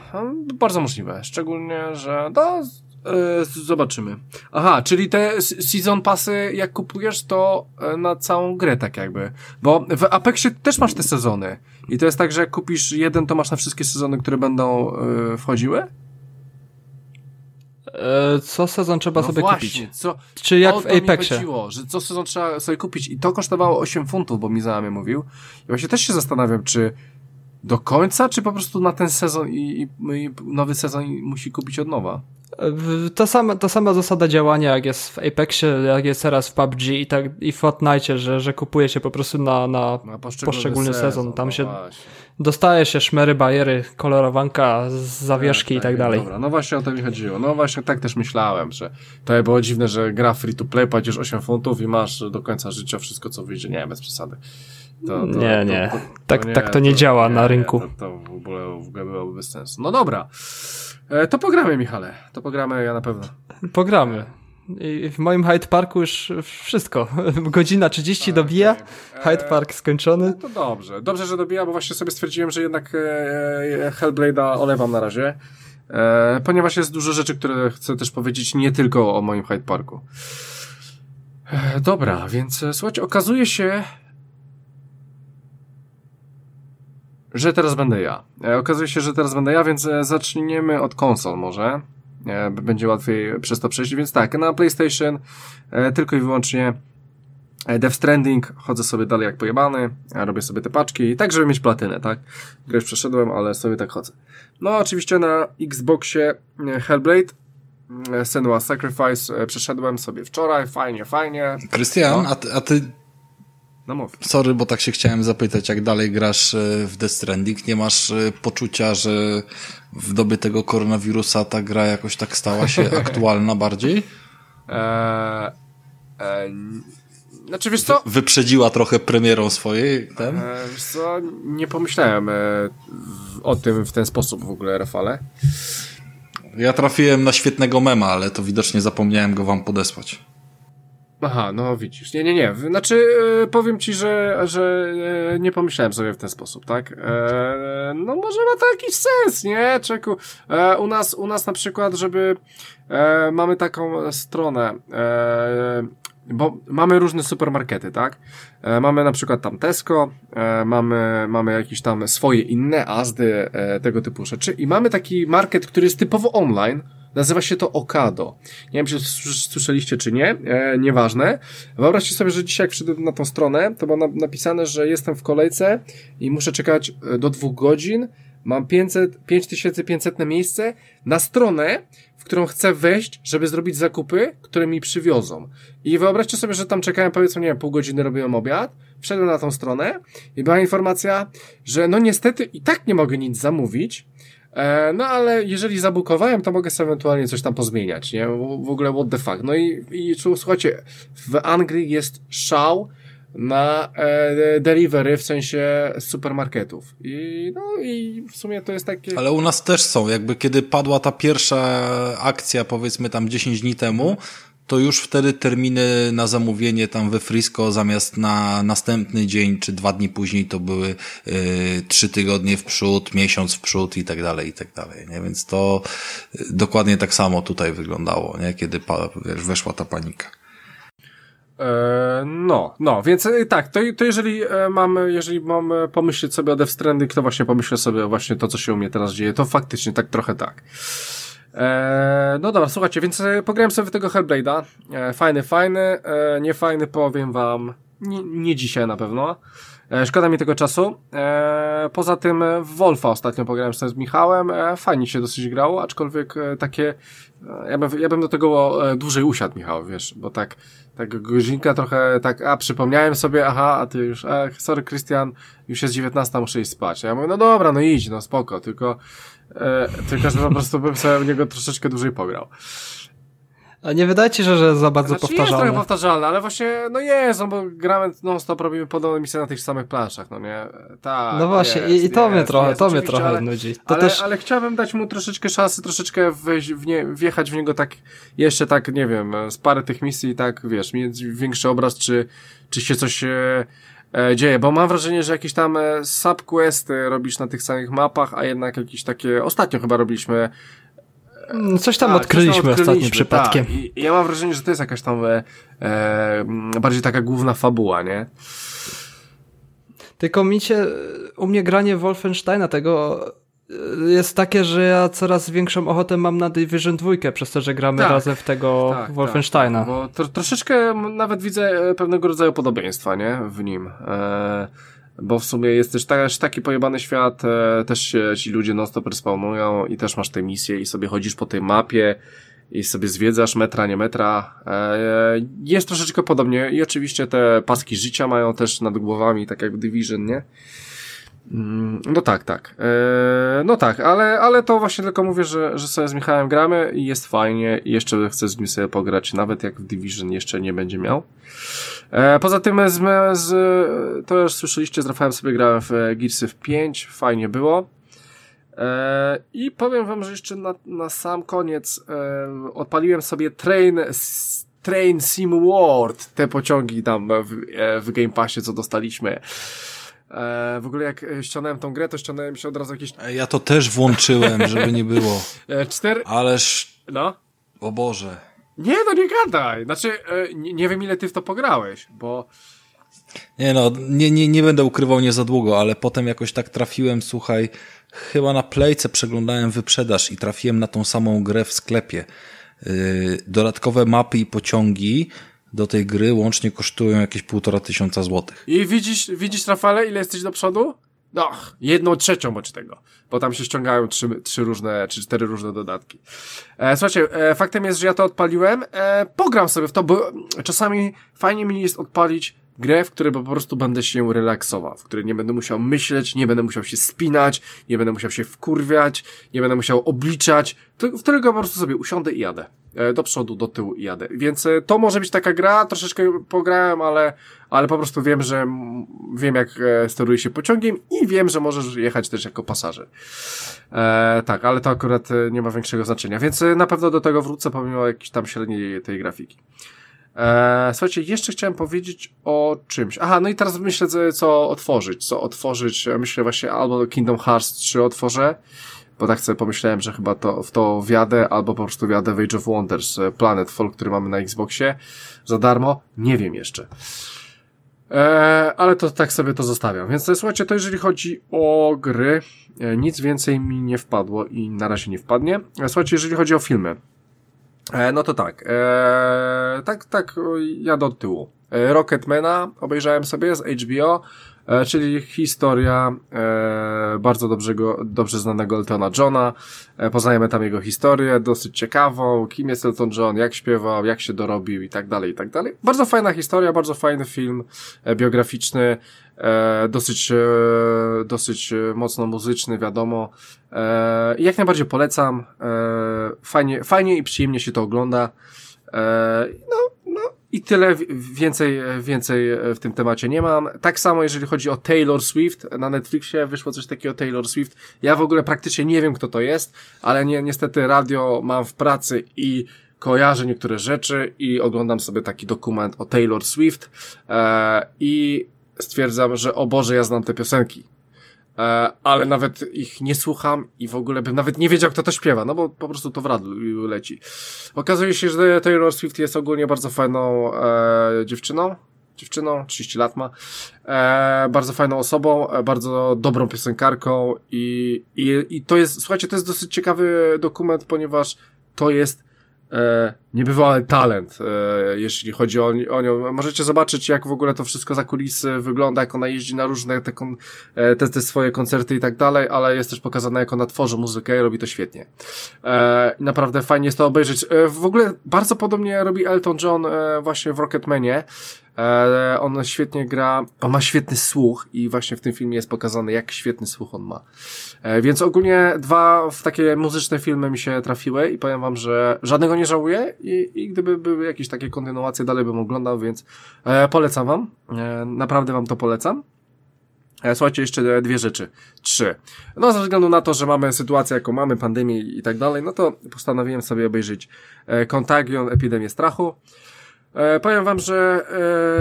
A: to, bardzo możliwe, szczególnie, że no, E, zobaczymy. Aha, czyli te season passy, jak kupujesz, to e, na całą grę tak jakby. Bo w Apexie też masz te sezony. I to jest tak, że jak kupisz jeden, to masz na wszystkie sezony, które będą e, wchodziły?
C: co sezon trzeba no sobie
A: właśnie,
C: kupić?
A: Co,
C: Czy jak w Apexie?
A: Chodziło, że co sezon trzeba sobie kupić i to kosztowało 8 funtów, bo mi znamy mówił. I właśnie też się zastanawiam, czy do końca, czy po prostu na ten sezon i, i, i nowy sezon musi kupić od nowa?
C: Ta sama, ta sama zasada działania, jak jest w Apexie, jak jest teraz w PUBG i, tak, i w Fortnite, że, że kupuje się po prostu na, na, na poszczególny, sezon. sezon. Tam no się właśnie. dostaje się szmery, bajery, kolorowanka, zawieszki tak, i tak, tak dalej.
A: Dobra, no właśnie o to mi chodziło. No właśnie tak też myślałem, że to było dziwne, że gra free to play, płacisz 8 funtów i masz do końca życia wszystko, co wyjdzie. Nie, bez przesady.
C: To, to, nie, nie. To, tak, nie, tak to nie działa na rynku.
A: To, w ogóle, w ogóle byłoby bez sensu. No dobra. E, to pogramy, Michale. To pogramy ja na pewno.
C: Pogramy. I w moim Hyde Parku już wszystko. Godzina 30 okay. dobija, Hyde Park skończony. No
A: to dobrze. Dobrze, że dobija, bo właśnie sobie stwierdziłem, że jednak e, Hellblade'a olewam na razie. E, ponieważ jest dużo rzeczy, które chcę też powiedzieć nie tylko o moim Hyde Parku. E, dobra, więc e, słuchajcie, okazuje się, że teraz będę ja. E, okazuje się, że teraz będę ja, więc e, zaczniemy od konsol może. E, będzie łatwiej przez to przejść, więc tak, na PlayStation tylko i wyłącznie Death Stranding, chodzę sobie dalej jak pojebany, robię sobie te paczki, tak żeby mieć platynę, tak? Grę przeszedłem, ale sobie tak chodzę. No oczywiście na Xboxie Hellblade, Senua Sacrifice przeszedłem sobie wczoraj, fajnie, fajnie.
B: Krystian, no. a, ty, a ty no mów. Sorry, bo tak się chciałem zapytać, jak dalej grasz w Death Stranding, nie masz poczucia, że w dobie tego koronawirusa ta gra jakoś tak stała się aktualna bardziej? Eee,
A: e, znaczy, wiesz co?
B: Wyprzedziła trochę premierą swojej ten? E,
A: wiesz co, nie pomyślałem e, o tym w ten sposób w ogóle, Rafale.
B: Ja trafiłem na świetnego mema, ale to widocznie zapomniałem go wam podesłać.
A: Aha, no widzisz. Nie, nie, nie. Znaczy, e, powiem ci, że, że e, nie pomyślałem sobie w ten sposób, tak? E, no może ma to jakiś sens, nie? Czeku. E, u nas, u nas na przykład, żeby, e, mamy taką stronę, e, bo mamy różne supermarkety, tak? E, mamy na przykład tam Tesco, e, mamy, mamy jakieś tam swoje inne Azdy, e, tego typu rzeczy i mamy taki market, który jest typowo online, Nazywa się to Okado. Nie wiem, czy słyszeliście, czy nie. E, nieważne. Wyobraźcie sobie, że dzisiaj jak wszedłem na tą stronę, to było napisane, że jestem w kolejce i muszę czekać e, do dwóch godzin. Mam 500, 5500 na miejsce na stronę, w którą chcę wejść, żeby zrobić zakupy, które mi przywiozą. I wyobraźcie sobie, że tam czekałem powiedzmy, nie wiem, pół godziny robiłem obiad, wszedłem na tą stronę i była informacja, że no niestety i tak nie mogę nic zamówić, no ale jeżeli zabukowałem, to mogę sobie ewentualnie coś tam pozmieniać, nie? W ogóle what the fuck. No i, i słuchajcie, w Anglii jest szał na e, delivery w sensie supermarketów. I no i w sumie to jest takie...
B: Ale u nas też są, jakby kiedy padła ta pierwsza akcja powiedzmy tam 10 dni temu, to już wtedy terminy na zamówienie tam we Frisco zamiast na następny dzień czy dwa dni później to były y, trzy tygodnie w przód, miesiąc w przód i tak dalej, i tak dalej, nie? Więc to y, dokładnie tak samo tutaj wyglądało, nie? Kiedy wiesz, weszła ta panika.
A: E, no, no, więc e, tak, to, to jeżeli e, mam, jeżeli mam pomyśleć sobie o Death Stranding, to właśnie pomyślę sobie właśnie to, co się u mnie teraz dzieje, to faktycznie tak trochę tak. Eee, no dobra, słuchajcie, więc e, pograłem sobie tego Hellblade'a. Eee, fajny, fajny, eee, nie fajny, powiem wam, nie, nie dzisiaj na pewno. E, szkoda mi tego czasu. E, poza tym w Wolfa ostatnio pograłem sobie z Michałem. E, fajnie się dosyć grało, aczkolwiek e, takie, e, ja bym, ja bym do tego dłużej usiadł, Michał, wiesz, bo tak, tak godzinka trochę, tak, a przypomniałem sobie, aha, a ty już, e, sorry, Christian, już jest 19, muszę iść spać. Ja mówię, no dobra, no idź, no spoko, tylko E, tylko, że po prostu bym sobie w niego troszeczkę dłużej pograł.
C: A nie wydaje ci się, że za bardzo
A: znaczy,
C: powtarzalne?
A: jest trochę powtarzalne, ale właśnie, no jest, no bo gramy non-stop, robimy podobne misje na tych samych planszach, no nie? Tak,
C: no właśnie, jest, i, to jest, mnie trochę, jest, to mnie trochę ale, nudzi. To
A: ale,
C: też...
A: ale chciałbym dać mu troszeczkę szansy, troszeczkę wejść w nie, wjechać w niego tak, jeszcze tak, nie wiem, z parę tych misji, tak, wiesz, mieć większy obraz, czy, czy się coś... E, dzieje, bo mam wrażenie, że jakieś tam e, subquesty robisz na tych samych mapach, a jednak jakieś takie, ostatnio chyba robiliśmy
C: mm, Coś tam, odkryliśmy, coś tam odkryliśmy ostatnim przypadkiem.
A: Tak. I, ja mam wrażenie, że to jest jakaś tam e, e, bardziej taka główna fabuła, nie?
C: Tylko mi się, u mnie granie Wolfensteina tego jest takie, że ja coraz większą ochotę mam na Division 2, przez to, że gramy tak, razem w tego tak, tak Wolfensteina. Tak,
A: bo tro, troszeczkę nawet widzę pewnego rodzaju podobieństwa, nie? W nim. E, bo w sumie jest też, też taki pojebany świat, e, też się ci ludzie non-stop respawnują i też masz te misje i sobie chodzisz po tej mapie i sobie zwiedzasz metra, nie metra. E, jest troszeczkę podobnie i oczywiście te paski życia mają też nad głowami, tak jak w Division, nie? Mm, no tak, tak. Eee, no tak, ale, ale to właśnie tylko mówię, że, że sobie z Michałem gramy i jest fajnie i jeszcze chcę z nim sobie pograć, nawet jak w Division jeszcze nie będzie miał. Eee, poza tym z, z, to już słyszeliście, z Rafałem sobie grałem w Gearsy w 5, fajnie było. E, I powiem wam, że jeszcze na, na sam koniec e, odpaliłem sobie Train, Train Sim World, te pociągi tam w, e, w Game Passie, co dostaliśmy. E, w ogóle jak ściągnąłem tą grę, to ściągnąłem się od razu jakieś...
B: Ja to też włączyłem, żeby nie było.
A: E, cztery...
B: Ależ...
A: No.
B: O Boże.
A: Nie, no nie gadaj. Znaczy, e, nie, nie wiem ile ty w to pograłeś, bo...
B: Nie no, nie, nie, nie będę ukrywał nie za długo, ale potem jakoś tak trafiłem, słuchaj, chyba na Playce przeglądałem wyprzedaż i trafiłem na tą samą grę w sklepie. Yy, dodatkowe mapy i pociągi do tej gry łącznie kosztują jakieś półtora tysiąca złotych.
A: I widzisz, widzisz Rafale, ile jesteś do przodu? No, jedną trzecią bądź tego, bo tam się ściągają trzy, trzy różne, czy cztery różne dodatki. E, słuchajcie, e, faktem jest, że ja to odpaliłem, e, pogram sobie w to, bo czasami fajnie mi jest odpalić grę, w której po prostu będę się relaksował, w której nie będę musiał myśleć, nie będę musiał się spinać, nie będę musiał się wkurwiać, nie będę musiał obliczać, w którego po prostu sobie usiądę i jadę. E, do przodu, do tyłu i jadę. Więc e, to może być taka gra, troszeczkę pograłem, ale, ale po prostu wiem, że wiem jak e, steruje się pociągiem i wiem, że możesz jechać też jako pasażer. E, tak, ale to akurat nie ma większego znaczenia, więc na pewno do tego wrócę pomimo jakiejś tam średniej tej grafiki. E, słuchajcie, jeszcze chciałem powiedzieć o czymś. Aha, no i teraz myślę, co otworzyć. Co otworzyć, myślę właśnie albo Kingdom Hearts 3 otworzę, bo tak sobie pomyślałem, że chyba to, w to wjadę, albo po prostu wjadę w Age of Wonders, e, Planetfall, który mamy na Xboxie za darmo. Nie wiem jeszcze. Eee, ale to tak sobie to zostawiam. Więc słuchajcie, to jeżeli chodzi o gry, e, nic więcej mi nie wpadło i na razie nie wpadnie. E, słuchajcie, jeżeli chodzi o filmy, e, no to tak, e, tak, tak, jadę od tyłu. E, Rocketmana obejrzałem sobie z HBO, E, czyli historia e, bardzo dobrego, dobrze znanego Eltona Johna. E, poznajemy tam jego historię, dosyć ciekawą, kim jest Elton John, jak śpiewał, jak się dorobił i tak dalej, i tak dalej. Bardzo fajna historia, bardzo fajny film biograficzny, dosyć, dosyć mocno muzyczny, wiadomo. Jak najbardziej polecam. Fajnie, fajnie i przyjemnie się to ogląda. No, i tyle, więcej, więcej w tym temacie nie mam. Tak samo jeżeli chodzi o Taylor Swift, na Netflixie wyszło coś takiego Taylor Swift. Ja w ogóle praktycznie nie wiem kto to jest, ale nie, niestety radio mam w pracy i kojarzę niektóre rzeczy i oglądam sobie taki dokument o Taylor Swift e, i stwierdzam, że o Boże, ja znam te piosenki. E, ale nawet ich nie słucham i w ogóle bym nawet nie wiedział, kto to śpiewa, no bo po prostu to w radiu leci. Okazuje się, że Taylor Swift jest ogólnie bardzo fajną e, dziewczyną, dziewczyną, 30 lat ma, e, bardzo fajną osobą, e, bardzo dobrą piosenkarką i, i, i to jest, słuchajcie, to jest dosyć ciekawy dokument, ponieważ to jest e, niebywały talent, e, jeśli chodzi o, o nią. Możecie zobaczyć, jak w ogóle to wszystko za kulisy wygląda, jak ona jeździ na różne te, kon, e, te, te swoje koncerty i tak dalej, ale jest też pokazane, jak ona tworzy muzykę i robi to świetnie. E, naprawdę fajnie jest to obejrzeć. E, w ogóle bardzo podobnie robi Elton John e, właśnie w Rocketmanie. E, on świetnie gra, on ma świetny słuch i właśnie w tym filmie jest pokazane, jak świetny słuch on ma. E, więc ogólnie dwa w takie muzyczne filmy mi się trafiły i powiem wam, że żadnego nie żałuję i, i gdyby były jakieś takie kontynuacje, dalej bym oglądał, więc e, polecam wam. Naprawdę wam to polecam. Słuchajcie, jeszcze dwie rzeczy. Trzy. No, ze względu na to, że mamy sytuację, jaką mamy, pandemię i tak dalej, no to postanowiłem sobie obejrzeć Contagion, Epidemię Strachu. E, powiem wam, że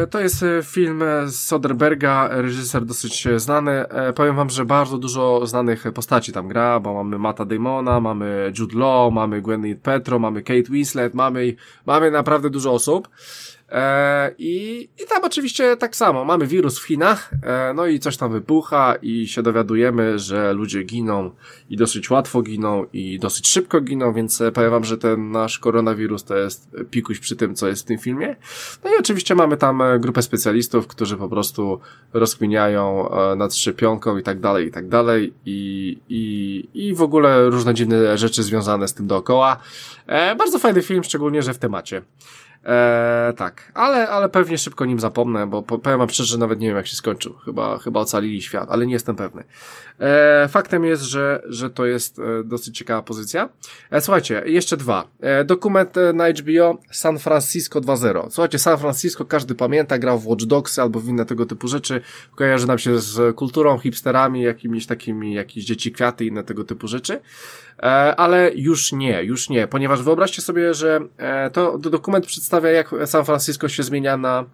A: e, to jest film z Soderberga, reżyser dosyć znany. E, powiem wam, że bardzo dużo znanych postaci tam gra, bo mamy Mata Damona, mamy Jude Law, mamy Gwyneth Petro, mamy Kate Winslet, mamy, mamy naprawdę dużo osób. E, i, I tam oczywiście tak samo, mamy wirus w Chinach, e, no i coś tam wybucha i się dowiadujemy, że ludzie giną i dosyć łatwo giną i dosyć szybko giną, więc e, powiem wam, że ten nasz koronawirus to jest pikuś przy tym, co jest w tym filmie. No i oczywiście mamy tam grupę specjalistów, którzy po prostu rozkminiają nad szczepionką i tak dalej, i tak dalej i, i, i w ogóle różne dziwne rzeczy związane z tym dookoła. Bardzo fajny film, szczególnie, że w temacie. E, tak, ale, ale pewnie szybko nim zapomnę, bo powiem wam szczerze, nawet nie wiem jak się skończył. Chyba, chyba ocalili świat, ale nie jestem pewny. E, faktem jest, że, że to jest e, dosyć ciekawa pozycja. E, słuchajcie, jeszcze dwa. Dokument na HBO San Francisco 2.0. Słuchajcie, San Francisco każdy pamięta, grał w Watch Dogs albo w inne tego typu rzeczy. Kojarzy nam się z kulturą, hipsterami, jakimiś takimi, jakieś dzieci kwiaty i inne tego typu rzeczy. Ale już nie, już nie, ponieważ wyobraźcie sobie, że to dokument przedstawia, jak San Francisco się zmienia na,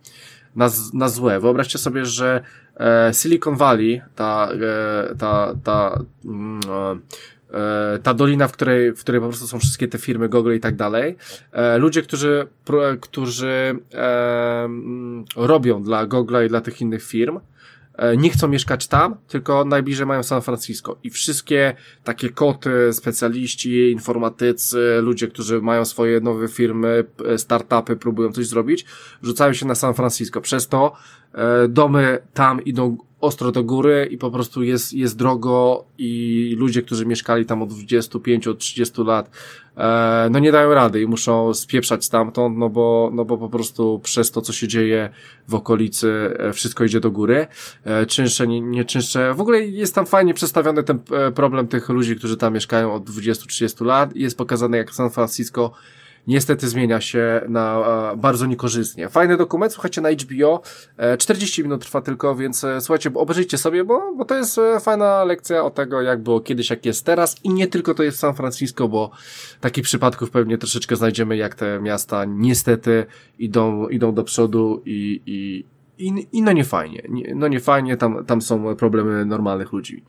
A: na, na złe. Wyobraźcie sobie, że Silicon Valley, ta, ta, ta, mm, ta dolina, w której, w której po prostu są wszystkie te firmy, Google i tak dalej, ludzie, którzy, którzy mm, robią dla Google i dla tych innych firm, E, nie chcą mieszkać tam, tylko najbliżej mają San Francisco. I wszystkie takie koty, specjaliści, informatycy, ludzie, którzy mają swoje nowe firmy, e, startupy, próbują coś zrobić, rzucają się na San Francisco. Przez to e, domy tam idą ostro do góry i po prostu jest, jest drogo i ludzie, którzy mieszkali tam od 25, od 30 lat, e, no nie dają rady i muszą spieprzać stamtąd, no bo, no bo po prostu przez to, co się dzieje w okolicy, e, wszystko idzie do góry. E, czynsze, nie, nie czynsze. W ogóle jest tam fajnie przedstawiony ten e, problem tych ludzi, którzy tam mieszkają od 20-30 lat i jest pokazane, jak San Francisco niestety zmienia się na bardzo niekorzystnie. Fajny dokument, słuchajcie, na HBO, 40 e, minut trwa tylko, więc e, słuchajcie, obejrzyjcie sobie, bo, bo to jest e, fajna lekcja o tego, jak było kiedyś, jak jest teraz i nie tylko to jest San Francisco, bo takich przypadków pewnie troszeczkę znajdziemy, jak te miasta niestety idą, idą do przodu i, i, i, i no nie fajnie, no nie fajnie, tam, tam są problemy normalnych ludzi.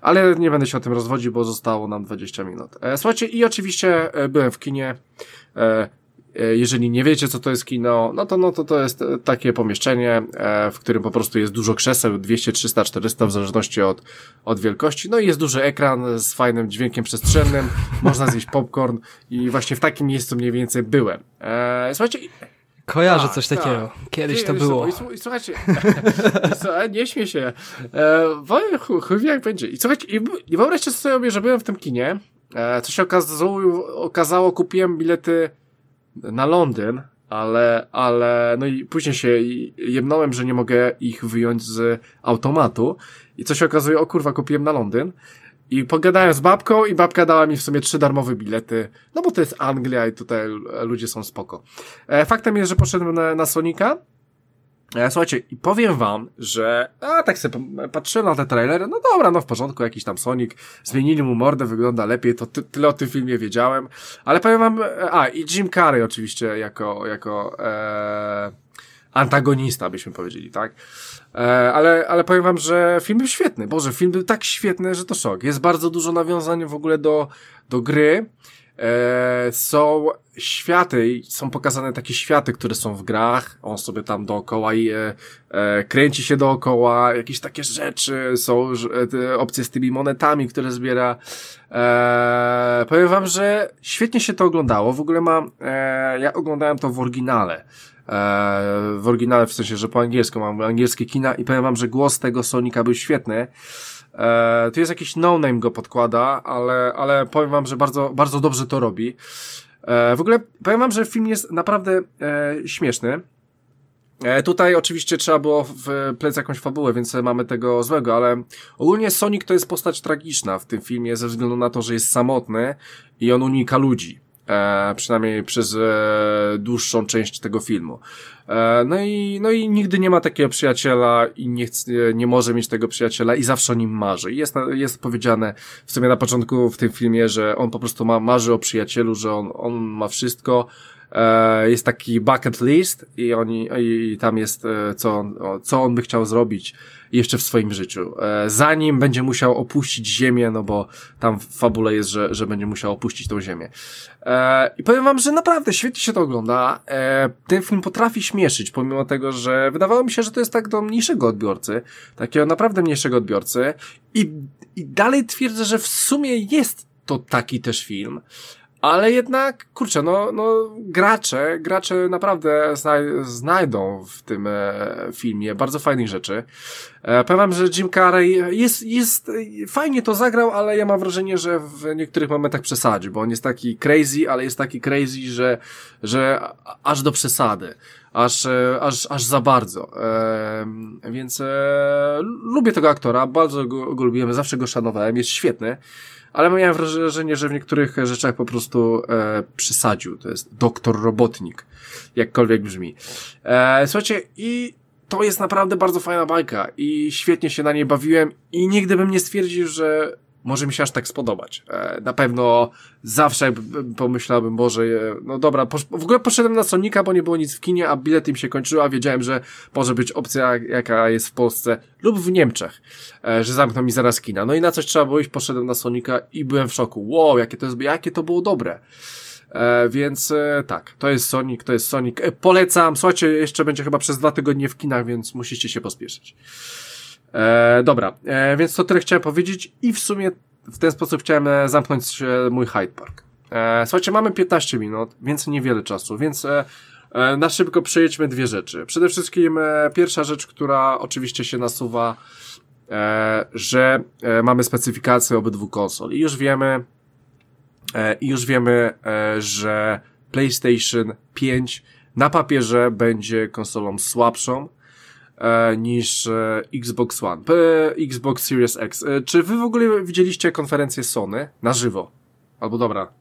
A: Ale nie będę się o tym rozwodził, bo zostało nam 20 minut. Słuchajcie, i oczywiście byłem w kinie, E, e, jeżeli nie wiecie, co to jest kino, no to, no to to jest e, takie pomieszczenie, w którym po prostu jest dużo krzeseł, 200, 300, 400, w zależności od, od wielkości. No i jest duży ekran z fajnym dźwiękiem przestrzennym, można zjeść popcorn i właśnie w takim miejscu mniej więcej byłem. Słuchajcie,
C: Kojarzę tak, coś takiego. Tak. Kiedyś to było.
A: I, słuchajcie, nie śmiej się. E, chuj jak będzie. I słuchajcie, i, i wyobraźcie sobie, że byłem w tym kinie E, co się okazało, okazało, kupiłem bilety na Londyn, ale, ale, no i później się jemnąłem, że nie mogę ich wyjąć z automatu. I co się okazuje, o kurwa, kupiłem na Londyn. I pogadałem z babką i babka dała mi w sumie trzy darmowe bilety, no bo to jest Anglia i tutaj ludzie są spoko. E, faktem jest, że poszedłem na, na Sonika, E, słuchajcie, i powiem wam, że a tak sobie patrzyłem na te trailery, no dobra, no w porządku, jakiś tam Sonic, zmienili mu mordę, wygląda lepiej, to ty, tyle o tym filmie wiedziałem, ale powiem wam, e, a i Jim Carrey oczywiście jako, jako e, antagonista, byśmy powiedzieli, tak? E, ale, ale powiem wam, że film był świetny, Boże, film był tak świetny, że to szok. Jest bardzo dużo nawiązań w ogóle do, do gry, e, są światy, są pokazane takie światy, które są w grach, on sobie tam dookoła i e, e, kręci się dookoła, jakieś takie rzeczy, są e, opcje z tymi monetami, które zbiera. E, powiem wam, że świetnie się to oglądało, w ogóle mam, e, ja oglądałem to w oryginale, e, w oryginale w sensie, że po angielsku mam angielskie kina i powiem wam, że głos tego Sonika był świetny, E, tu jest jakiś no-name go podkłada, ale, ale powiem wam, że bardzo, bardzo dobrze to robi. E, w ogóle powiem wam, że film jest naprawdę e, śmieszny. E, tutaj oczywiście trzeba było wplec jakąś fabułę, więc mamy tego złego, ale ogólnie Sonic to jest postać tragiczna w tym filmie ze względu na to, że jest samotny i on unika ludzi. E, przynajmniej przez e, dłuższą część tego filmu. E, no i, no i nigdy nie ma takiego przyjaciela i nie, chce, nie może mieć tego przyjaciela i zawsze o nim marzy. Jest, jest powiedziane w sumie na początku w tym filmie, że on po prostu ma, marzy o przyjacielu, że on, on ma wszystko, jest taki bucket list i oni, i tam jest, e, co on, co on by chciał zrobić jeszcze w swoim życiu. E, zanim będzie musiał opuścić ziemię, no bo tam w fabule jest, że, że będzie musiał opuścić tą ziemię. E, I powiem wam, że naprawdę świetnie się to ogląda. E, ten film potrafi śmieszyć, pomimo tego, że wydawało mi się, że to jest tak do mniejszego odbiorcy, takiego naprawdę mniejszego odbiorcy i, i dalej twierdzę, że w sumie jest to taki też film, ale jednak, kurczę, no, no gracze, gracze naprawdę znaj znajdą w tym e, filmie bardzo fajnych rzeczy. E, powiem że Jim Carrey jest, jest, fajnie to zagrał, ale ja mam wrażenie, że w niektórych momentach przesadził, bo on jest taki crazy, ale jest taki crazy, że, że aż do przesady. Aż, e, aż, aż za bardzo. E, więc e, lubię tego aktora, bardzo go, go lubiłem, zawsze go szanowałem, jest świetny ale miałem wrażenie, że w niektórych rzeczach po prostu e, przysadził. To jest doktor robotnik, jakkolwiek brzmi. E, słuchajcie, i to jest naprawdę bardzo fajna bajka i świetnie się na niej bawiłem i nigdy bym nie stwierdził, że może mi się aż tak spodobać. E, na pewno zawsze pomyślałbym, Boże, no dobra, w ogóle poszedłem na Sonika, bo nie było nic w kinie, a bilet im się kończył, a wiedziałem, że może być opcja, jaka jest w Polsce lub w Niemczech, e, że zamkną mi zaraz kina. No i na coś trzeba było iść, poszedłem na Sonika i byłem w szoku. Wow, jakie to jest, jakie to było dobre. E, więc e, tak, to jest Sonic, to jest Sonic. E, polecam, słuchajcie, jeszcze będzie chyba przez dwa tygodnie w kinach, więc musicie się pospieszyć. E, dobra, e, więc to tyle chciałem powiedzieć i w sumie w ten sposób chciałem e, zamknąć e, mój Hyde Park. E, słuchajcie, mamy 15 minut, więc niewiele czasu, więc e, e, na szybko przejedźmy dwie rzeczy. Przede wszystkim e, pierwsza rzecz, która oczywiście się nasuwa, e, że e, mamy specyfikację obydwu konsol i już wiemy, i już wiemy, że PlayStation 5 na papierze będzie konsolą słabszą, niż e, Xbox One, e, Xbox Series X. E, czy wy w ogóle widzieliście konferencję Sony na żywo? Albo dobra.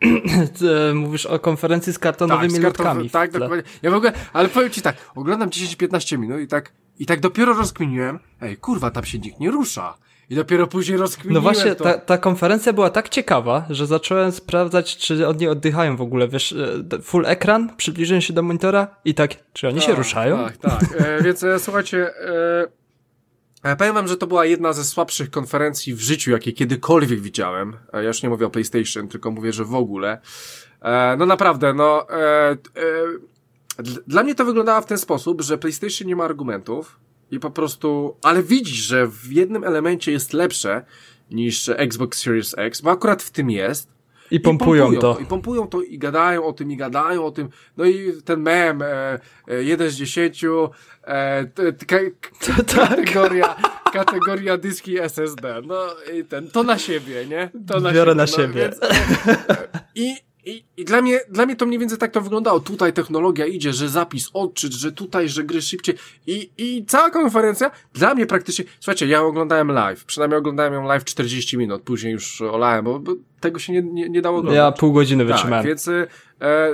C: Mówisz o konferencji z kartonowymi tak, z karton...
A: Tak, dokładnie. Ja w ogóle, ale powiem ci tak, oglądam 10-15 minut i tak, i tak dopiero rozkminiłem, ej, kurwa, tam się nikt nie rusza. I dopiero później rozkminiłem
C: No właśnie,
A: to.
C: Ta, ta konferencja była tak ciekawa, że zacząłem sprawdzać, czy oni oddychają w ogóle. Wiesz, e, full ekran, przybliżyłem się do monitora i tak, czy oni tak, się ruszają?
A: Tak, tak. E, więc e, słuchajcie, e, powiem wam, że to była jedna ze słabszych konferencji w życiu, jakie kiedykolwiek widziałem. Ja już nie mówię o PlayStation, tylko mówię, że w ogóle. E, no naprawdę, no... E, dla mnie to wyglądało w ten sposób, że PlayStation nie ma argumentów, i po prostu, ale widzisz, że w jednym elemencie jest lepsze niż Xbox Series X, bo akurat w tym jest.
C: I pompują, I pompują to.
A: I pompują to i gadają o tym, i gadają o tym. No i ten mem, e, e, jeden z dziesięciu, e, t, t, tak. kategoria, kategoria dyski SSD. No i ten, to na siebie, nie? To
C: na Biorę siebie. na no, siebie. Więc,
A: I i, I dla mnie, dla mnie to mniej więcej tak to wyglądało. Tutaj technologia idzie, że zapis, odczyt, że tutaj, że gry szybciej. I, i cała konferencja dla mnie praktycznie, słuchajcie, ja oglądałem live, przynajmniej oglądałem ją live 40 minut, później już olałem, bo, bo tego się nie, nie, nie dało oglądać.
C: Ja pół godziny tak, wytrzymałem.
A: więc e,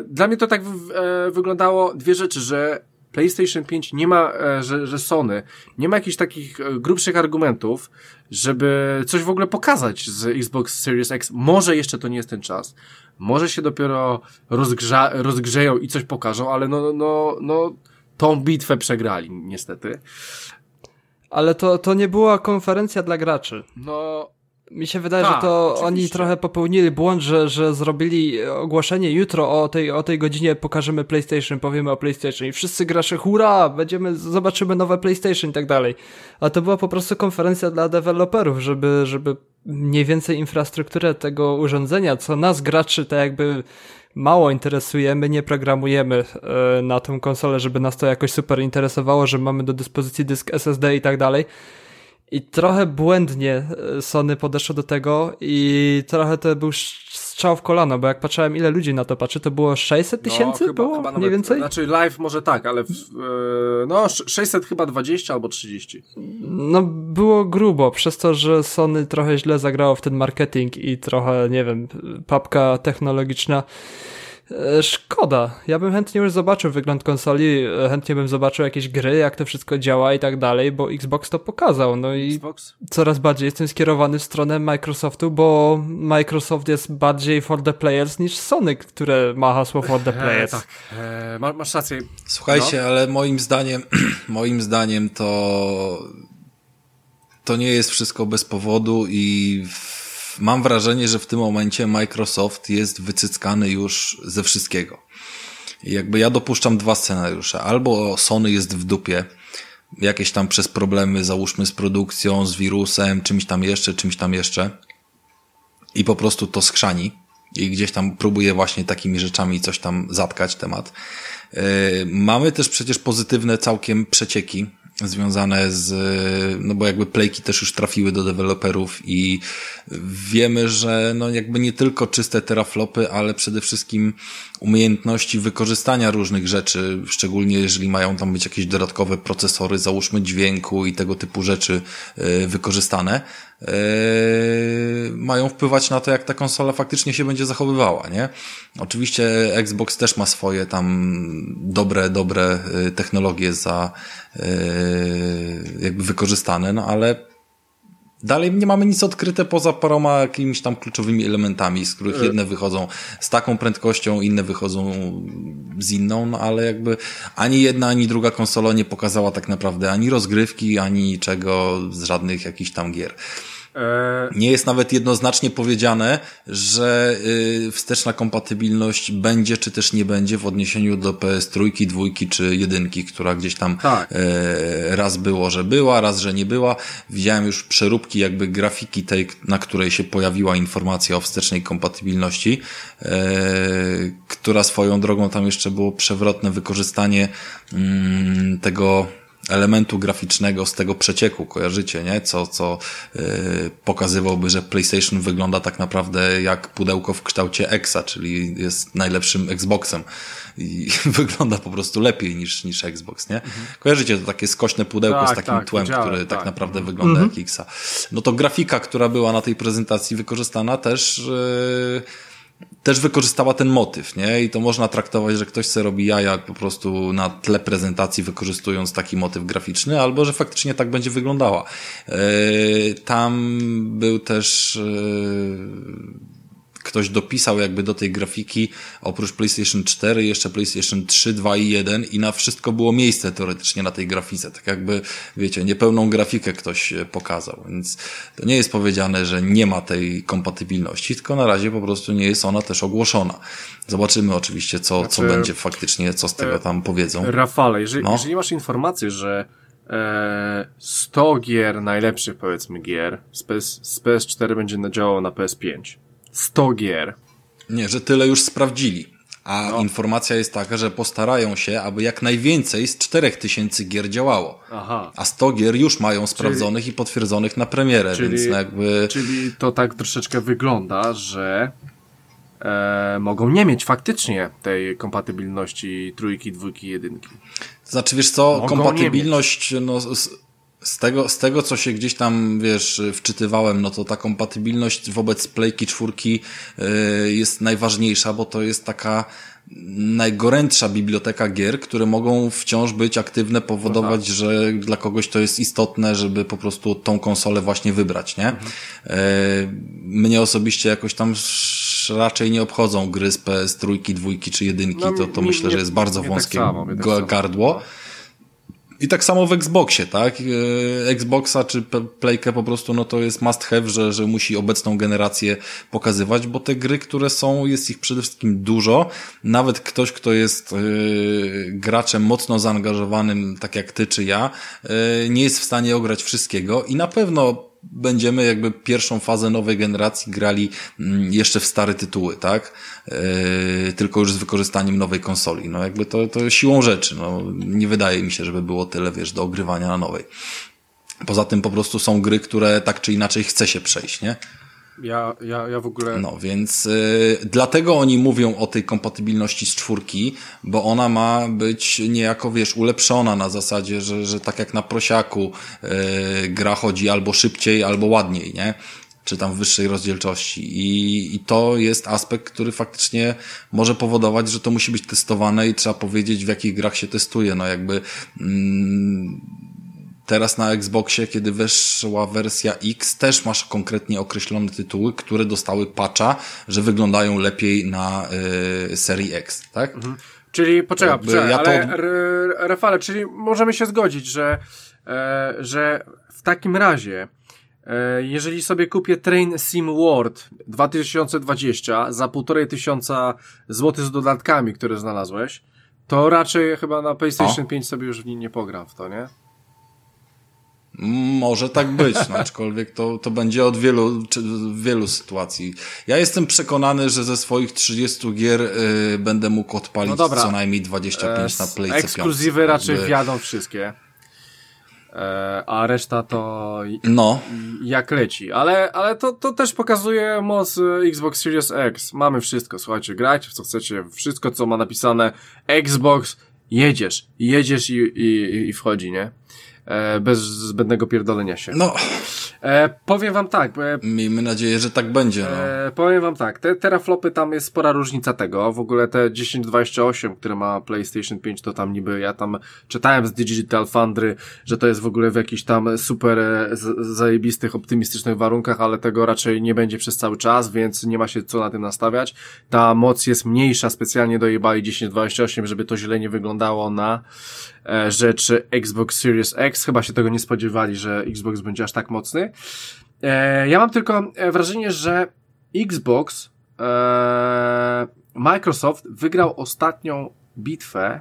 A: dla mnie to tak w, e, wyglądało dwie rzeczy, że PlayStation 5 nie ma, e, że, że Sony nie ma jakichś takich e, grubszych argumentów, żeby coś w ogóle pokazać z Xbox Series X. Może jeszcze to nie jest ten czas. Może się dopiero rozgrza, rozgrzeją i coś pokażą, ale no, no, no, tą bitwę przegrali, niestety.
C: Ale to, to nie była konferencja dla graczy.
A: No,
C: mi się wydaje, Ta, że tak, to oczywiście. oni trochę popełnili błąd, że, że zrobili ogłoszenie jutro o tej, o tej godzinie pokażemy PlayStation, powiemy o PlayStation i wszyscy gracze hurra, będziemy, zobaczymy nowe PlayStation i tak dalej. A to była po prostu konferencja dla deweloperów, żeby, żeby mniej więcej infrastrukturę tego urządzenia, co nas graczy tak jakby mało interesuje, my nie programujemy e, na tą konsolę, żeby nas to jakoś super interesowało, że mamy do dyspozycji dysk SSD i tak dalej i trochę błędnie e, Sony podeszło do tego i trochę to był strzał w kolano, bo jak patrzyłem ile ludzi na to patrzy, to było 600 no, tysięcy no, było? Chyba mniej więcej?
A: Znaczy live może tak, ale w, e, no 600 chyba 20 albo 30.
C: No było grubo, przez to, że Sony trochę źle zagrało w ten marketing i trochę, nie wiem, papka technologiczna szkoda. Ja bym chętnie już zobaczył wygląd konsoli, e, chętnie bym zobaczył jakieś gry, jak to wszystko działa i tak dalej, bo Xbox to pokazał. No i Xbox? coraz bardziej jestem skierowany w stronę Microsoftu, bo Microsoft jest bardziej for the players niż Sony, które ma hasło for the players.
A: E, tak, e, masz rację.
B: Słuchajcie, no. ale moim zdaniem, moim zdaniem to to nie jest wszystko bez powodu i w mam wrażenie, że w tym momencie Microsoft jest wycyckany już ze wszystkiego. jakby ja dopuszczam dwa scenariusze. Albo Sony jest w dupie, jakieś tam przez problemy, załóżmy z produkcją, z wirusem, czymś tam jeszcze, czymś tam jeszcze i po prostu to skrzani i gdzieś tam próbuje właśnie takimi rzeczami coś tam zatkać temat. E, mamy też przecież pozytywne całkiem przecieki związane z, no bo jakby playki też już trafiły do deweloperów i wiemy, że no jakby nie tylko czyste teraflopy, ale przede wszystkim umiejętności wykorzystania różnych rzeczy, szczególnie jeżeli mają tam być jakieś dodatkowe procesory, załóżmy dźwięku i tego typu rzeczy e, wykorzystane, mają wpływać na to, jak ta konsola faktycznie się będzie zachowywała, nie? Oczywiście Xbox też ma swoje tam dobre, dobre e, technologie za jakby wykorzystane, no ale Dalej nie mamy nic odkryte poza paroma jakimiś tam kluczowymi elementami, z których jedne wychodzą z taką prędkością, inne wychodzą z inną, no ale jakby ani jedna, ani druga konsola nie pokazała tak naprawdę ani rozgrywki, ani czego z żadnych jakichś tam gier. E, nie jest nawet jednoznacznie powiedziane, że y, wsteczna kompatybilność będzie czy też nie będzie w odniesieniu do PS trójki, dwójki czy jedynki, która gdzieś tam tak. E, raz było, że była, raz, że nie była. Widziałem już przeróbki jakby grafiki tej, na której się pojawiła informacja o wstecznej kompatybilności, e, która swoją drogą tam jeszcze było przewrotne wykorzystanie mm, tego elementu graficznego z tego przecieku, kojarzycie, nie? Co, co yy, pokazywałby, że PlayStation wygląda tak naprawdę jak pudełko w kształcie Exa, czyli jest najlepszym Xboxem i wygląda po prostu lepiej niż, niż Xbox, nie? Mhm. Kojarzycie to takie skośne pudełko tak, z takim tak, tłem, który tak, tak naprawdę mhm. wygląda mhm. jak Xa. No to grafika, która była na tej prezentacji wykorzystana też yy, też wykorzystała ten motyw, nie? I to można traktować, że ktoś sobie robi jaja po prostu na tle prezentacji wykorzystując taki motyw graficzny, albo że faktycznie tak będzie wyglądała. Yy, tam był też yy, ktoś dopisał jakby do tej grafiki oprócz PlayStation 4 jeszcze PlayStation 3, 2 i 1 i na wszystko było miejsce teoretycznie na tej grafice. Tak jakby, wiecie, niepełną grafikę ktoś e, pokazał. Więc to nie jest powiedziane, że nie ma tej kompatybilności, tylko na razie po prostu nie jest ona też ogłoszona. Zobaczymy oczywiście, co, znaczy, co będzie faktycznie, co z tego e, tam powiedzą.
A: Rafale, jeżeli, no. jeżeli masz informację, że e, 100 gier, najlepszych powiedzmy gier z, PS, z PS4 będzie działało na PS5, 100 gier.
B: Nie, że tyle już sprawdzili. A no. informacja jest taka, że postarają się, aby jak najwięcej z 4000 gier działało. Aha. A 100 gier już mają sprawdzonych czyli, i potwierdzonych na premierę, czyli, więc jakby...
A: Czyli to tak troszeczkę wygląda, że e, mogą nie mieć faktycznie tej kompatybilności trójki, dwójki, jedynki.
B: Znaczy, wiesz co, mogą kompatybilność, no, z tego, z tego, co się gdzieś tam, wiesz, wczytywałem, no to ta kompatybilność wobec Playki czwórki y, jest najważniejsza, bo to jest taka najgorętsza biblioteka gier, które mogą wciąż być aktywne, powodować, Aha. że dla kogoś to jest istotne, żeby po prostu tą konsolę właśnie wybrać, nie? Mhm. Y, mnie osobiście jakoś tam raczej nie obchodzą gry z PS trójki, dwójki czy jedynki, no, to, to mi, myślę, nie, że jest bardzo tak wąskie tak samo, tak gardło. Samo. I tak samo w Xboxie, tak? E, Xboxa czy Playkę po prostu, no to jest must have, że, że musi obecną generację pokazywać, bo te gry, które są, jest ich przede wszystkim dużo. Nawet ktoś, kto jest yy, graczem mocno zaangażowanym, tak jak ty czy ja, yy, nie jest w stanie ograć wszystkiego i na pewno będziemy jakby pierwszą fazę nowej generacji grali mm, jeszcze w stare tytuły, tak? Yy, tylko już z wykorzystaniem nowej konsoli. No jakby to, to siłą rzeczy. No, nie wydaje mi się, żeby było tyle, wiesz, do ogrywania na nowej. Poza tym po prostu są gry, które tak czy inaczej chce się przejść, nie?
A: Ja, ja, ja w ogóle.
B: No więc y, dlatego oni mówią o tej kompatybilności z czwórki, bo ona ma być niejako, wiesz, ulepszona na zasadzie, że, że tak jak na prosiaku y, gra chodzi albo szybciej, albo ładniej, nie? Czy tam w wyższej rozdzielczości. I, I to jest aspekt, który faktycznie może powodować, że to musi być testowane i trzeba powiedzieć, w jakich grach się testuje. No jakby. Mm, Teraz na Xboxie, kiedy weszła wersja X, też masz konkretnie określone tytuły, które dostały patcha, że wyglądają lepiej na y, serii X, tak? Mhm.
A: Czyli, poczekaj, poczekaj ja ale to... Rafale, czyli możemy się zgodzić, że, e, że w takim razie, e, jeżeli sobie kupię Train Sim World 2020 za półtorej tysiąca złotych z dodatkami, które znalazłeś, to raczej chyba na PlayStation o. 5 sobie już w nim nie pogram w to, nie?
B: Może tak być, no, aczkolwiek to, to będzie od wielu, wielu sytuacji. Ja jestem przekonany, że ze swoich 30 gier y, będę mógł odpalić no co najmniej 25 na Playce
A: Ekskluzywy raczej wjadą wszystkie. E, a reszta to no. jak leci. Ale, ale to, to też pokazuje moc e, Xbox Series X. Mamy wszystko, słuchajcie, grajcie w co chcecie, wszystko co ma napisane Xbox, jedziesz, jedziesz i, i, i wchodzi, nie? E, bez zbędnego pierdolenia się.
B: No.
A: E, powiem wam tak.
B: E, Miejmy nadzieję, że tak będzie. No.
A: E, powiem wam tak, te teraflopy tam jest spora różnica tego. W ogóle te 1028, które ma PlayStation 5, to tam niby ja tam czytałem z Digital Foundry, że to jest w ogóle w jakichś tam super e, zajebistych, optymistycznych warunkach, ale tego raczej nie będzie przez cały czas, więc nie ma się co na tym nastawiać. Ta moc jest mniejsza, specjalnie dojebali 1028, żeby to źle nie wyglądało na rzeczy Xbox Series X. Chyba się tego nie spodziewali, że Xbox będzie aż tak mocny. E, ja mam tylko e, wrażenie, że Xbox, Microsoft wygrał ostatnią bitwę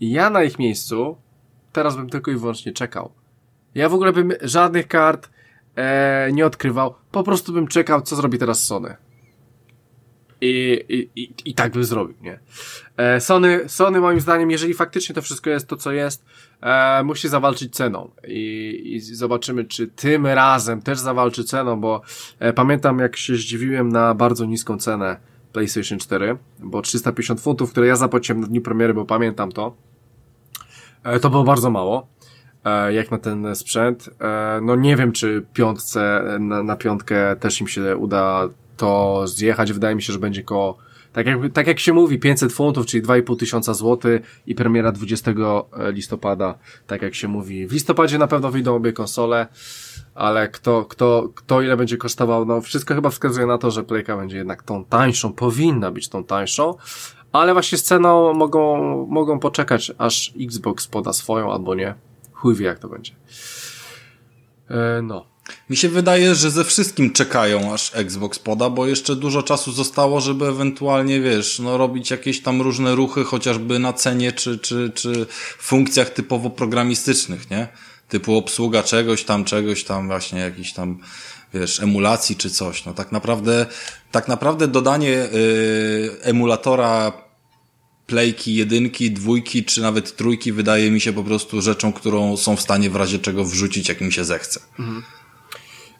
A: ja na ich miejscu teraz bym tylko i wyłącznie czekał. Ja w ogóle bym żadnych kart nie odkrywał, po prostu bym czekał, co zrobi teraz Sony. I, i, i, tak bym zrobił, nie? E, Sony, Sony moim zdaniem, jeżeli faktycznie to wszystko jest to, co jest, e, musi zawalczyć ceną. I, I zobaczymy, czy tym razem też zawalczy ceną, bo e, pamiętam, jak się zdziwiłem na bardzo niską cenę PlayStation 4, bo 350 funtów, które ja zapłaciłem na dniu premiery, bo pamiętam to, e, to było bardzo mało e, jak na ten sprzęt. E, no nie wiem, czy piątce, na, na piątkę też im się uda to zjechać. Wydaje mi się, że będzie koło, tak jak, tak jak się mówi, 500 funtów, czyli 2,5 tysiąca złotych i premiera 20 e, listopada, tak jak się mówi. W listopadzie na pewno wyjdą obie konsole, ale kto, kto, kto ile będzie kosztował, no wszystko chyba wskazuje na to, że Playka będzie jednak tą tańszą, powinna być tą tańszą, ale właśnie z ceną mogą, mogą poczekać, aż Xbox poda swoją albo nie. Chuj wie jak to będzie. E, no.
B: Mi się wydaje, że ze wszystkim czekają, aż Xbox poda, bo jeszcze dużo czasu zostało, żeby ewentualnie, wiesz, no robić jakieś tam różne ruchy, chociażby na cenie, czy, czy, czy funkcjach typowo programistycznych, nie? Typu obsługa czegoś tam, czegoś tam, właśnie jakiś tam, wiesz, emulacji czy coś. No tak naprawdę, tak naprawdę dodanie yy, emulatora playki, jedynki, dwójki, czy nawet trójki wydaje mi się po prostu rzeczą, którą są w stanie w razie czego wrzucić, jak im się zechce. Mhm.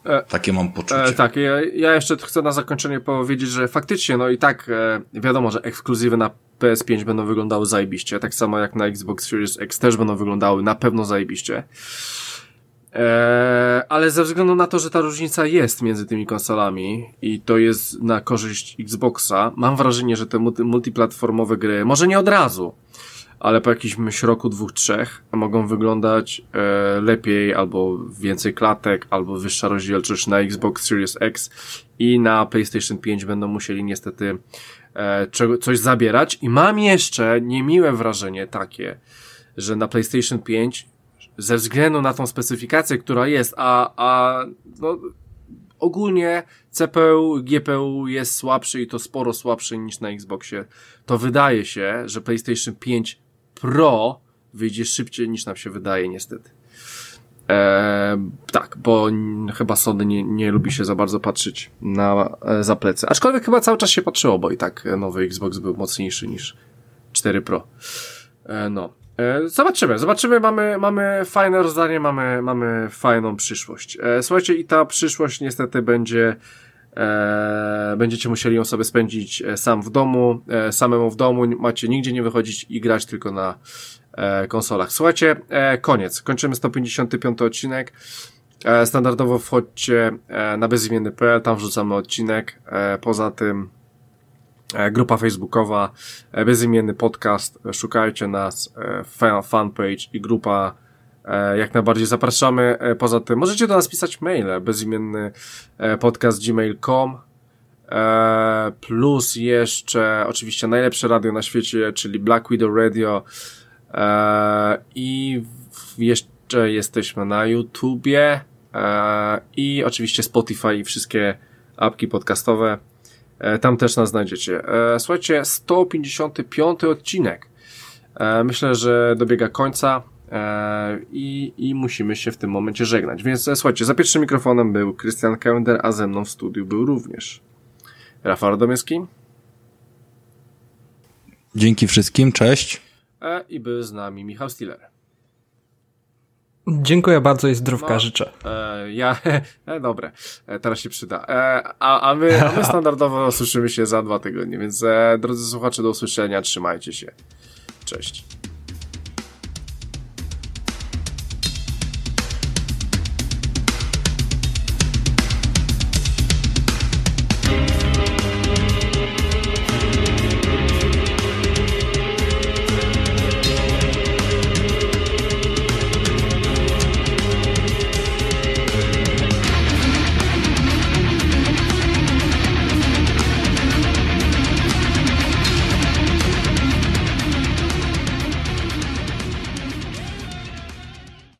B: E, Takie mam poczucie. E,
A: tak, ja, ja, jeszcze chcę na zakończenie powiedzieć, że faktycznie, no i tak e, wiadomo, że ekskluzywy na PS5 będą wyglądały zajebiście, tak samo jak na Xbox Series X też będą wyglądały na pewno zajebiście. E, ale ze względu na to, że ta różnica jest między tymi konsolami i to jest na korzyść Xboxa, mam wrażenie, że te multiplatformowe gry, może nie od razu, ale po jakimś roku, dwóch, trzech mogą wyglądać e, lepiej, albo więcej klatek, albo wyższa rozdzielczość na Xbox Series X i na PlayStation 5 będą musieli niestety e, coś zabierać. I mam jeszcze niemiłe wrażenie takie, że na PlayStation 5 ze względu na tą specyfikację, która jest, a, a no, ogólnie CPU, GPU jest słabszy i to sporo słabszy niż na Xboxie, to wydaje się, że PlayStation 5 Pro wyjdzie szybciej niż nam się wydaje, niestety. Eee, tak, bo chyba Sony nie, nie lubi się za bardzo patrzeć na e, za plecy. Aczkolwiek chyba cały czas się patrzyło, bo i tak nowy Xbox był mocniejszy niż 4 Pro. E, no. E, zobaczymy, zobaczymy, mamy, mamy fajne rozdanie, mamy, mamy fajną przyszłość. E, słuchajcie, i ta przyszłość niestety będzie E, będziecie musieli ją sobie spędzić e, sam w domu, e, samemu w domu, macie nigdzie nie wychodzić i grać tylko na e, konsolach. Słuchajcie, e, koniec. Kończymy 155 odcinek. E, standardowo wchodźcie na bezimienny.pl, tam wrzucamy odcinek. Poza tym grupa facebookowa, bezimienny podcast, szukajcie nas, fan, fanpage i grupa jak najbardziej zapraszamy. E, poza tym możecie do nas pisać maile, bezimienny e, podcast gmail.com plus jeszcze oczywiście najlepsze radio na świecie, czyli Black Widow Radio i jeszcze jesteśmy na YouTubie i oczywiście Spotify i wszystkie apki podcastowe. Tam też nas znajdziecie. Słuchajcie, 155 odcinek. Myślę, że dobiega końca. E, i, I musimy się w tym momencie żegnać. Więc e, słuchajcie, za pierwszym mikrofonem był Christian Kender, a ze mną w studiu był również Rafał Radomyski.
B: Dzięki wszystkim, cześć.
A: E, I był z nami Michał Stiller.
C: Dziękuję bardzo i zdrówka no, życzę.
A: E, ja, e, dobre, e, teraz się przyda. E, a, a, my, a my standardowo słyszymy się za dwa tygodnie, więc e, drodzy słuchacze, do usłyszenia, trzymajcie się. Cześć.